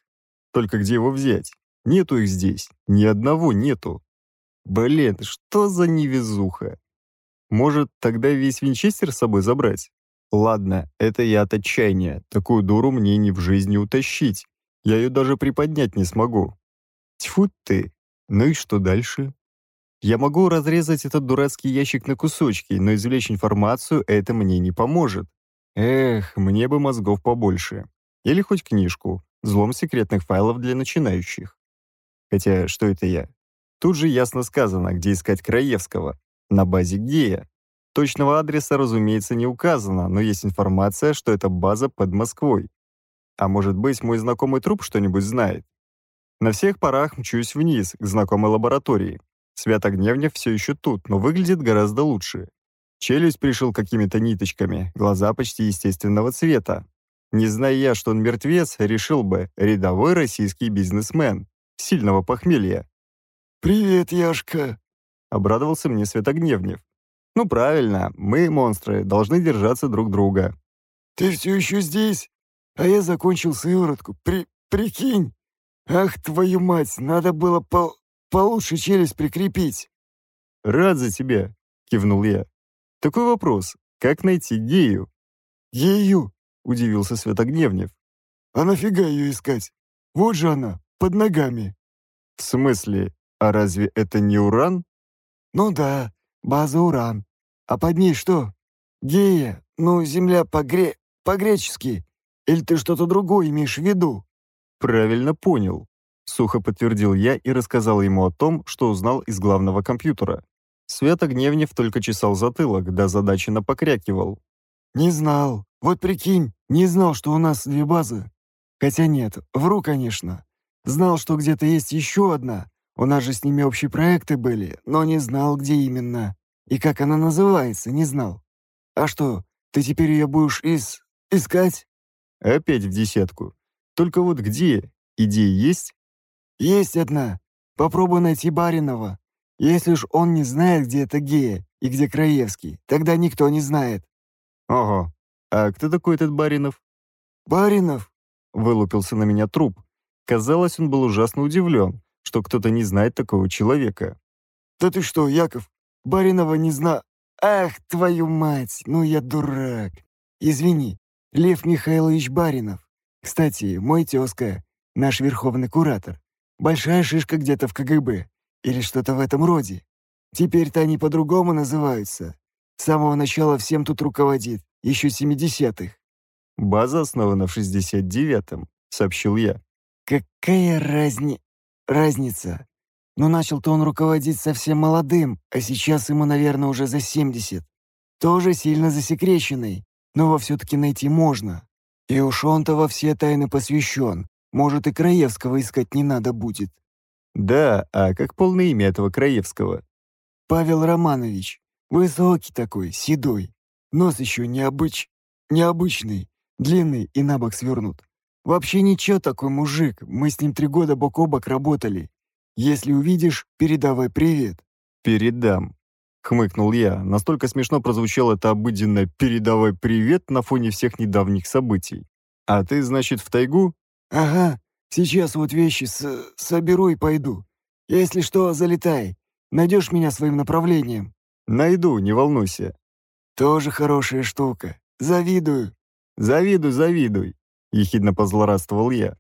Только где его взять? Нету их здесь. Ни одного нету. Блин, что за невезуха? Может, тогда весь винчестер с собой забрать? Ладно, это я от отчаяния. Такую дуру мне ни в жизни утащить. Я ее даже приподнять не смогу. Тьфу ты. Ну и что дальше? Я могу разрезать этот дурацкий ящик на кусочки, но извлечь информацию это мне не поможет. Эх, мне бы мозгов побольше. Или хоть книжку. Взлом секретных файлов для начинающих. Хотя, что это я? Тут же ясно сказано, где искать Краевского. На базе Гея. Точного адреса, разумеется, не указано, но есть информация, что это база под Москвой. А может быть, мой знакомый труп что-нибудь знает? На всех парах мчусь вниз, к знакомой лаборатории. Святогневнев все еще тут, но выглядит гораздо лучше. Челюсть пришил какими-то ниточками, глаза почти естественного цвета. Не зная я, что он мертвец, решил бы рядовой российский бизнесмен, сильного похмелья. «Привет, Яшка!» — обрадовался мне Светогневнев. «Ну правильно, мы, монстры, должны держаться друг друга». «Ты все еще здесь? А я закончил сыворотку, При... прикинь! Ах, твою мать, надо было пол получше челюсть прикрепить». «Рад за тебя», — кивнул я. «Такой вопрос. Как найти гею?» «Гею?» — удивился Святогневнев. «А нафига ее искать? Вот же она, под ногами». «В смысле? А разве это не уран?» «Ну да, база уран. А под ней что? Гея, ну, земля по-гре... по-гречески. Или ты что-то другое имеешь в виду?» «Правильно понял. Сухо подтвердил я и рассказал ему о том, что узнал из главного компьютера. Света Гневнев только чесал затылок, да задаченно покрякивал. «Не знал. Вот прикинь, не знал, что у нас две базы. Хотя нет, вру, конечно. Знал, что где-то есть еще одна. У нас же с ними общие проекты были, но не знал, где именно. И как она называется, не знал. А что, ты теперь ее будешь из... искать?» Опять в десятку. Только вот где? Идеи есть, «Есть одна. Попробуй найти Баринова. Если ж он не знает, где это Гея и где Краевский, тогда никто не знает». «Ого. А кто такой этот Баринов?» «Баринов?» — вылупился на меня труп. Казалось, он был ужасно удивлен, что кто-то не знает такого человека. «Да ты что, Яков, Баринова не зна... Ах, твою мать, ну я дурак. Извини, Лев Михайлович Баринов. Кстати, мой тезка, наш верховный куратор. Большая шишка где-то в КГБ или что-то в этом роде. Теперь-то они по-другому называются. С самого начала всем тут руководит, еще 70-х. «База основана в 69-м», — сообщил я. «Какая разни... разница? Но начал-то он руководить совсем молодым, а сейчас ему, наверное, уже за 70. Тоже сильно засекреченный, но его все-таки найти можно. И уж он-то во все тайны посвящен, может, и Краевского искать не надо будет». «Да, а как полное имя этого Краевского?» «Павел Романович. Высокий такой, седой. Нос еще необыч... необычный, длинный и на бок свернут. Вообще ничего такой мужик, мы с ним три года бок о бок работали. Если увидишь, передавай привет». «Передам», — хмыкнул я. Настолько смешно прозвучало это обыденное «передавай привет» на фоне всех недавних событий. «А ты, значит, в тайгу?» «Ага, сейчас вот вещи с соберу и пойду. Если что, залетай. Найдешь меня своим направлением». «Найду, не волнуйся». «Тоже хорошая штука. Завидую». «Завидуй, завидуй», — ехидно позлорадствовал я.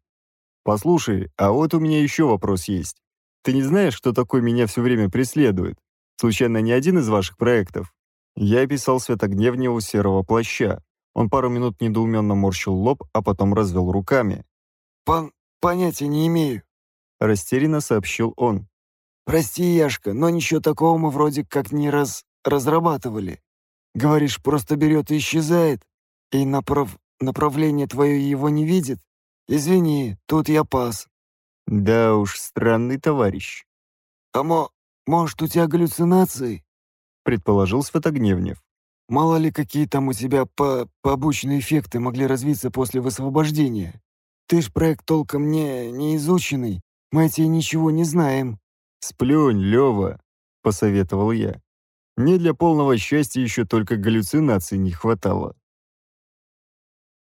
«Послушай, а вот у меня еще вопрос есть. Ты не знаешь, что такой меня все время преследует? Случайно не один из ваших проектов?» Я писал Светогневневу серого плаща. Он пару минут недоуменно морщил лоб, а потом развел руками. «Пон... понятия не имею», — растерянно сообщил он. «Прости, Яшка, но ничего такого мы вроде как не раз... разрабатывали. Говоришь, просто берет и исчезает, и направ... направление твое его не видит? Извини, тут я пас». «Да уж, странный товарищ». «А мо... может, у тебя галлюцинации?» — предположил Святогневнев. «Мало ли, какие там у тебя по... побочные эффекты могли развиться после высвобождения. Ты ж проект толком не, не изученный. Мы о тебе ничего не знаем». «Сплюнь, Лёва», — посоветовал я. «Мне для полного счастья еще только галлюцинаций не хватало».